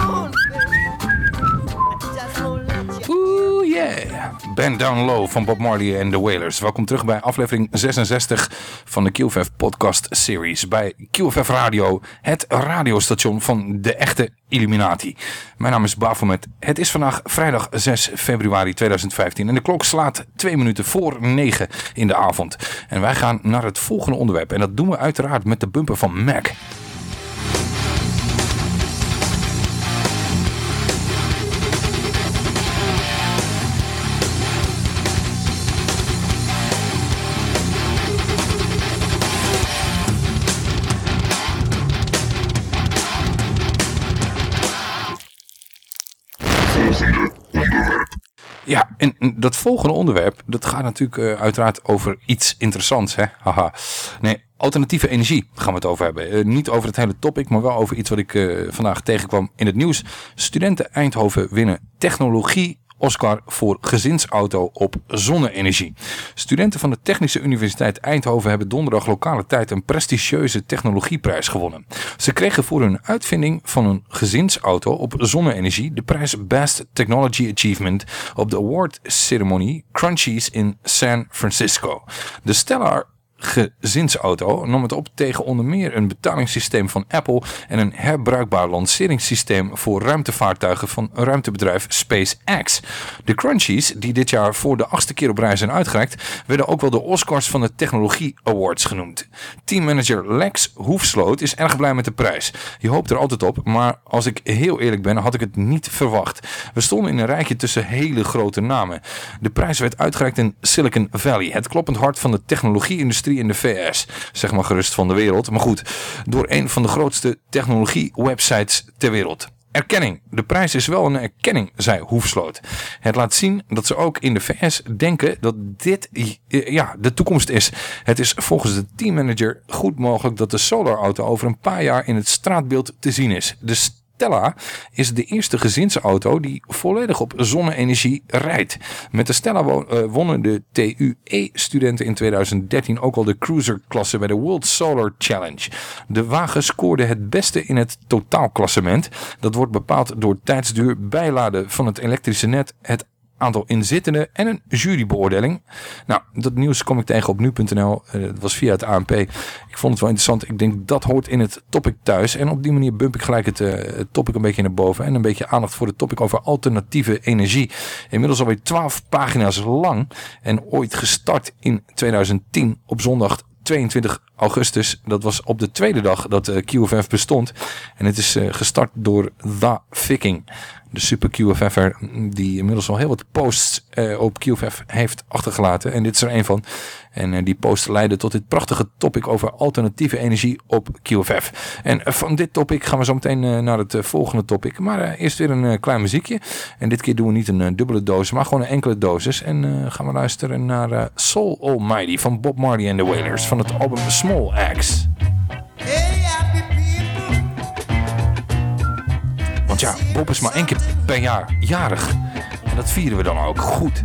van Bob Marley en The Wailers. Welkom terug bij aflevering 66 van de QFF podcast series. Bij QFF Radio, het radiostation van de echte Illuminati. Mijn naam is Bafomet. Het is vandaag vrijdag 6 februari 2015 en de klok slaat twee minuten voor 9 in de avond. En wij gaan naar het volgende onderwerp en dat doen we uiteraard met de bumper van Mac. Ja, en dat volgende onderwerp, dat gaat natuurlijk uh, uiteraard over iets interessants, hè? Haha. Nee, alternatieve energie gaan we het over hebben. Uh, niet over het hele topic, maar wel over iets wat ik uh, vandaag tegenkwam in het nieuws. Studenten Eindhoven winnen technologie Oscar voor gezinsauto op zonne-energie. Studenten van de Technische Universiteit Eindhoven hebben donderdag lokale tijd een prestigieuze technologieprijs gewonnen. Ze kregen voor hun uitvinding van een gezinsauto op zonne-energie de prijs Best Technology Achievement op de award ceremony Crunchies in San Francisco. De Stellar gezinsauto nam het op tegen onder meer een betalingssysteem van Apple en een herbruikbaar lanceringssysteem voor ruimtevaartuigen van ruimtebedrijf SpaceX. De Crunchies, die dit jaar voor de achtste keer op reis zijn uitgereikt, werden ook wel de Oscars van de Technologie Awards genoemd. Teammanager Lex Hoefsloot is erg blij met de prijs. Je hoopt er altijd op, maar als ik heel eerlijk ben, had ik het niet verwacht. We stonden in een rijtje tussen hele grote namen. De prijs werd uitgereikt in Silicon Valley, het kloppend hart van de technologie-industrie in de VS. Zeg maar gerust van de wereld. Maar goed, door een van de grootste technologie-websites ter wereld. Erkenning. De prijs is wel een erkenning, zei Hoefsloot. Het laat zien dat ze ook in de VS denken dat dit ja, de toekomst is. Het is volgens de teammanager goed mogelijk dat de solarauto over een paar jaar in het straatbeeld te zien is. De Stella is de eerste gezinsauto die volledig op zonne-energie rijdt. Met de Stella wonnen de TUE-studenten in 2013 ook al de cruiser-klasse bij de World Solar Challenge. De wagen scoorde het beste in het totaalklassement. Dat wordt bepaald door tijdsduur, bijladen van het elektrische net, het aantal inzittenden en een jurybeoordeling. Nou, dat nieuws kom ik tegen op nu.nl. Uh, dat was via het ANP. Ik vond het wel interessant. Ik denk dat hoort in het topic thuis. En op die manier bump ik gelijk het, het topic een beetje naar boven. En een beetje aandacht voor het topic over alternatieve energie. Inmiddels alweer 12 pagina's lang. En ooit gestart in 2010 op zondag 22 augustus. Dat was op de tweede dag dat uh, QFF bestond. En het is uh, gestart door The Viking. De super QFF'er die inmiddels al heel wat posts uh, op QFF heeft achtergelaten. En dit is er een van. En die post leidde tot dit prachtige topic over alternatieve energie op QFF. En van dit topic gaan we zo meteen naar het volgende topic. Maar eerst weer een klein muziekje. En dit keer doen we niet een dubbele dosis, maar gewoon een enkele dosis. En gaan we luisteren naar Soul Almighty van Bob Marley and the Wailers. Van het album Small Axe. Want ja, Bob is maar één keer per jaar jarig. En dat vieren we dan ook goed.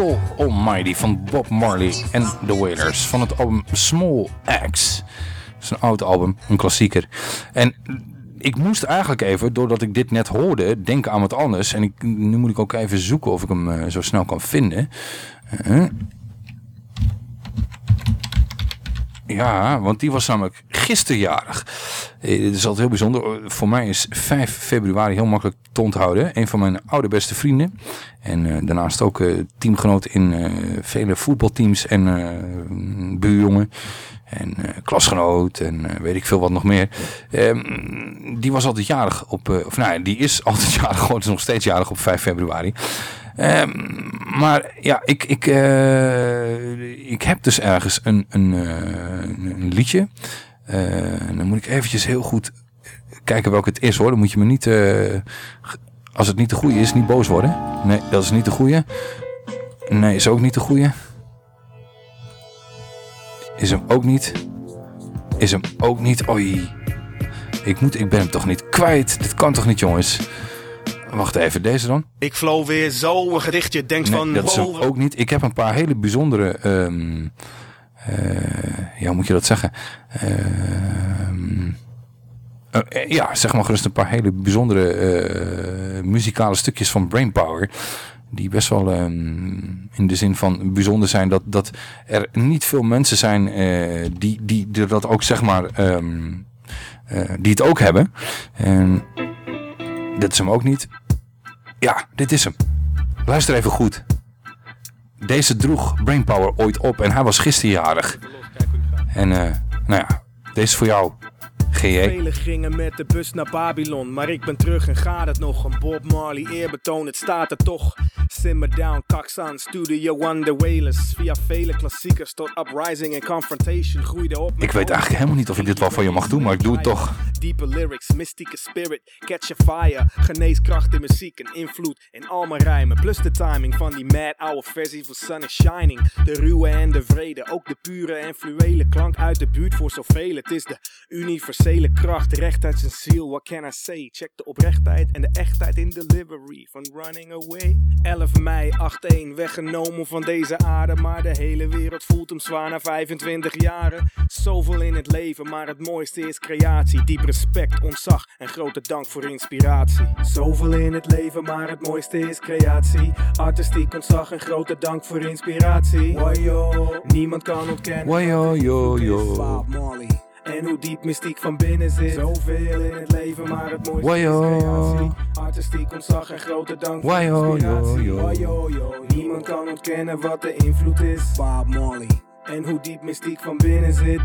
Soul Almighty van Bob Marley en The Wailers van het album Small Axe. Dat is een oud album, een klassieker. En ik moest eigenlijk even, doordat ik dit net hoorde, denken aan wat anders. En ik, nu moet ik ook even zoeken of ik hem eh, zo snel kan vinden. Eh, ja, want die was namelijk gisterjarig. Eh, Dit is altijd heel bijzonder. Eh, Voor mij is 5 februari heel makkelijk te onthouden. Een van mijn oude beste vrienden. En eh, daarnaast ook eh, teamgenoot in eh, vele voetbalteams en eh, buurjongen. En eh, klasgenoot en eh, weet ik veel wat nog meer. Ehm, die was altijd jarig op, eh, of nou ja, die is altijd jarig, gewoon is nog steeds jarig op 5 februari. Ehm, maar ja, ik, ik, eh, ik heb dus ergens een, eh, een, een liedje. Eh, dan moet ik eventjes heel goed kijken welke het is hoor. Dan moet je me niet, eh, als het niet de goede is, niet boos worden. Nee, dat is niet de goede. Nee, is ook niet de goede. Is hem ook niet. Is hem ook niet. Oei. Ik, moet, ik ben hem toch niet kwijt. Dit kan toch niet, jongens? Wacht even, deze dan? Ik flow weer zo een gedichtje. Denkt Nee, van, dat is wow, ook niet. Ik heb een paar hele bijzondere... ehm, eh, ja, hoe moet je dat zeggen? Ehm, eh, eh, ja, zeg maar gerust een paar hele bijzondere eh, muzikale stukjes van Brainpower. Die best wel ehm, in de zin van bijzonder zijn. Dat, dat er niet veel mensen zijn eh, die, die, dat ook zeg maar... ehm, eh, die het ook hebben. En dit is hem ook niet. Ja, dit is hem. Luister even goed. Deze droeg Brainpower ooit op en hij was gisterjarig. En eh, nou ja, deze is voor jou, GJ. Velen gingen met de bus naar Babylon, maar ik ben terug en gaat het nog. Een Bob Marley eerbetoon, het staat er toch. Simmer down, Cox on, Studio One, The Wailers. Via vele klassiekers tot Uprising en Confrontation groeide op. Ik weet eigenlijk helemaal niet of ik dit wel voor je mag doen, maar ik doe het toch. Diepe lyrics, mystieke spirit, catch a fire. Geneeskracht in muziek en invloed in al mijn rijmen. Plus de timing van die mad oude versie van Sun is Shining. De ruwe en de vrede, ook de pure en fluwele klank uit de buurt voor zoveel. Het is de universele kracht, recht uit zijn ziel. What can I say? Check de oprechtheid en de echtheid in delivery van Running Away. 11 mei 8-1, weggenomen van deze aarde. Maar de hele wereld voelt hem zwaar na 25 jaren. Zoveel in het leven, maar het mooiste is creatie. Diep respect, ontzag en grote dank voor inspiratie. Zoveel in het leven, maar het mooiste is creatie. Artistiek ontzag en grote dank voor inspiratie. Wajo, niemand kan ontkennen. Wajo, yo, yo. Bob Marley. En hoe diep mystiek van binnen zit. Zoveel in het leven, maar het mooiste Wajo. is creatie. Artistiek ontzag en grote dank voor Wajo, inspiratie. yo, yo. Wajo, yo. Niemand kan ontkennen wat de invloed is. Bob Marley. En hoe diep mystiek van binnen zit.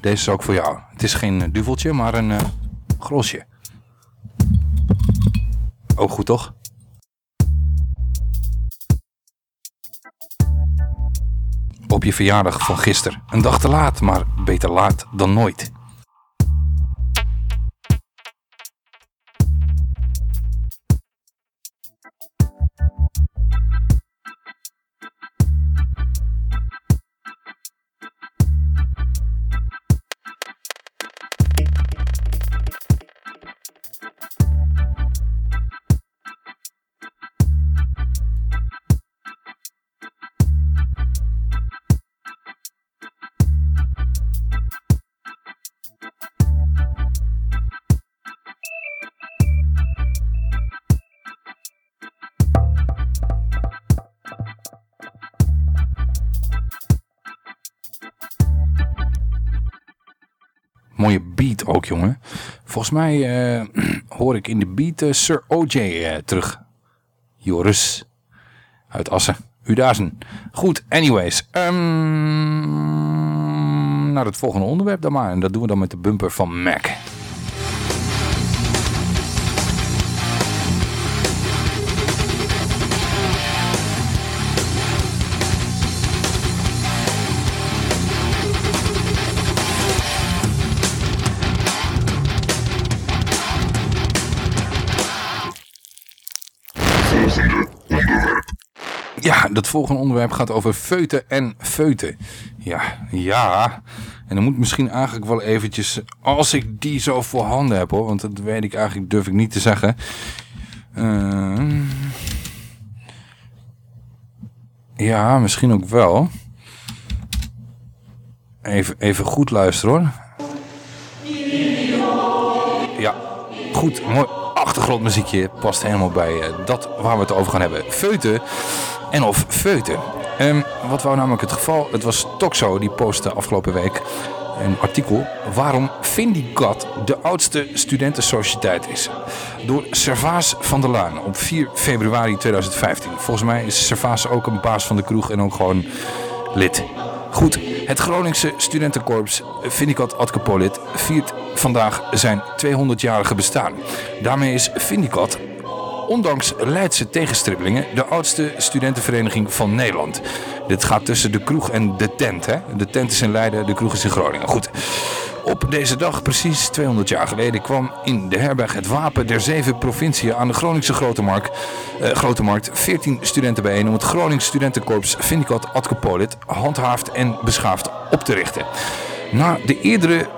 Deze is ook voor jou. Het is geen eh, duveltje, maar een eh grosje. Ook goed, toch? Op je verjaardag van gisteren. Een dag te laat, maar beter laat dan nooit. Volgens mij eh, hoor ik in de beat eh, Sir OJ eh, terug. Joris. Uit Assen. Udazen. Goed, anyways. ehm, naar het volgende onderwerp dan maar. En dat doen we dan met de bumper van Mac. Volgende onderwerp gaat over feuten en feuten. Ja, ja. En dan moet misschien eigenlijk wel eventjes, als ik die zo voorhanden heb hoor, want dat weet ik eigenlijk, durf ik niet te zeggen. Ehm, ja, misschien ook wel. Even, even goed luisteren hoor. Ja, goed, mooi achtergrondmuziekje past helemaal bij eh, dat waar we het over gaan hebben. Feuten en of feuten. Ehm, wat wou namelijk het geval? Het was Toxo die postte afgelopen week een artikel waarom Vindicat de oudste studentensociëteit is. Door Servaas van der Laan op 4 februari 2015. Volgens mij is Servaas ook een baas van de kroeg en ook gewoon lid. Goed, het Groningse studentenkorps Vindicat Adcapolit viert vandaag zijn 200-jarige bestaan. Daarmee is Vindicat ondanks Leidse tegenstribbelingen de oudste studentenvereniging van Nederland. Dit gaat tussen de kroeg en de tent. Hè? De tent is in Leiden, de kroeg is in Groningen. Goed. Op deze dag, precies 200 jaar geleden, kwam in de herberg het wapen der zeven provinciën aan de Groningse Grote Markt, eh, Grote Markt 14 studenten bijeen om het Gronings Studentenkorps Vindicat Adcapolit handhaafd en beschaafd op te richten. Na de eerdere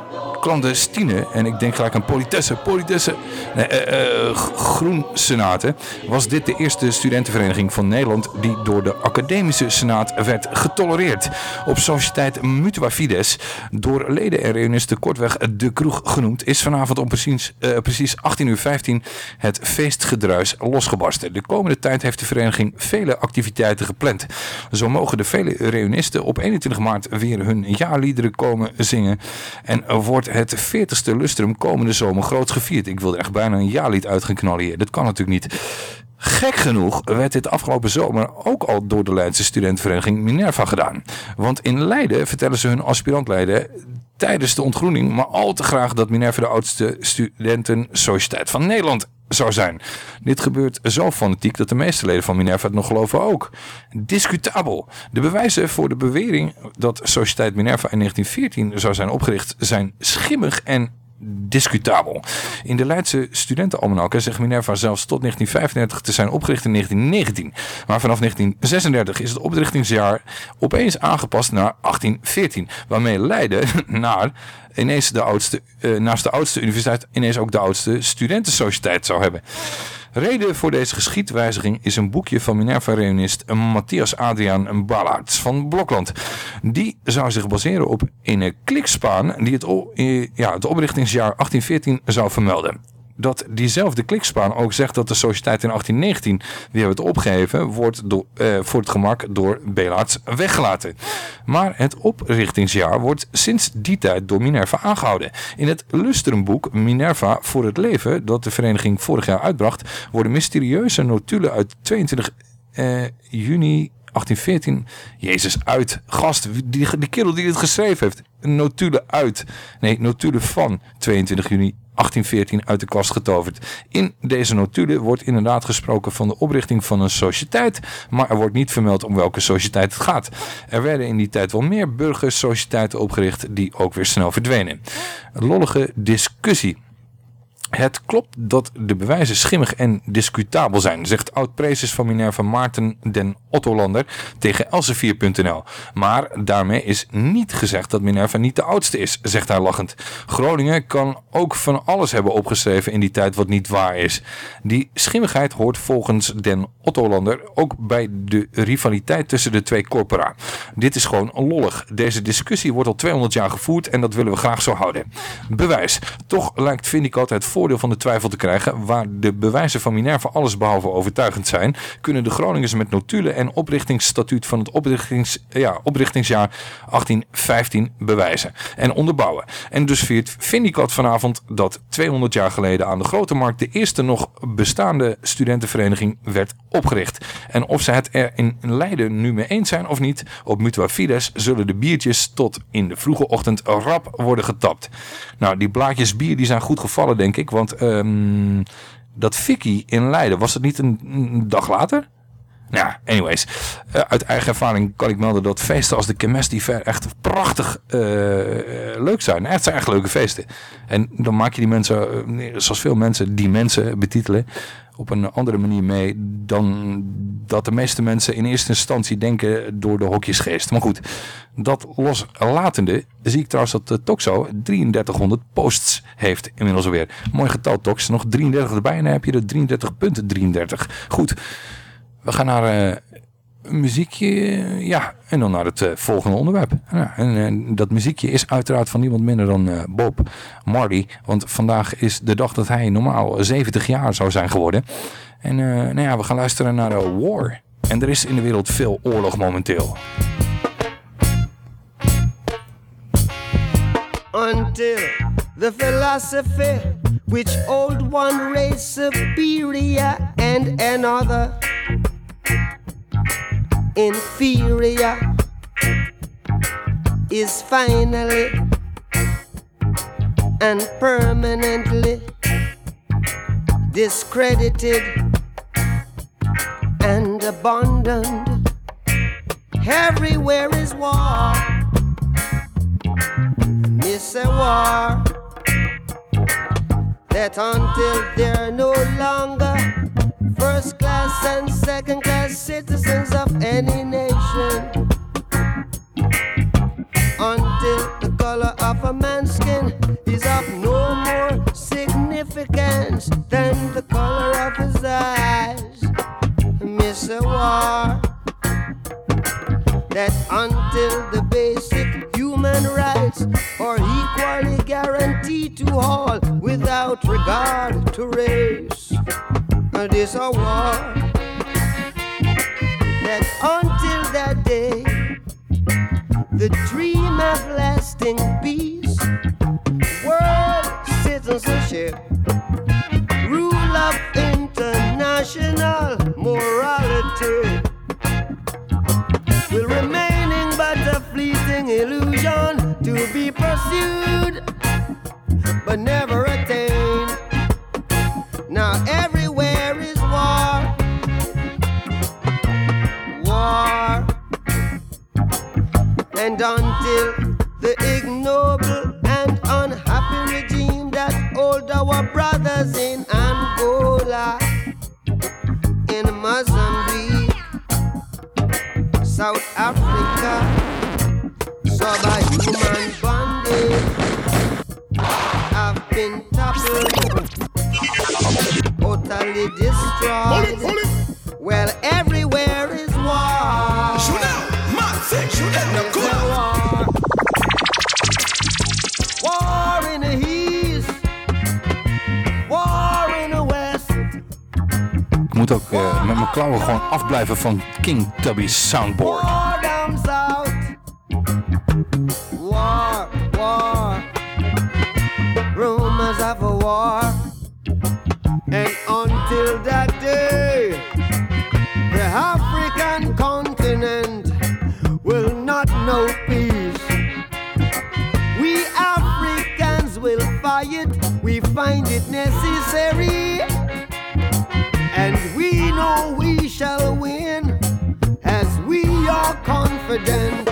clandestine, en ik denk gelijk aan politesse, politesse, nee, eh, eh, groen senaten, was dit de eerste studentenvereniging van Nederland die door de academische senaat werd getolereerd. Op sociëteit Mutua Fides, door leden en reunisten kortweg de kroeg genoemd, is vanavond om precies, eh, precies 18 uur 15 het feestgedruis losgebarsten. De komende tijd heeft de vereniging vele activiteiten gepland. Zo mogen de vele reunisten op 21 maart weer hun jaarliederen komen zingen en wordt het 40ste lustrum komende zomer groot gevierd. Ik wilde echt bijna een jaarlied uit gaan knallen hier. Dat kan natuurlijk niet. Gek genoeg werd dit afgelopen zomer ook al door de Leidse studentenvereniging Minerva gedaan. Want in Leiden vertellen ze hun aspirantleden tijdens de ontgroening maar al te graag dat Minerva de oudste studentensociëteit van Nederland zou zijn. Dit gebeurt zo fanatiek dat de meeste leden van Minerva het nog geloven ook. Discutabel. De bewijzen voor de bewering dat Sociëteit Minerva in 1914 zou zijn opgericht zijn schimmig en discutabel. In de Leidse studentenalmanakken zegt Minerva zelfs tot 1935 te zijn opgericht in 1919. Maar vanaf 1936 is het oprichtingsjaar opeens aangepast naar 1814. Waarmee Leiden naar ineens de oudste, eh, naast de oudste universiteit ineens ook de oudste studentensociëteit zou hebben. Reden voor deze geschiedwijziging is een boekje van Minerva-reunist Matthias Adriaan Ballaerts van Blokland. Die zou zich baseren op een klikspaan die het, eh, ja, het oprichtingsjaar 1814 zou vermelden. Dat diezelfde klikspaan ook zegt dat de sociëteit in 1819 weer werd opgeheven, wordt door, eh, voor het gemak door Belaerts weggelaten. Maar het oprichtingsjaar wordt sinds die tijd door Minerva aangehouden. In het lustrumboek Minerva voor het leven, dat de vereniging vorig jaar uitbracht, worden mysterieuze notulen uit 22 eh, juni 1814. Jezus, uit. Gast, die, die kerel die dit geschreven heeft. Notulen uit. Nee, notulen van 22 juni 1814 uit de kast getoverd. In deze notulen wordt inderdaad gesproken van de oprichting van een sociëteit, maar er wordt niet vermeld om welke sociëteit het gaat. Er werden in die tijd wel meer burgersociëteiten opgericht die ook weer snel verdwenen. Lollige discussie. Het klopt dat de bewijzen schimmig en discutabel zijn, zegt oud-prezes van Minerva Maarten den Ottolander tegen Elsevier.nl. Maar daarmee is niet gezegd dat Minerva niet de oudste is, zegt hij lachend. Groningen kan ook van alles hebben opgeschreven in die tijd wat niet waar is. Die schimmigheid hoort volgens den Ottolander ook bij de rivaliteit tussen de twee corpora. Dit is gewoon lollig. Deze discussie wordt al 200 jaar gevoerd en dat willen we graag zo houden. Bewijs. Toch lijkt Vindicat het volk voordeel van de twijfel te krijgen, waar de bewijzen van Minerva allesbehalve overtuigend zijn, kunnen de Groningers met notulen en oprichtingsstatuut van het oprichtings, ja, oprichtingsjaar 1815 bewijzen en onderbouwen. En dus viert Vindicat vanavond dat 200 jaar geleden aan de Grote Markt de eerste nog bestaande studentenvereniging werd opgericht. En of ze het er in Leiden nu mee eens zijn of niet, op Mutua Fides zullen de biertjes tot in de vroege ochtend rap worden getapt. Nou, die blaadjes bier die zijn goed gevallen, denk ik. Want ehm, dat Vicky in Leiden, was het niet een, dag later? Nou, anyways. Eh, uit eigen ervaring kan ik melden dat feesten als de Kemes die echt prachtig eh, eh, leuk zijn. Het zijn echt leuke feesten. En dan maak je die mensen, zoals veel mensen die mensen betitelen, op een andere manier mee dan dat de meeste mensen in eerste instantie denken door de hokjesgeest. Maar goed, dat loslatende zie ik trouwens dat Toxo 3300 posts heeft inmiddels alweer. Mooi getal Tox, nog 33 erbij en dan heb je de 33.33. Goed, we gaan naar eh, muziekje, ja, en dan naar het eh, volgende onderwerp. Ja, en eh, dat muziekje is uiteraard van niemand minder dan eh, Bob Marley, want vandaag is de dag dat hij normaal 70 jaar zou zijn geworden. En eh, nou ja, we gaan luisteren naar War. En er is in de wereld veel oorlog momenteel. until the philosophy which old one race superior and another inferior is finally and permanently discredited and abandoned. Everywhere is war. It's a war that until they're no longer first class and second class citizens of any nation, until the color of a man's skin is of no more significance than the color of his eyes, miss a war that until the basic human rights are equally guaranteed to all without regard to race. It is a war that until that day, the dream of lasting peace, world citizenship, rule of international morality will remaining but a fleeting illusion to be pursued but never attained. Now everywhere and until the ignoble and unhappy regime that hold our brothers in Angola, in Mozambique. South Africa, subhuman bondage have been toppled, totally destroyed. Well, everywhere moet ook eh, met mijn klauwen gewoon afblijven van King Tubby's soundboard. evident.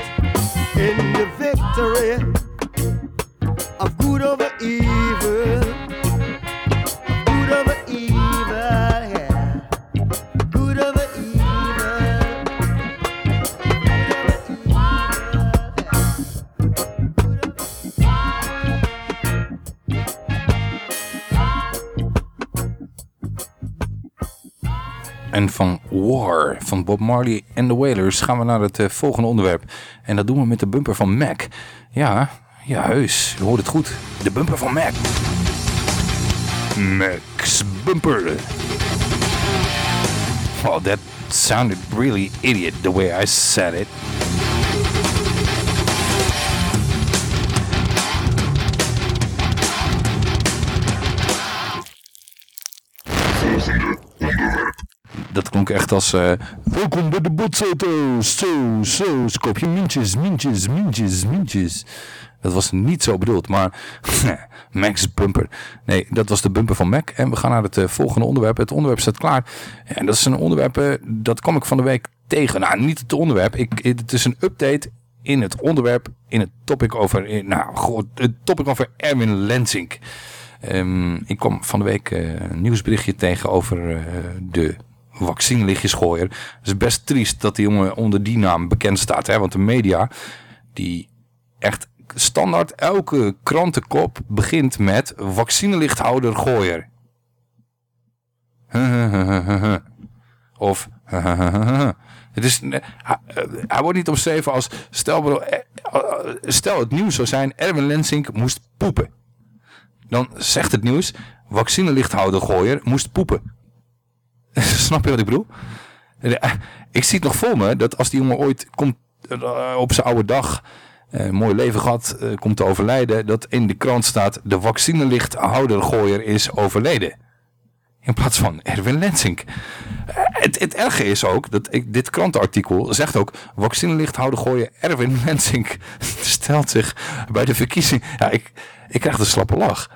En van War van Bob Marley en de Wailers gaan we naar het eh, volgende onderwerp. En dat doen we met de bumper van Mac. Ja, ja heus, je hoort het goed. De bumper van Mac. Max Bumper. Oh, that sounded really idiot the way I said it. Dat klonk echt als... eh, Welkom bij de botsauto's. Zo, zo. Koop je mintjes, mintjes, mintjes, mintjes. Dat was niet zo bedoeld, maar... Max Bumper. Nee, dat was de bumper van Mac. En we gaan naar het eh, volgende onderwerp. Het onderwerp staat klaar. En dat is een onderwerp, eh, dat kwam ik van de week tegen. Nou, niet het onderwerp. Ik, het is een update in het onderwerp, in het topic over... nou, god, het topic over Erwin Lensink. Ehm, ik kwam van de week een nieuwsberichtje tegen over de vaccinelichtjesgooier. Het is best triest dat die jongen onder die naam bekend staat. Hè? Want de media, die echt standaard elke krantenkop begint met vaccinelichthouder gooier. Of het is, hij, hij wordt niet omschreven als stel, eh, stel het nieuws zou zijn Erwin Lensink moest poepen. Dan zegt het nieuws vaccinelichthouder gooier moest poepen. Snap je wat ik bedoel? Ik zie het nog voor me dat als die jongen ooit komt eh, op zijn oude dag eh, een mooi leven gehad, eh, komt te overlijden, dat in de krant staat de vaccinelichthoudergooier is overleden. In plaats van Erwin Lensink. Eh, Het, het erge is ook, dat ik, dit krantenartikel zegt ook, vaccinelichthoudergooier Erwin Lensink stelt zich bij de verkiezing. Ja, ik, ik krijg een slappe lach.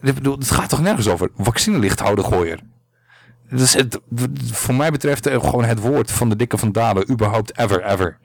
Het gaat toch nergens over vaccinelichthoudergooier. Is het, voor mij betreft eh, gewoon het woord van de dikke van Dalen. Überhaupt ever, ever.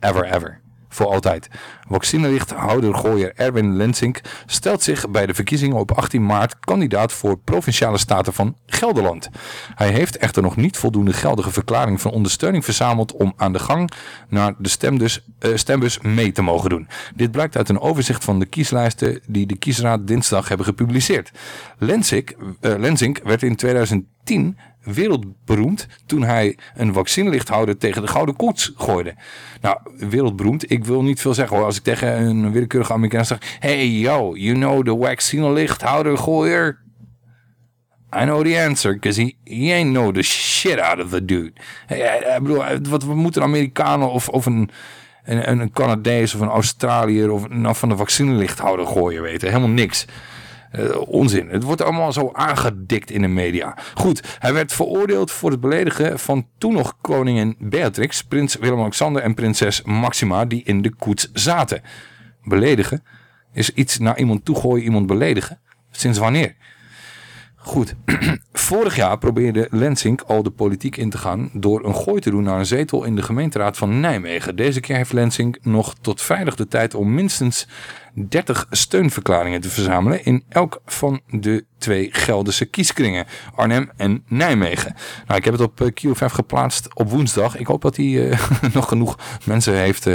Ever, ever. Voor altijd. Vaccinelichthouder gooier Erwin Lensink stelt zich bij de verkiezingen op 18 maart kandidaat voor Provinciale Staten van Gelderland. Hij heeft echter nog niet voldoende geldige verklaring van ondersteuning verzameld om aan de gang naar de stemdus, eh, stembus mee te mogen doen. Dit blijkt uit een overzicht van de kieslijsten die de kiesraad dinsdag hebben gepubliceerd. Lensink, eh, Lensink werd in 2010 wereldberoemd toen hij een vaccinelichthouder tegen de gouden koets gooide. Nou, wereldberoemd, ik wil niet veel zeggen hoor. Als ik tegen een willekeurige Amerikaan zeg, hey yo, you know the vaccinelichthouder gooier? I know the answer, because he, he ain't know the shit out of the dude. Hey, eh, ik bedoel, eh, wat, wat moeten Amerikanen of, of een, een, een Canadees of een Australiër of nou, van de vaccinelichthouder gooien weten? Helemaal niks. Eh, onzin. Het wordt allemaal zo aangedikt in de media. Goed, hij werd veroordeeld voor het beledigen van toen nog koningin Beatrix, prins Willem-Alexander en prinses Maxima die in de koets zaten. Beledigen is iets naar iemand toegooien, iemand beledigen. Sinds wanneer? Goed, vorig jaar probeerde Lensink al de politiek in te gaan door een gooi te doen naar een zetel in de gemeenteraad van Nijmegen. Deze keer heeft Lensink nog tot vrijdag de tijd om minstens 30 steunverklaringen te verzamelen in elk van de twee Gelderse kieskringen, Arnhem en Nijmegen. Nou, ik heb het op eh, QFF geplaatst op woensdag. Ik hoop dat hij eh, nog genoeg mensen heeft eh,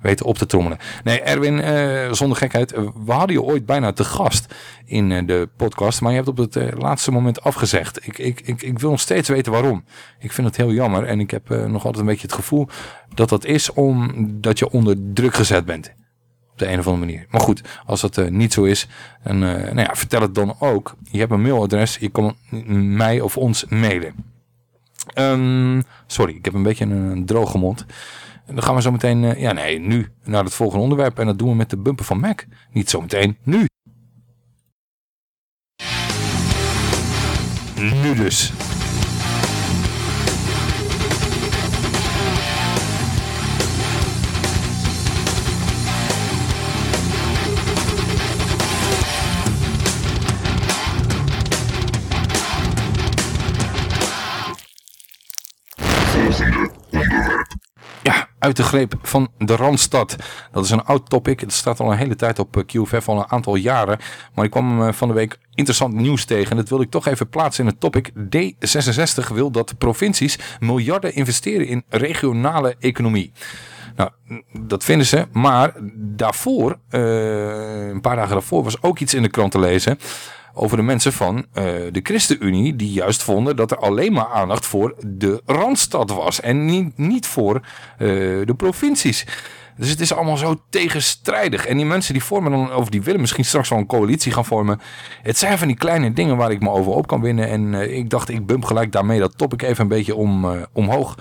weten op te trommelen. Nee, Erwin, zonder gekheid, we hadden je ooit bijna te gast in de podcast, maar je hebt op het laatste moment afgezegd. Ik, ik, ik, ik wil nog steeds weten waarom. Ik vind het heel jammer en ik heb nog altijd een beetje het gevoel dat dat is omdat je onder druk gezet bent. Op de een of andere manier. Maar goed, als dat eh, niet zo is, dan, eh, nou ja, vertel het dan ook. Je hebt een mailadres, je kan mij of ons mailen. Ehm, sorry, ik heb een beetje een, droge mond. En dan gaan we zo meteen, eh, ja nee, nu naar het volgende onderwerp. En dat doen we met de bumper van Mac. Niet zo meteen, nu. Nu dus. Uit de greep van de Randstad. Dat is een oud topic. Het staat al een hele tijd op eh, QFF, al een aantal jaren. Maar ik kwam eh, van de week interessant nieuws tegen. En dat wil ik toch even plaatsen in het topic. D66 wil dat provincies miljarden investeren in regionale economie. Nou, dat vinden ze. Maar daarvoor, eh, een paar dagen daarvoor, was ook iets in de krant te lezen over de mensen van eh, de ChristenUnie die juist vonden dat er alleen maar aandacht voor de Randstad was en niet, niet voor eh, de provincies. Dus het is allemaal zo tegenstrijdig. En die mensen die vormen dan, of die willen misschien straks wel een coalitie gaan vormen. Het zijn van die kleine dingen waar ik me over op kan winnen. En eh, ik dacht, ik bump gelijk daarmee dat topic even een beetje om, omhoog.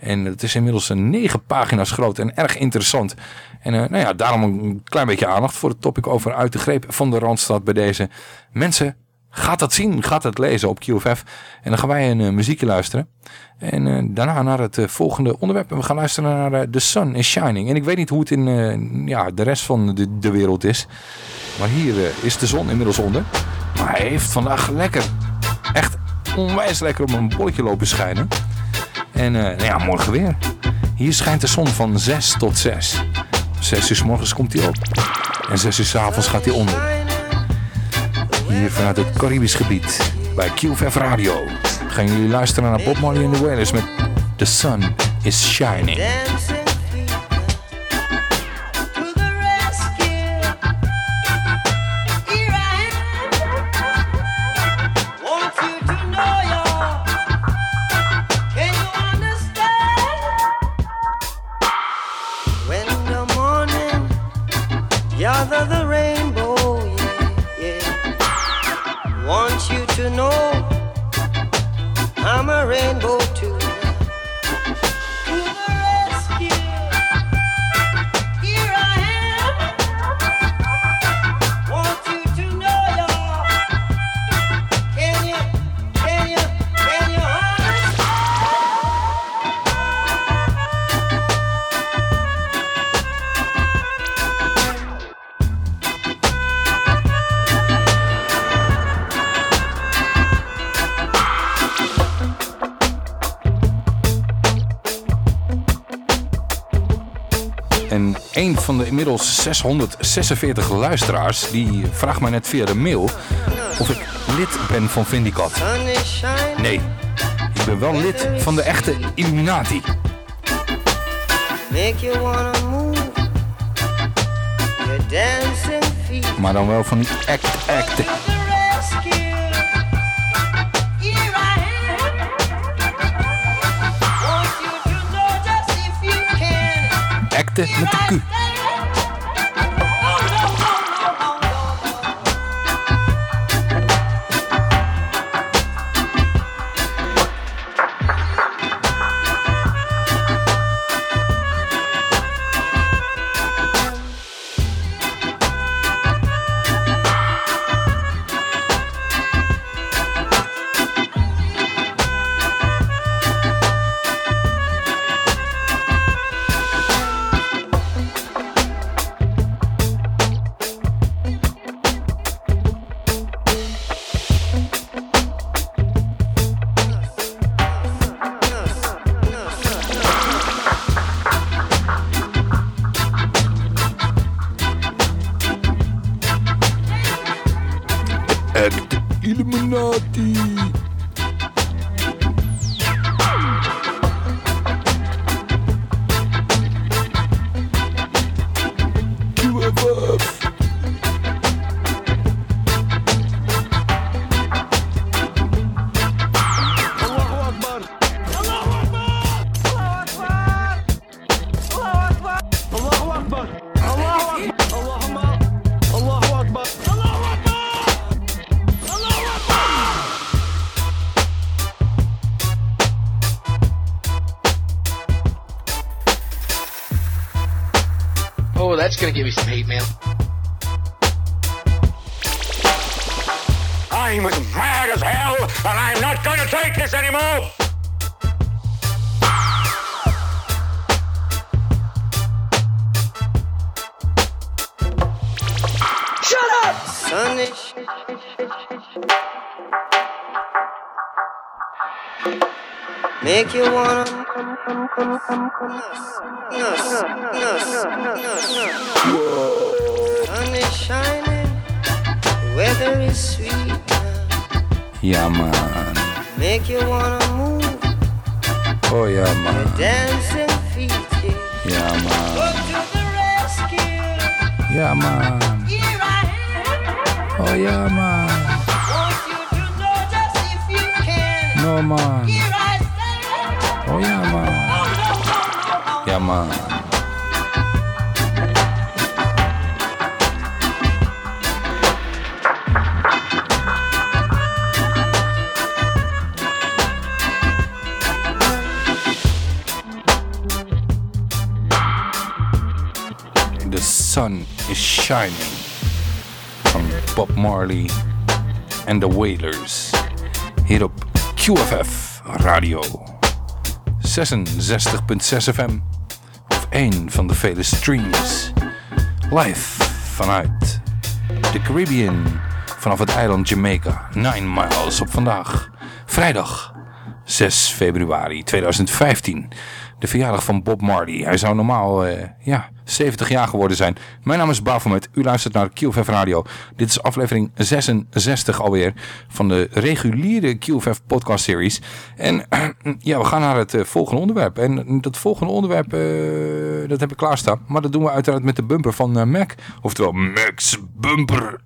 En het is inmiddels een negen pagina's groot en erg interessant. En eh, nou ja, daarom een klein beetje aandacht voor het topic over uit de greep van de Randstad bij deze. Mensen, gaat dat zien, gaat het lezen op QFF. En dan gaan wij een eh, muziekje luisteren. En eh, daarna naar het eh, volgende onderwerp. En we gaan luisteren naar eh, The Sun is Shining. En ik weet niet hoe het in eh, ja, de rest van de, de wereld is. Maar hier eh, is de zon inmiddels onder. Maar hij heeft vandaag lekker, echt onwijs lekker op een bolletje lopen schijnen. En eh, nou morgen weer. Hier schijnt de zon van 6 tot 6. 6 uur morgens komt hij op. En 6 uur 's avonds gaat hij onder. Hier vanuit het Caribisch gebied. Bij QFF Radio. Gaan jullie luisteren naar Bob Marley and the Wailers met The Sun is Shining. You know. I'm a rainbow inmiddels 646 luisteraars... die vraagt mij net via de mail... of ik lid ben van Vindicat. Nee, ik ben wel lid van de echte Illuminati. Maar dan wel van die act-act. Acten met de Q. Ja man. Make you wanna move Oh ja man. dancing feet. Yeah. Ja man. Go to the rescue. Ja man. Here I am. Oh ja man. Want you to know just if you can. No man. Here I stand. Oh ja man. De amar. The sun is shining Van Bob Marley en the Wailers hier op QFF Radio 66.6 FM. Één van de vele streams. Live vanuit de Caribbean. Vanaf het eiland Jamaica. 9 miles op vandaag. Vrijdag 6 februari 2015. De verjaardag van Bob Marley. Hij zou normaal eh, ja, 70 jaar geworden zijn. Mijn naam is Bafomet. U luistert naar QFF Radio. Dit is aflevering 66 alweer van de reguliere QFF podcast series. En ja, we gaan naar het eh, volgende onderwerp. En dat volgende onderwerp, eh, dat heb ik klaarstaan. Maar dat doen we uiteraard met de bumper van eh, Mac. Oftewel Mac's Bumper.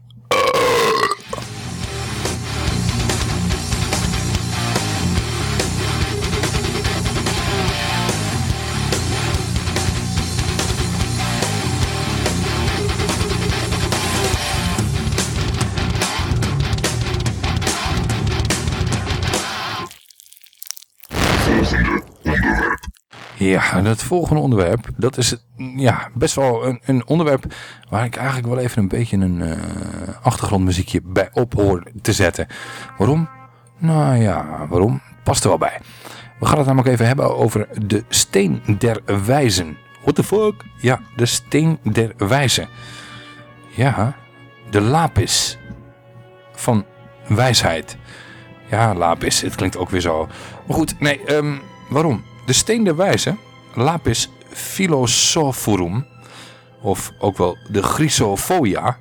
Ja, en het volgende onderwerp, dat is ja, best wel een, een onderwerp waar ik eigenlijk wel even een beetje een eh, achtergrondmuziekje bij op hoor te zetten. Waarom? Nou ja, waarom? Past er wel bij. We gaan het namelijk even hebben over de Steen der Wijzen. What the fuck? Ja, de Steen der Wijzen. Ja, de lapis van wijsheid. Ja, lapis, het klinkt ook weer zo. Maar goed, nee, ehm, waarom? De steen der wijze, lapis philosophorum, of ook wel de Chrysophoia,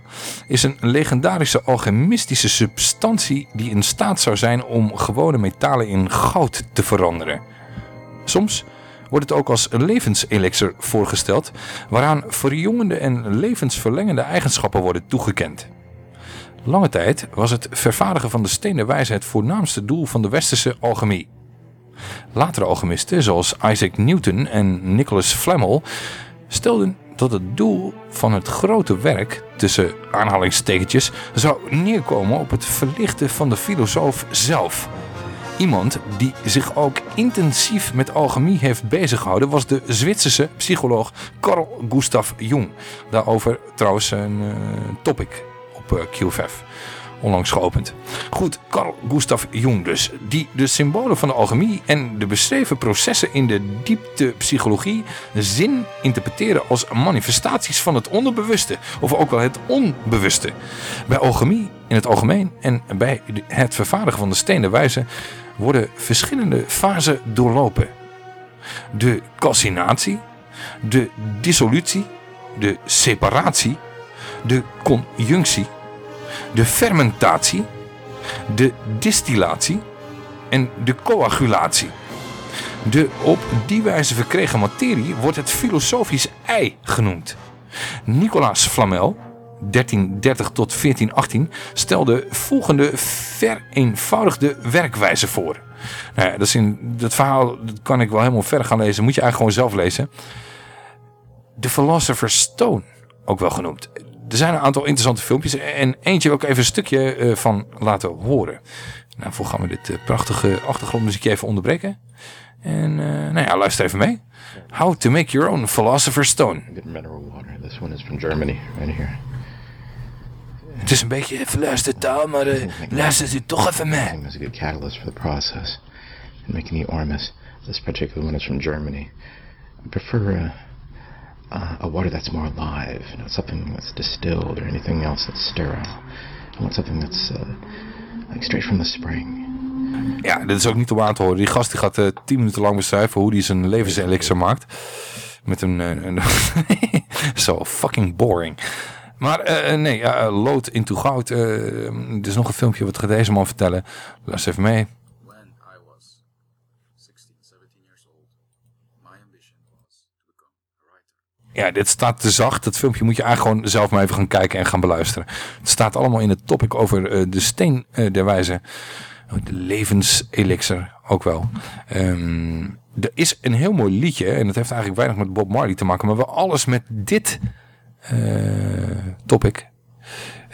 is een legendarische alchemistische substantie die in staat zou zijn om gewone metalen in goud te veranderen. Soms wordt het ook als levenselixer voorgesteld, waaraan verjongende en levensverlengende eigenschappen worden toegekend. Lange tijd was het vervaardigen van de steen der wijze het voornaamste doel van de westerse alchemie. Latere alchemisten zoals Isaac Newton en Nicholas Flamel stelden dat het doel van het grote werk, tussen aanhalingstekentjes, zou neerkomen op het verlichten van de filosoof zelf. Iemand die zich ook intensief met alchemie heeft beziggehouden was de Zwitserse psycholoog Carl Gustav Jung. Daarover trouwens een uh, topic op uh, QFF onlangs geopend. Goed, Carl Gustav Jung dus, die de symbolen van de alchemie en de beschreven processen in de dieptepsychologie zin interpreteren als manifestaties van het onderbewuste, of ook wel het onbewuste. Bij alchemie in het algemeen en bij het vervaardigen van de stenen wijze worden verschillende fasen doorlopen. De calcinatie, de dissolutie, de separatie, de conjunctie de fermentatie, de distillatie en de coagulatie. De op die wijze verkregen materie wordt het filosofisch ei genoemd. Nicolaas Flamel, 1330 tot 1418, stelde volgende vereenvoudigde werkwijze voor. Nou ja, dat, is dat verhaal kan ik wel helemaal ver gaan lezen. Moet je eigenlijk gewoon zelf lezen. De Philosopher's Stone, ook wel genoemd er zijn een aantal interessante filmpjes. En eentje wil ik even een stukje uh, van laten horen. Nou, voor gaan we dit uh, prachtige achtergrondmuziekje even onderbreken. En uh, nou ja, luister even mee. How to make your own Philosopher's Stone. Mineral water. This one is from Germany, right here. Het is een beetje verluisterd taal, maar uh, luister u toch even mee. It's a good catalyst for the process. And making the ormus. This particular one is from Germany. I prefer... Uh, uh, a water that's more alive, know, something that's distilled or anything else that's sterile. I want something that's uh, like straight from the spring. Ja, dit is ook niet om aan te horen. Die gast die gaat uh, tien minuten lang beschrijven hoe hij zijn levenselixer maakt. Met een... een Zo fucking boring. Maar uh, nee, uh, lood into goud. Er is nog een filmpje wat gaat deze man vertellen. Luister even mee. Ja, dit staat te zacht. Dat filmpje moet je eigenlijk gewoon zelf maar even gaan kijken en gaan beluisteren. Het staat allemaal in het topic over uh, de steen uh, der wijze. De levenselixer ook wel. Um, er is een heel mooi liedje. En dat heeft eigenlijk weinig met Bob Marley te maken. Maar wel alles met dit uh, topic.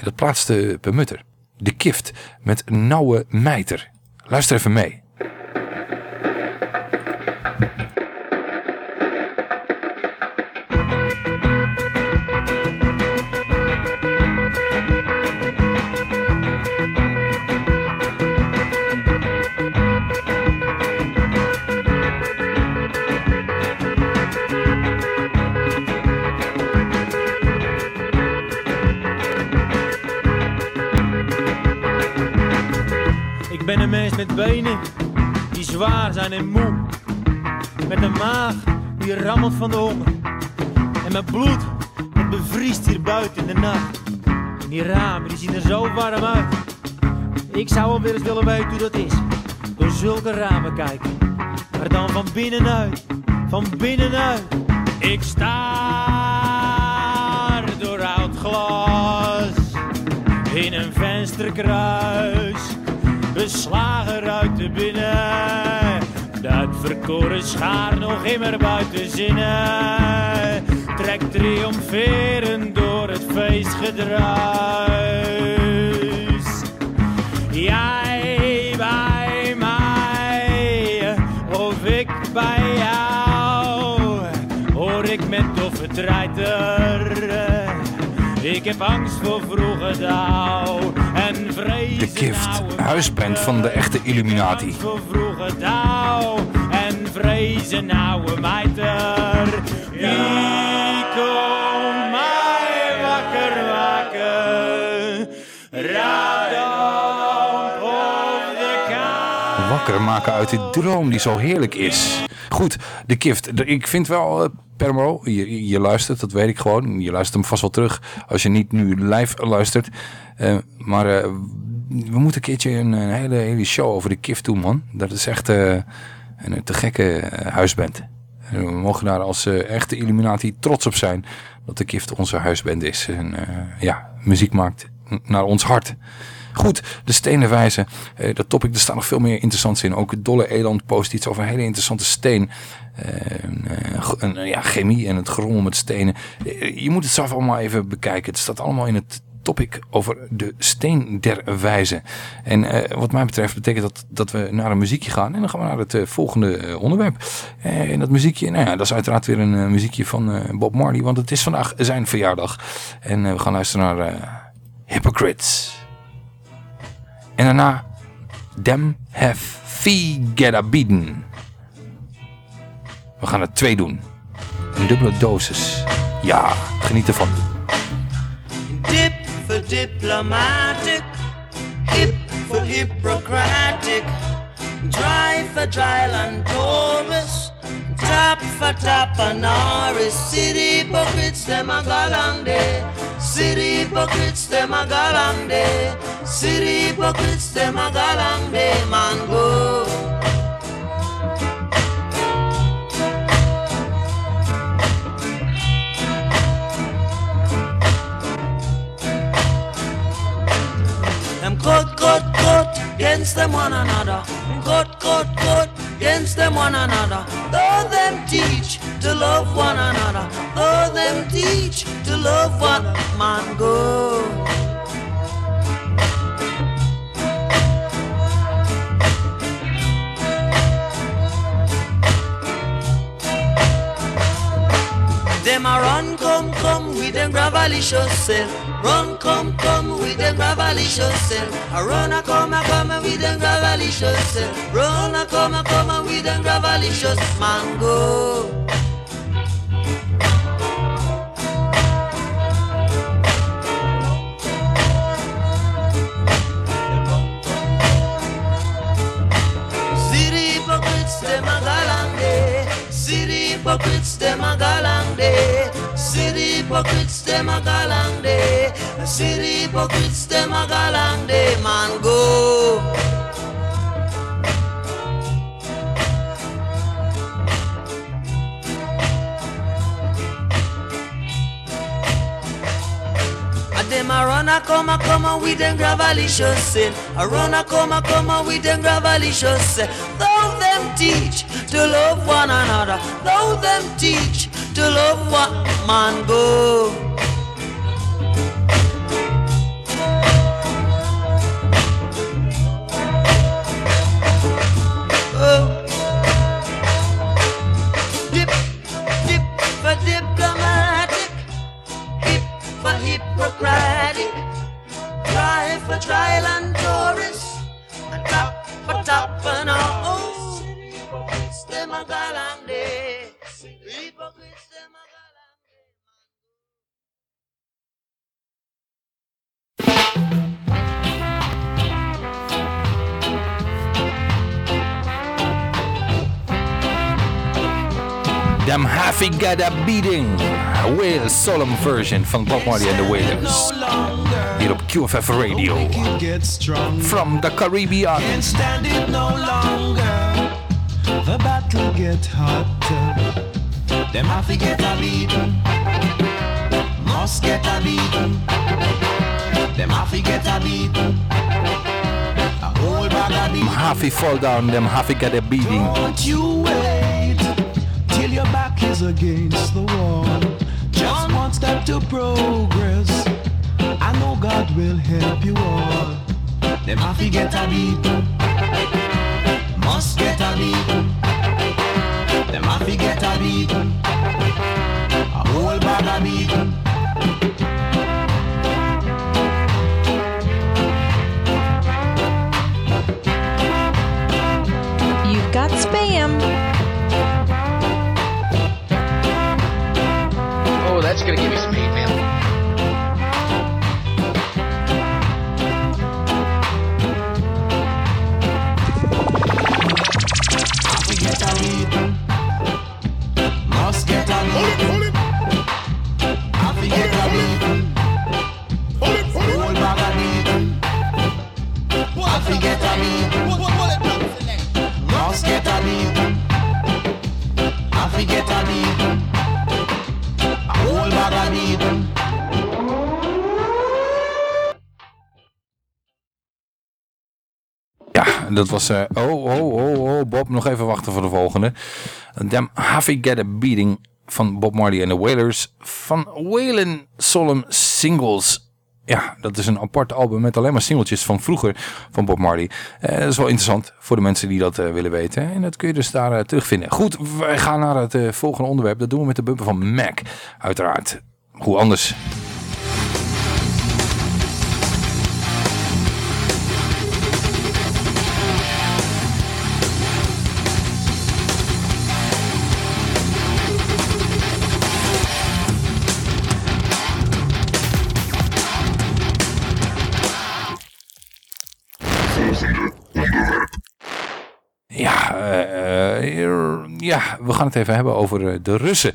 Dat plaatste Permutter. De kift met Nauwe Mijter. Luister even mee. Met benen die zwaar zijn en moe. Met een maag die rammelt van de honger. En mijn bloed, het bevriest hier buiten in de nacht. En die ramen die zien er zo warm uit. Ik zou wel weer eens willen weten hoe dat is. Door zulke ramen kijken. Maar dan van binnenuit, van binnenuit. Ik sta door oud glas in een vensterkruis. Beslagen ruiten binnen. Dat verkoren schaar nog immer buiten zinnen. Trekt triomferend door het feestgedruis. Jij bij mij, of ik bij jou, hoor ik met doffe treiter. Ik heb angst voor vroege dauw De Gift, huisband van de echte Illuminati. en vrees een oude mijter. Wie komt mij wakker maken? Raadam op de kamer. wakker maken uit die droom die zo heerlijk is. Goed, de gift. De- Ik vind wel, eh, Permo, je, je luistert, dat weet ik gewoon. Je luistert hem vast wel terug als je niet nu live luistert. Eh, maar eh, we moeten een keertje een, hele, hele show over de gift doen, man. Dat is echt een te gekke huisband. En we mogen daar als echte Illuminati trots op zijn dat de gift onze huisband is. En ja, muziek maakt naar ons hart. Goed, de stenen wijzen. Eh, dat topic, er staat nog veel meer interessants in. Ook Dolle Eland post iets over een hele interessante steen. Een, ja, chemie en het gerommel met stenen. Je moet het zelf allemaal even bekijken. Het staat allemaal in het topic over de steen der wijze. En wat mij betreft betekent dat dat we naar een muziekje gaan. En dan gaan we naar het volgende onderwerp. En dat muziekje, nou ja, dat is uiteraard weer een muziekje van Bob Marley. Want het is vandaag zijn verjaardag. En we gaan luisteren naar Hypocrites. En daarna Have Figeda Bieden. We gaan er twee doen. Een dubbele dosis. Ja, geniet ervan. Dip for diplomatic, hip for Hippocratic, dry for dryland Taurus, tap for Tappanaris, city hypocrites them a city hypocrites them a galang day, city hypocrites them a galang day, man go. Them cut, cut, cut against them one another. Cut, cut, cut against them one another. Though them teach to love one another. Though them teach to love one man go. Them a run, come, come with them gravalicious self. Run, come, come with them gravalicious self. A run, a come, a come with them gravalicious self. Run, a come, a come with them gravalicious man go. City hypocrites, them hypocrites, them a galande. City hypocrites, them a galande. City hypocrites, them a galande. Man go. Them eh. a run a come a come a with them gravalicious sin. A run a come a come a with them gravalicious sin. Though them teach to love one another. Though them teach to love one man go. Get a Beating. A Whale solemn version van Bob Marley and the Wailers. Hier op QFF Radio. From the Caribbean. Can't stand it no longer. The battle get hotter. Them have to get a beating. Must get a beating. Them have to get a beating. A whole bag of beating. Happy fall down. Them happy get a beating. Don't you is against the wall. Just one step to progress. I know God will help you all. Them have to get a beating. Must get a beating. Them have to get a beating. A whole bag of beating. Gonna give me. some dat was... eh, oh, oh, oh, oh, Bob, nog even wachten voor de volgende. Them Happy Get a Beating van Bob Marley en the Wailers. Van Waylon Solemn Singles. Ja, dat is een apart album met alleen maar singeltjes van vroeger van Bob Marley. Eh, dat is wel interessant voor de mensen die dat eh, willen weten. En dat kun je dus daar terugvinden. Goed, wij gaan naar het volgende onderwerp. Dat doen we met de bumper van Mac, uiteraard. Hoe anders? ja, we gaan het even hebben over eh, de Russen.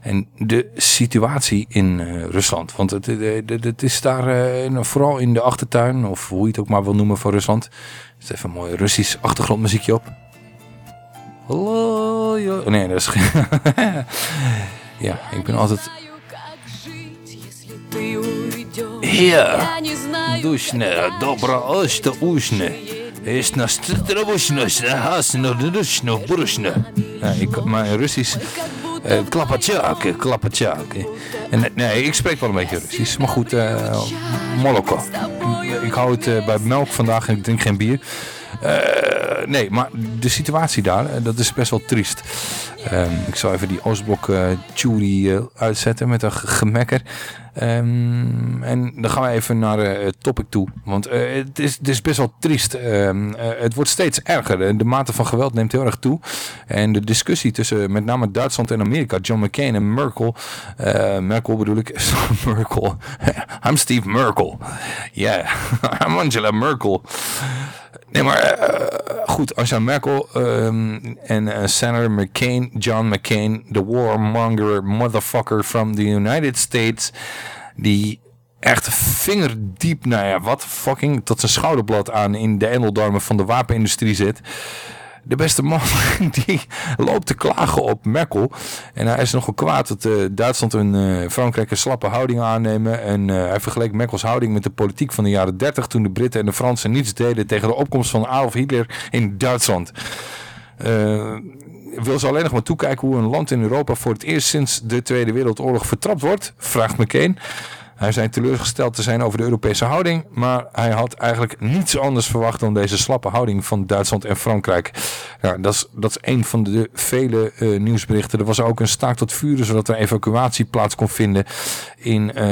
En de situatie in eh, Rusland. Want het, het, het- het is daar eh, nou, vooral in de achtertuin, of hoe je het ook maar wil noemen van Rusland. Zet even een mooi Russisch achtergrondmuziekje op. Hallo, jo- Nee, dat is geen... ja, ik ben altijd... Hier, душно, добро, что ушно. Ja, ik, mijn Russisch... Uh, klapatjak, klapatjak. En eh, nee, ik spreek wel een beetje Russisch. Maar goed, eh moloko. Ik hou het eh, bij melk vandaag en ik drink geen bier. Eh, nee, maar de situatie daar, eh, dat is best wel triest. Ehm, ik zal even die Oostblok eh, uitzetten met een ge- gemekker. Ehm, en dan gaan we even naar het topic toe. Want het, is, best wel triest. Ehm, eh, het wordt steeds erger. De mate van geweld neemt heel erg toe. En de discussie tussen met name Duitsland en Amerika, John McCain en Merkel. Merkel bedoel ik. Merkel. I'm Steve Merkel. Yeah, I'm Angela Merkel. Nee, maar eh, goed, Angela Merkel ehm, en eh, Senator McCain, John McCain, the warmonger motherfucker from the United States, die echt vingerdiep, nou ja, wat fucking, tot zijn schouderblad aan in de endeldarmen van de wapenindustrie zit. De beste man die loopt te klagen op Merkel. En hij is nogal kwaad dat eh, Duitsland en eh, Frankrijk een slappe houding aannemen. En eh, hij vergeleek Merkels houding met de politiek van de jaren 30 toen de Britten en de Fransen niets deden tegen de opkomst van Adolf Hitler in Duitsland. Wil ze alleen nog maar toekijken hoe een land in Europa voor het eerst sinds de Tweede Wereldoorlog vertrapt wordt? Vraagt McCain. Hij zei teleurgesteld te zijn over de Europese houding, maar hij had eigenlijk niets anders verwacht dan deze slappe houding van Duitsland en Frankrijk. Ja, dat, is, dat is een van de vele eh, nieuwsberichten. Er was ook een staak tot vuren, zodat er evacuatie plaats kon vinden in eh,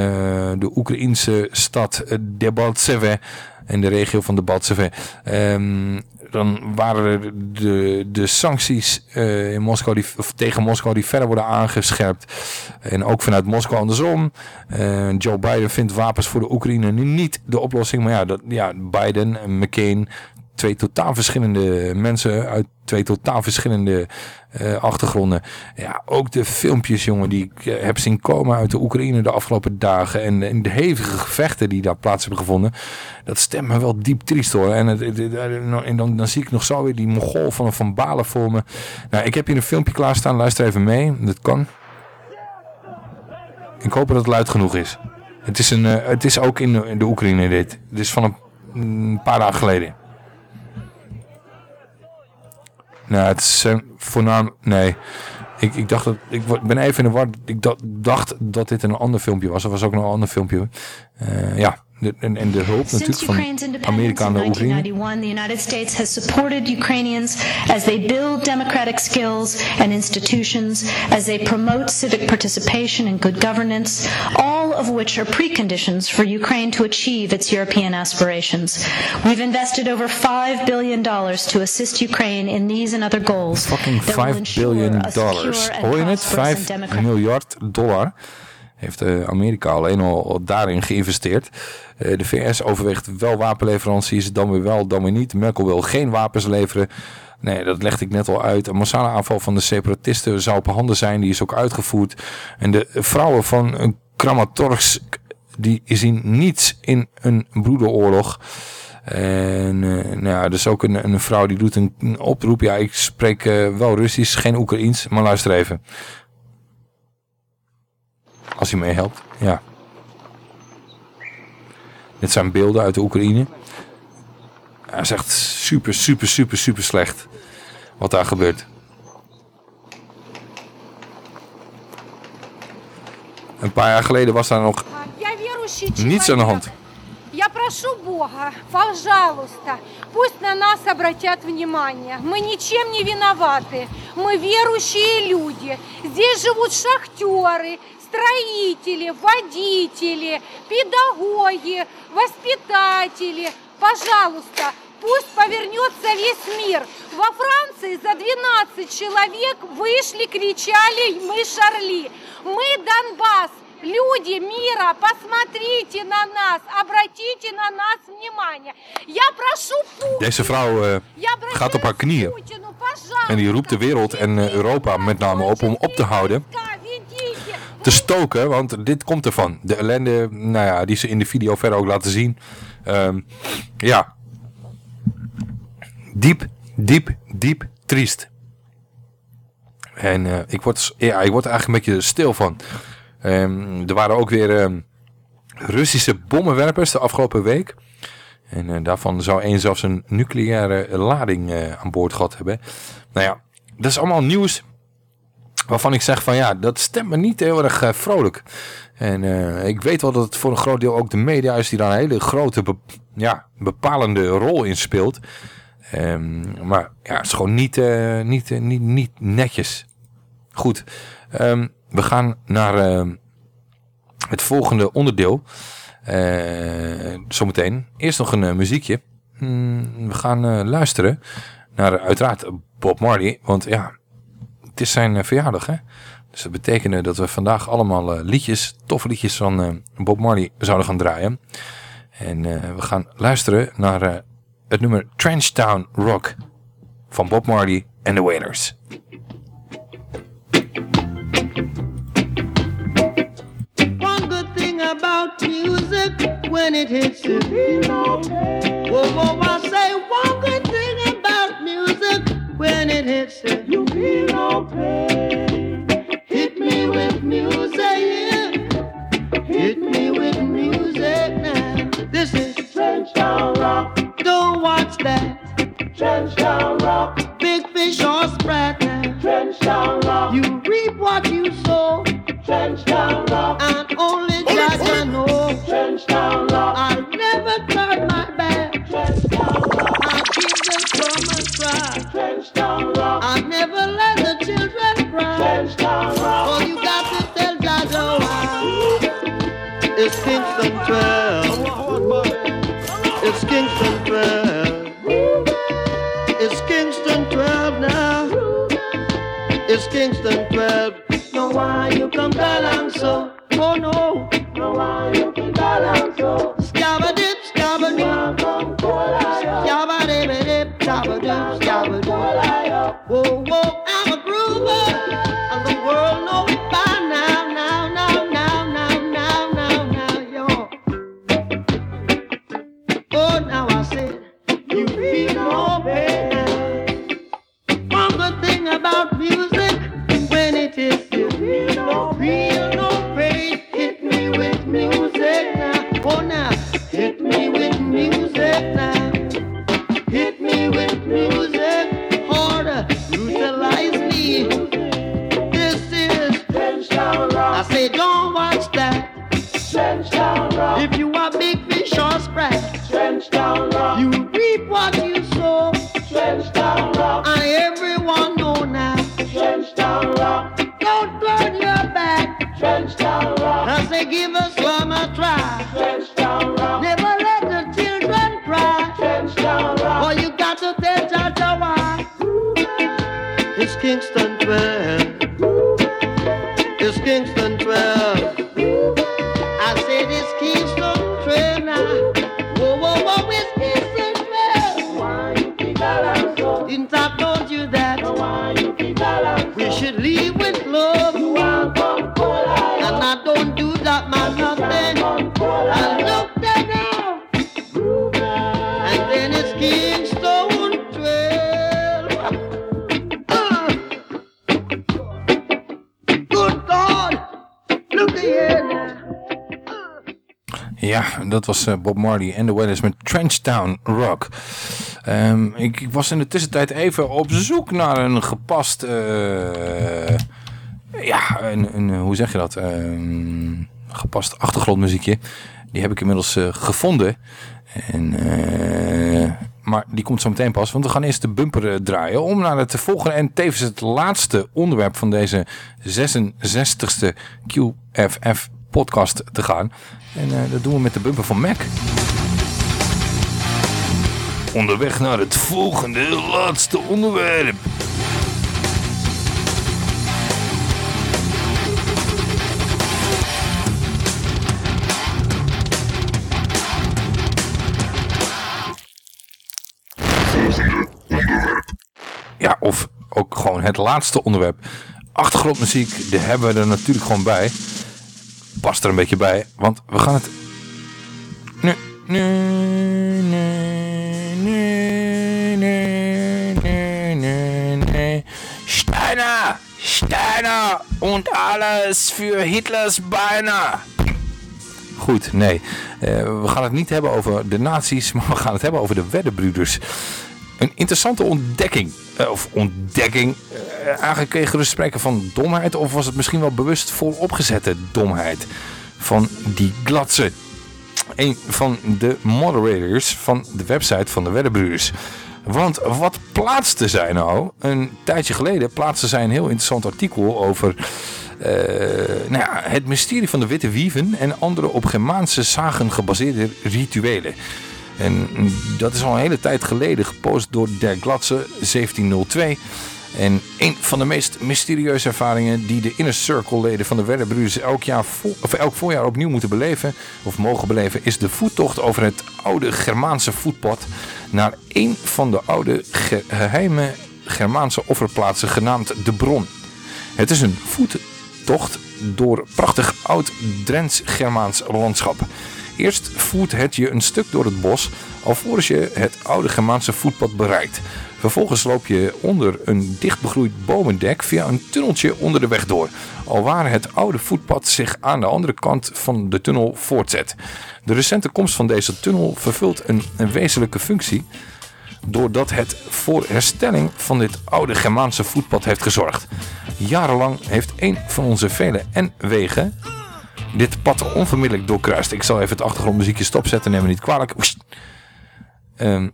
de Oekraïnse stad eh, Debaltseve in de regio van Debaltseve. Ehm dan waren er de, de sancties eh, in Moskou die, of tegen Moskou die verder worden aangescherpt. En ook vanuit Moskou andersom. Eh, Joe Biden vindt wapens voor de Oekraïne nu niet de oplossing. Maar ja, dat, ja Biden en McCain twee totaal verschillende mensen uit twee totaal verschillende eh, achtergronden. Ja, ook de filmpjes, jongen, die ik eh, heb zien komen uit de Oekraïne de afgelopen dagen. En, en de hevige gevechten die daar plaats hebben gevonden. Dat stemt me wel diep triest hoor. En, het- en dan, zie ik nog zo weer die Mongool van Van Balen voor me. Nou, ik heb hier een filmpje klaarstaan. Luister even mee. Dat kan. Ik hoop dat het luid genoeg is. Het is, een, eh, het is ook in de, in de Oekraïne dit. Het is van een, een paar dagen geleden. Nou, het is eh, voornamelijk... Nee. Ik, ik dacht dat... Ik ben even in de war. Ik dacht, dacht dat dit een ander filmpje was. Er was ook nog een ander filmpje. Eh, ja. En, en de hulp natuurlijk van Amerika de Oekraïne. 1991, the United States has supported Ukrainians as they build democratic skills and institutions, as they promote civic participation and good governance, all of which are preconditions for Ukraine to achieve its European aspirations. We've invested over $5 billion to assist Ukraine in these and other goals. Fucking that will 5 ensure billion dollars. Hoor je het? prosperous and 5 democratic miljard dollar heeft eh, Amerika alleen al daarin geïnvesteerd. Eh, de VS overweegt wel wapenleveranties, dan weer wel, dan weer niet. Merkel wil geen wapens leveren. Nee, dat legde ik net al uit. Een massale aanval van de separatisten zou op handen zijn. Die is ook uitgevoerd. En de vrouwen van een Kramatorsk, die zien niets in een broederoorlog. En eh, nou ja, dus ook een, een vrouw die doet een, oproep. Ja, ik spreek wel Russisch, geen Oekraïens, maar luister even. Als hij mee helpt, ja. Dit zijn beelden uit de Oekraïne. Ja, het is echt super, super, super, super slecht wat daar gebeurt. Een paar jaar geleden was daar nog Я верующий niets aan de hand. Я прошу Бога, пожалуйста, пусть на нас обратят внимание. Мы ничем не виноваты. Мы верующие люди. Здесь живут шахтеры, строители, водители, педагоги, воспитатели. Пожалуйста, пусть повернется весь мир. Во Франции за 12 человек вышли, кричали «Мы Шарли!» Мы Донбасс! Люди мира, посмотрите на нас, обратите на нас внимание. Я прошу Путина, Deze vrouw eh, gaat op haar knieën. En die roept de wereld en eh, Europa met name op om op te houden. Te stoken, want dit komt ervan. De ellende, nou ja, die ze in de video verder ook laten zien. Ehm, ja. Diep, diep, diep triest. En eh, ik, word, ja, ik word er eigenlijk een beetje stil van. Ehm, er waren ook weer ehm, Russische bommenwerpers de afgelopen week. En eh, daarvan zou één zelfs een nucleaire lading eh, aan boord gehad hebben. Nou ja, dat is allemaal nieuws waarvan ik zeg van ja, dat stemt me niet heel erg eh, vrolijk. En eh, ik weet wel dat het voor een groot deel ook de media is die daar een hele grote ja, bepalende rol in speelt. Ehm, maar ja, het is gewoon niet, eh, niet, niet, niet netjes. Goed, ehm, we gaan naar ehm, het volgende onderdeel. Zometeen. Eerst nog een muziekje. Hmm, we gaan luisteren naar uiteraard Bob Marley. Want ja, het is zijn eh, verjaardag hè. Dus dat betekende dat we vandaag allemaal eh, liedjes, toffe liedjes van eh, Bob Marley zouden gaan draaien. En we gaan luisteren naar het nummer Trenchtown Rock van Bob Marley en The Wailers. One good thing about music when it hits. Whoa, whoa, I say one good thing about music when it hits you. You feel no pain. Hit me with music. Hit me with music now. This is Trenchtown Rock. Don't watch that. Trenchtown Rock. Big fish or sprat now. Trenchtown Rock. You reap what It's Kingston 12. It's Kingston 12. It's Kingston 12 now. It's Kingston 12. No, why you come down so? Was eh, Bob Marley en de Wailers met Trenchtown Rock. Ehm, ik, ik was in de tussentijd even op zoek naar een gepast... eh, ja, een, een, hoe zeg je dat? Ehm, gepast achtergrondmuziekje. Die heb ik inmiddels eh, gevonden. En, maar die komt zo meteen pas, want we gaan eerst de bumper draaien om naar het volgende en tevens het laatste onderwerp van deze 66ste QFF podcast te gaan. En eh, dat doen we met de bumper van Mac. Onderweg naar het volgende laatste onderwerp. Ja, of ook gewoon het laatste onderwerp. Achtergrondmuziek, die hebben we er natuurlijk gewoon bij. Past er een beetje bij, want we gaan het... Nu, nu, nu, nu, nu, nu, nu, nu. Steiner, Steiner und alles für Hitlers Beine. Goed, nee. Eh, we gaan het niet hebben over de nazi's, maar we gaan het hebben over de Weddenbroeders. Een interessante ontdekking. Eh, of ontdekking. Eh, eigenlijk spreken van domheid. Of was het misschien wel bewust volop gezette domheid. Van die glatse. Een van de moderators van de website van de Weddenbroeders. Want wat plaatste zij nou? Een tijdje geleden plaatste zij een heel interessant artikel over... eh, nou ja, het mysterie van de witte wieven en andere op Germaanse zagen gebaseerde rituelen. En dat is al een hele tijd geleden gepost door Der Glatze 1702. En een van de meest mysterieuze ervaringen die de Inner Circle leden van de Werderbroeders elk, jaar of elk voorjaar opnieuw moeten beleven, of mogen beleven, is de voettocht over het oude Germaanse voetpad naar een van de oude ge- geheime Germaanse offerplaatsen genaamd De Bron. Het is een voettocht door prachtig oud Drents-Germaans landschap. Eerst voert het je een stuk door het bos, alvorens je het oude Germaanse voetpad bereikt. Vervolgens loop je onder een dichtbegroeid bomendek via een tunneltje onder de weg door, alwaar het oude voetpad zich aan de andere kant van de tunnel voortzet. De recente komst van deze tunnel vervult een, een wezenlijke functie, doordat het voor herstelling van dit oude Germaanse voetpad heeft gezorgd. Jarenlang heeft een van onze vele N-wegen dit pad onvermiddellijk doorkruist. Ik zal even het achtergrondmuziekje stopzetten, neem me niet kwalijk. Ehm,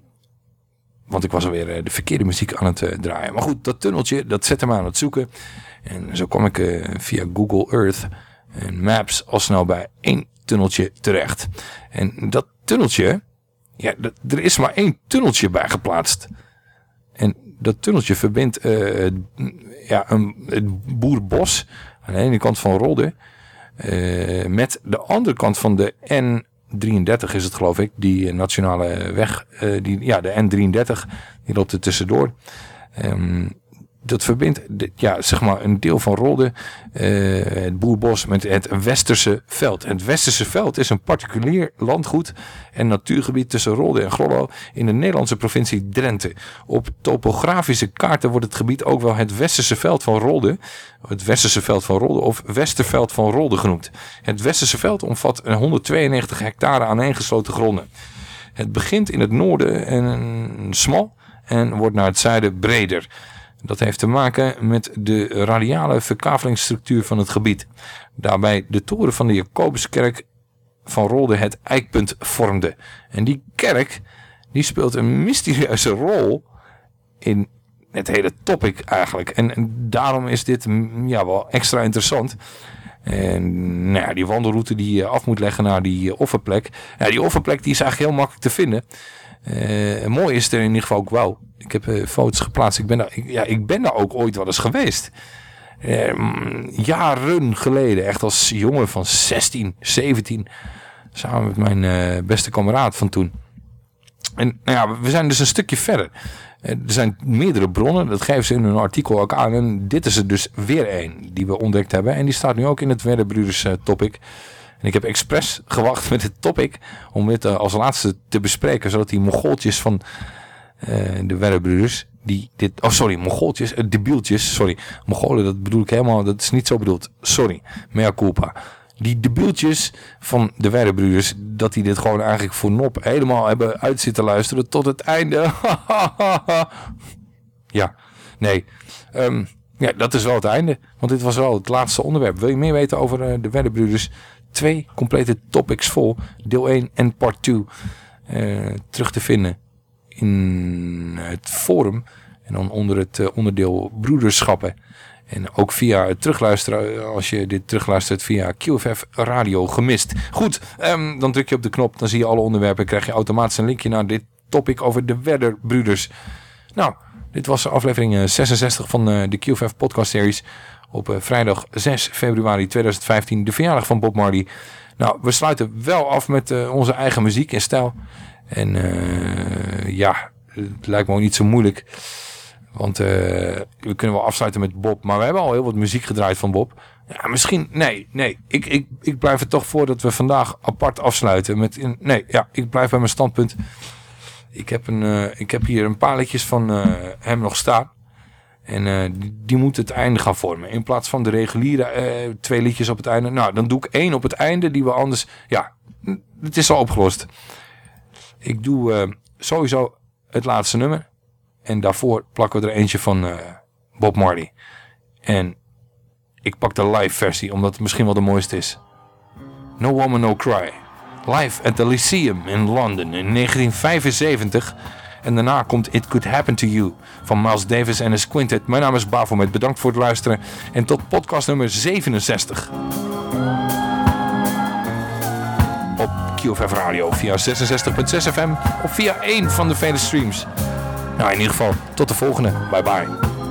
want ik was alweer eh, de verkeerde muziek aan het eh, draaien. Maar goed, dat tunneltje, dat zette me aan het zoeken. En zo kwam ik eh, via Google Earth en Maps al snel bij één tunneltje terecht. En dat tunneltje, ja, er is maar één tunneltje bij geplaatst. En dat tunneltje verbindt ja, een, het boerbos aan de ene kant van Rolde eh, met de andere kant van de N33 is het geloof ik, die eh, nationale weg, eh, die, ja de N33, die loopt er tussendoor. Ehm, dat verbindt ja, zeg maar een deel van Rolde, eh, het Boerbos, met het Westerse veld. Het Westerse veld is een particulier landgoed en natuurgebied tussen Rolde en Grollo in de Nederlandse provincie Drenthe. Op topografische kaarten wordt het gebied ook wel het Westerse veld van Rolde, het Westerse veld van Rolde of Westerveld van Rolde genoemd. Het Westerse veld omvat een 192 hectare aaneengesloten gronden. Het begint in het noorden en smal en wordt naar het zuiden breder. Dat heeft te maken met de radiale verkavelingsstructuur van het gebied. Daarbij de toren van de Jacobuskerk van Rolde het eikpunt vormde. En die kerk die speelt een mysterieuze rol in het hele topic eigenlijk. En, daarom is dit mm, ja, wel extra interessant. En nou die wandelroute die je af moet leggen naar die eh, offerplek. Ja, die offerplek die is eigenlijk heel makkelijk te vinden. Eh, mooi is er in ieder geval ook wel. Ik heb eh, foto's geplaatst. Ik ben, daar, ja, ik ben daar ook ooit wel eens geweest. Eh, jaren geleden, echt als jongen van 16, 17. Samen met mijn eh, beste kameraad van toen. En nou ja, we zijn dus een stukje verder. Er zijn meerdere bronnen, dat geven ze in hun artikel ook aan. En dit is er dus weer één die we ontdekt hebben. En die staat nu ook in het Werderbroeders eh, topic. En ik heb expres gewacht met het topic om dit als laatste te bespreken. Zodat die mongooltjes van de Werderbroeders, die dit... Oh sorry, mongooltjes, uh, debieltjes, sorry. Mongolen, dat bedoel ik helemaal, dat is niet zo bedoeld. Sorry, mea culpa. Die debieltjes van de Werderbroeders, dat die dit gewoon eigenlijk voor nop helemaal hebben uit zitten luisteren tot het einde. ja, nee. Ehm, ja, dat is wel het einde. Want dit was wel het laatste onderwerp. Wil je meer weten over eh, de Werderbroeders? Twee complete topics vol. Deel 1 en part 2. eh, terug te vinden in het forum. En dan onder het eh, onderdeel broederschappen. En ook via het terugluisteren, eh, als je dit terugluistert via QFF Radio gemist. Goed, ehm, dan druk je op de knop, dan zie je alle onderwerpen. krijg je automatisch een linkje naar dit topic over de Werderbroeders. Nou, dit was aflevering eh, 66 van eh, de QFF podcast series. Op vrijdag 6 februari 2015, de verjaardag van Bob Marley. Nou, we sluiten wel af met onze eigen muziek en stijl. En eh, ja, het lijkt me ook niet zo moeilijk. Want eh, we kunnen wel afsluiten met Bob. Maar we hebben al heel wat muziek gedraaid van Bob. Ja, misschien... Nee, nee. Ik, ik, ik blijf er toch voor dat we vandaag apart afsluiten. Met, nee, ja, ik blijf bij mijn standpunt. Ik heb, een, eh, ik heb hier een paar liedjes van hem nog staan. En die, die moeten het einde gaan vormen. In plaats van de reguliere twee liedjes op het einde. Nou, dan doe ik één op het einde die we anders... Ja, het is al opgelost. Ik doe eh, sowieso het laatste nummer. En daarvoor plakken we er eentje van eh, Bob Marley. En ik pak de live versie, omdat het misschien wel de mooiste is. No Woman No Cry. Live at the Lyceum in Londen in 1975. En daarna komt It Could Happen to You van Miles Davis en his Quintet. Mijn naam is Bafomet. Bedankt voor het luisteren. En tot podcast nummer 67. QFF Radio via 66.6 FM of via één van de vele streams. Nou, in ieder geval, tot de volgende. Bye bye.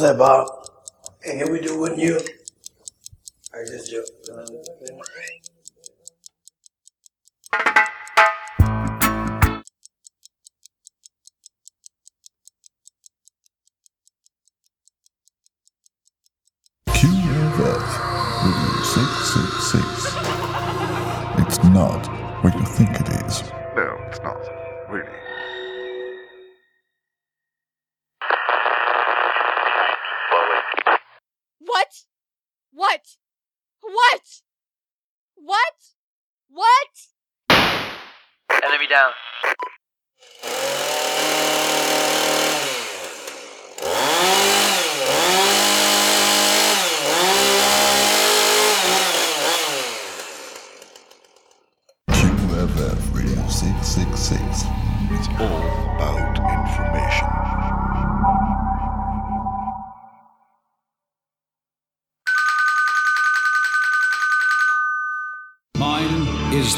مذہبہ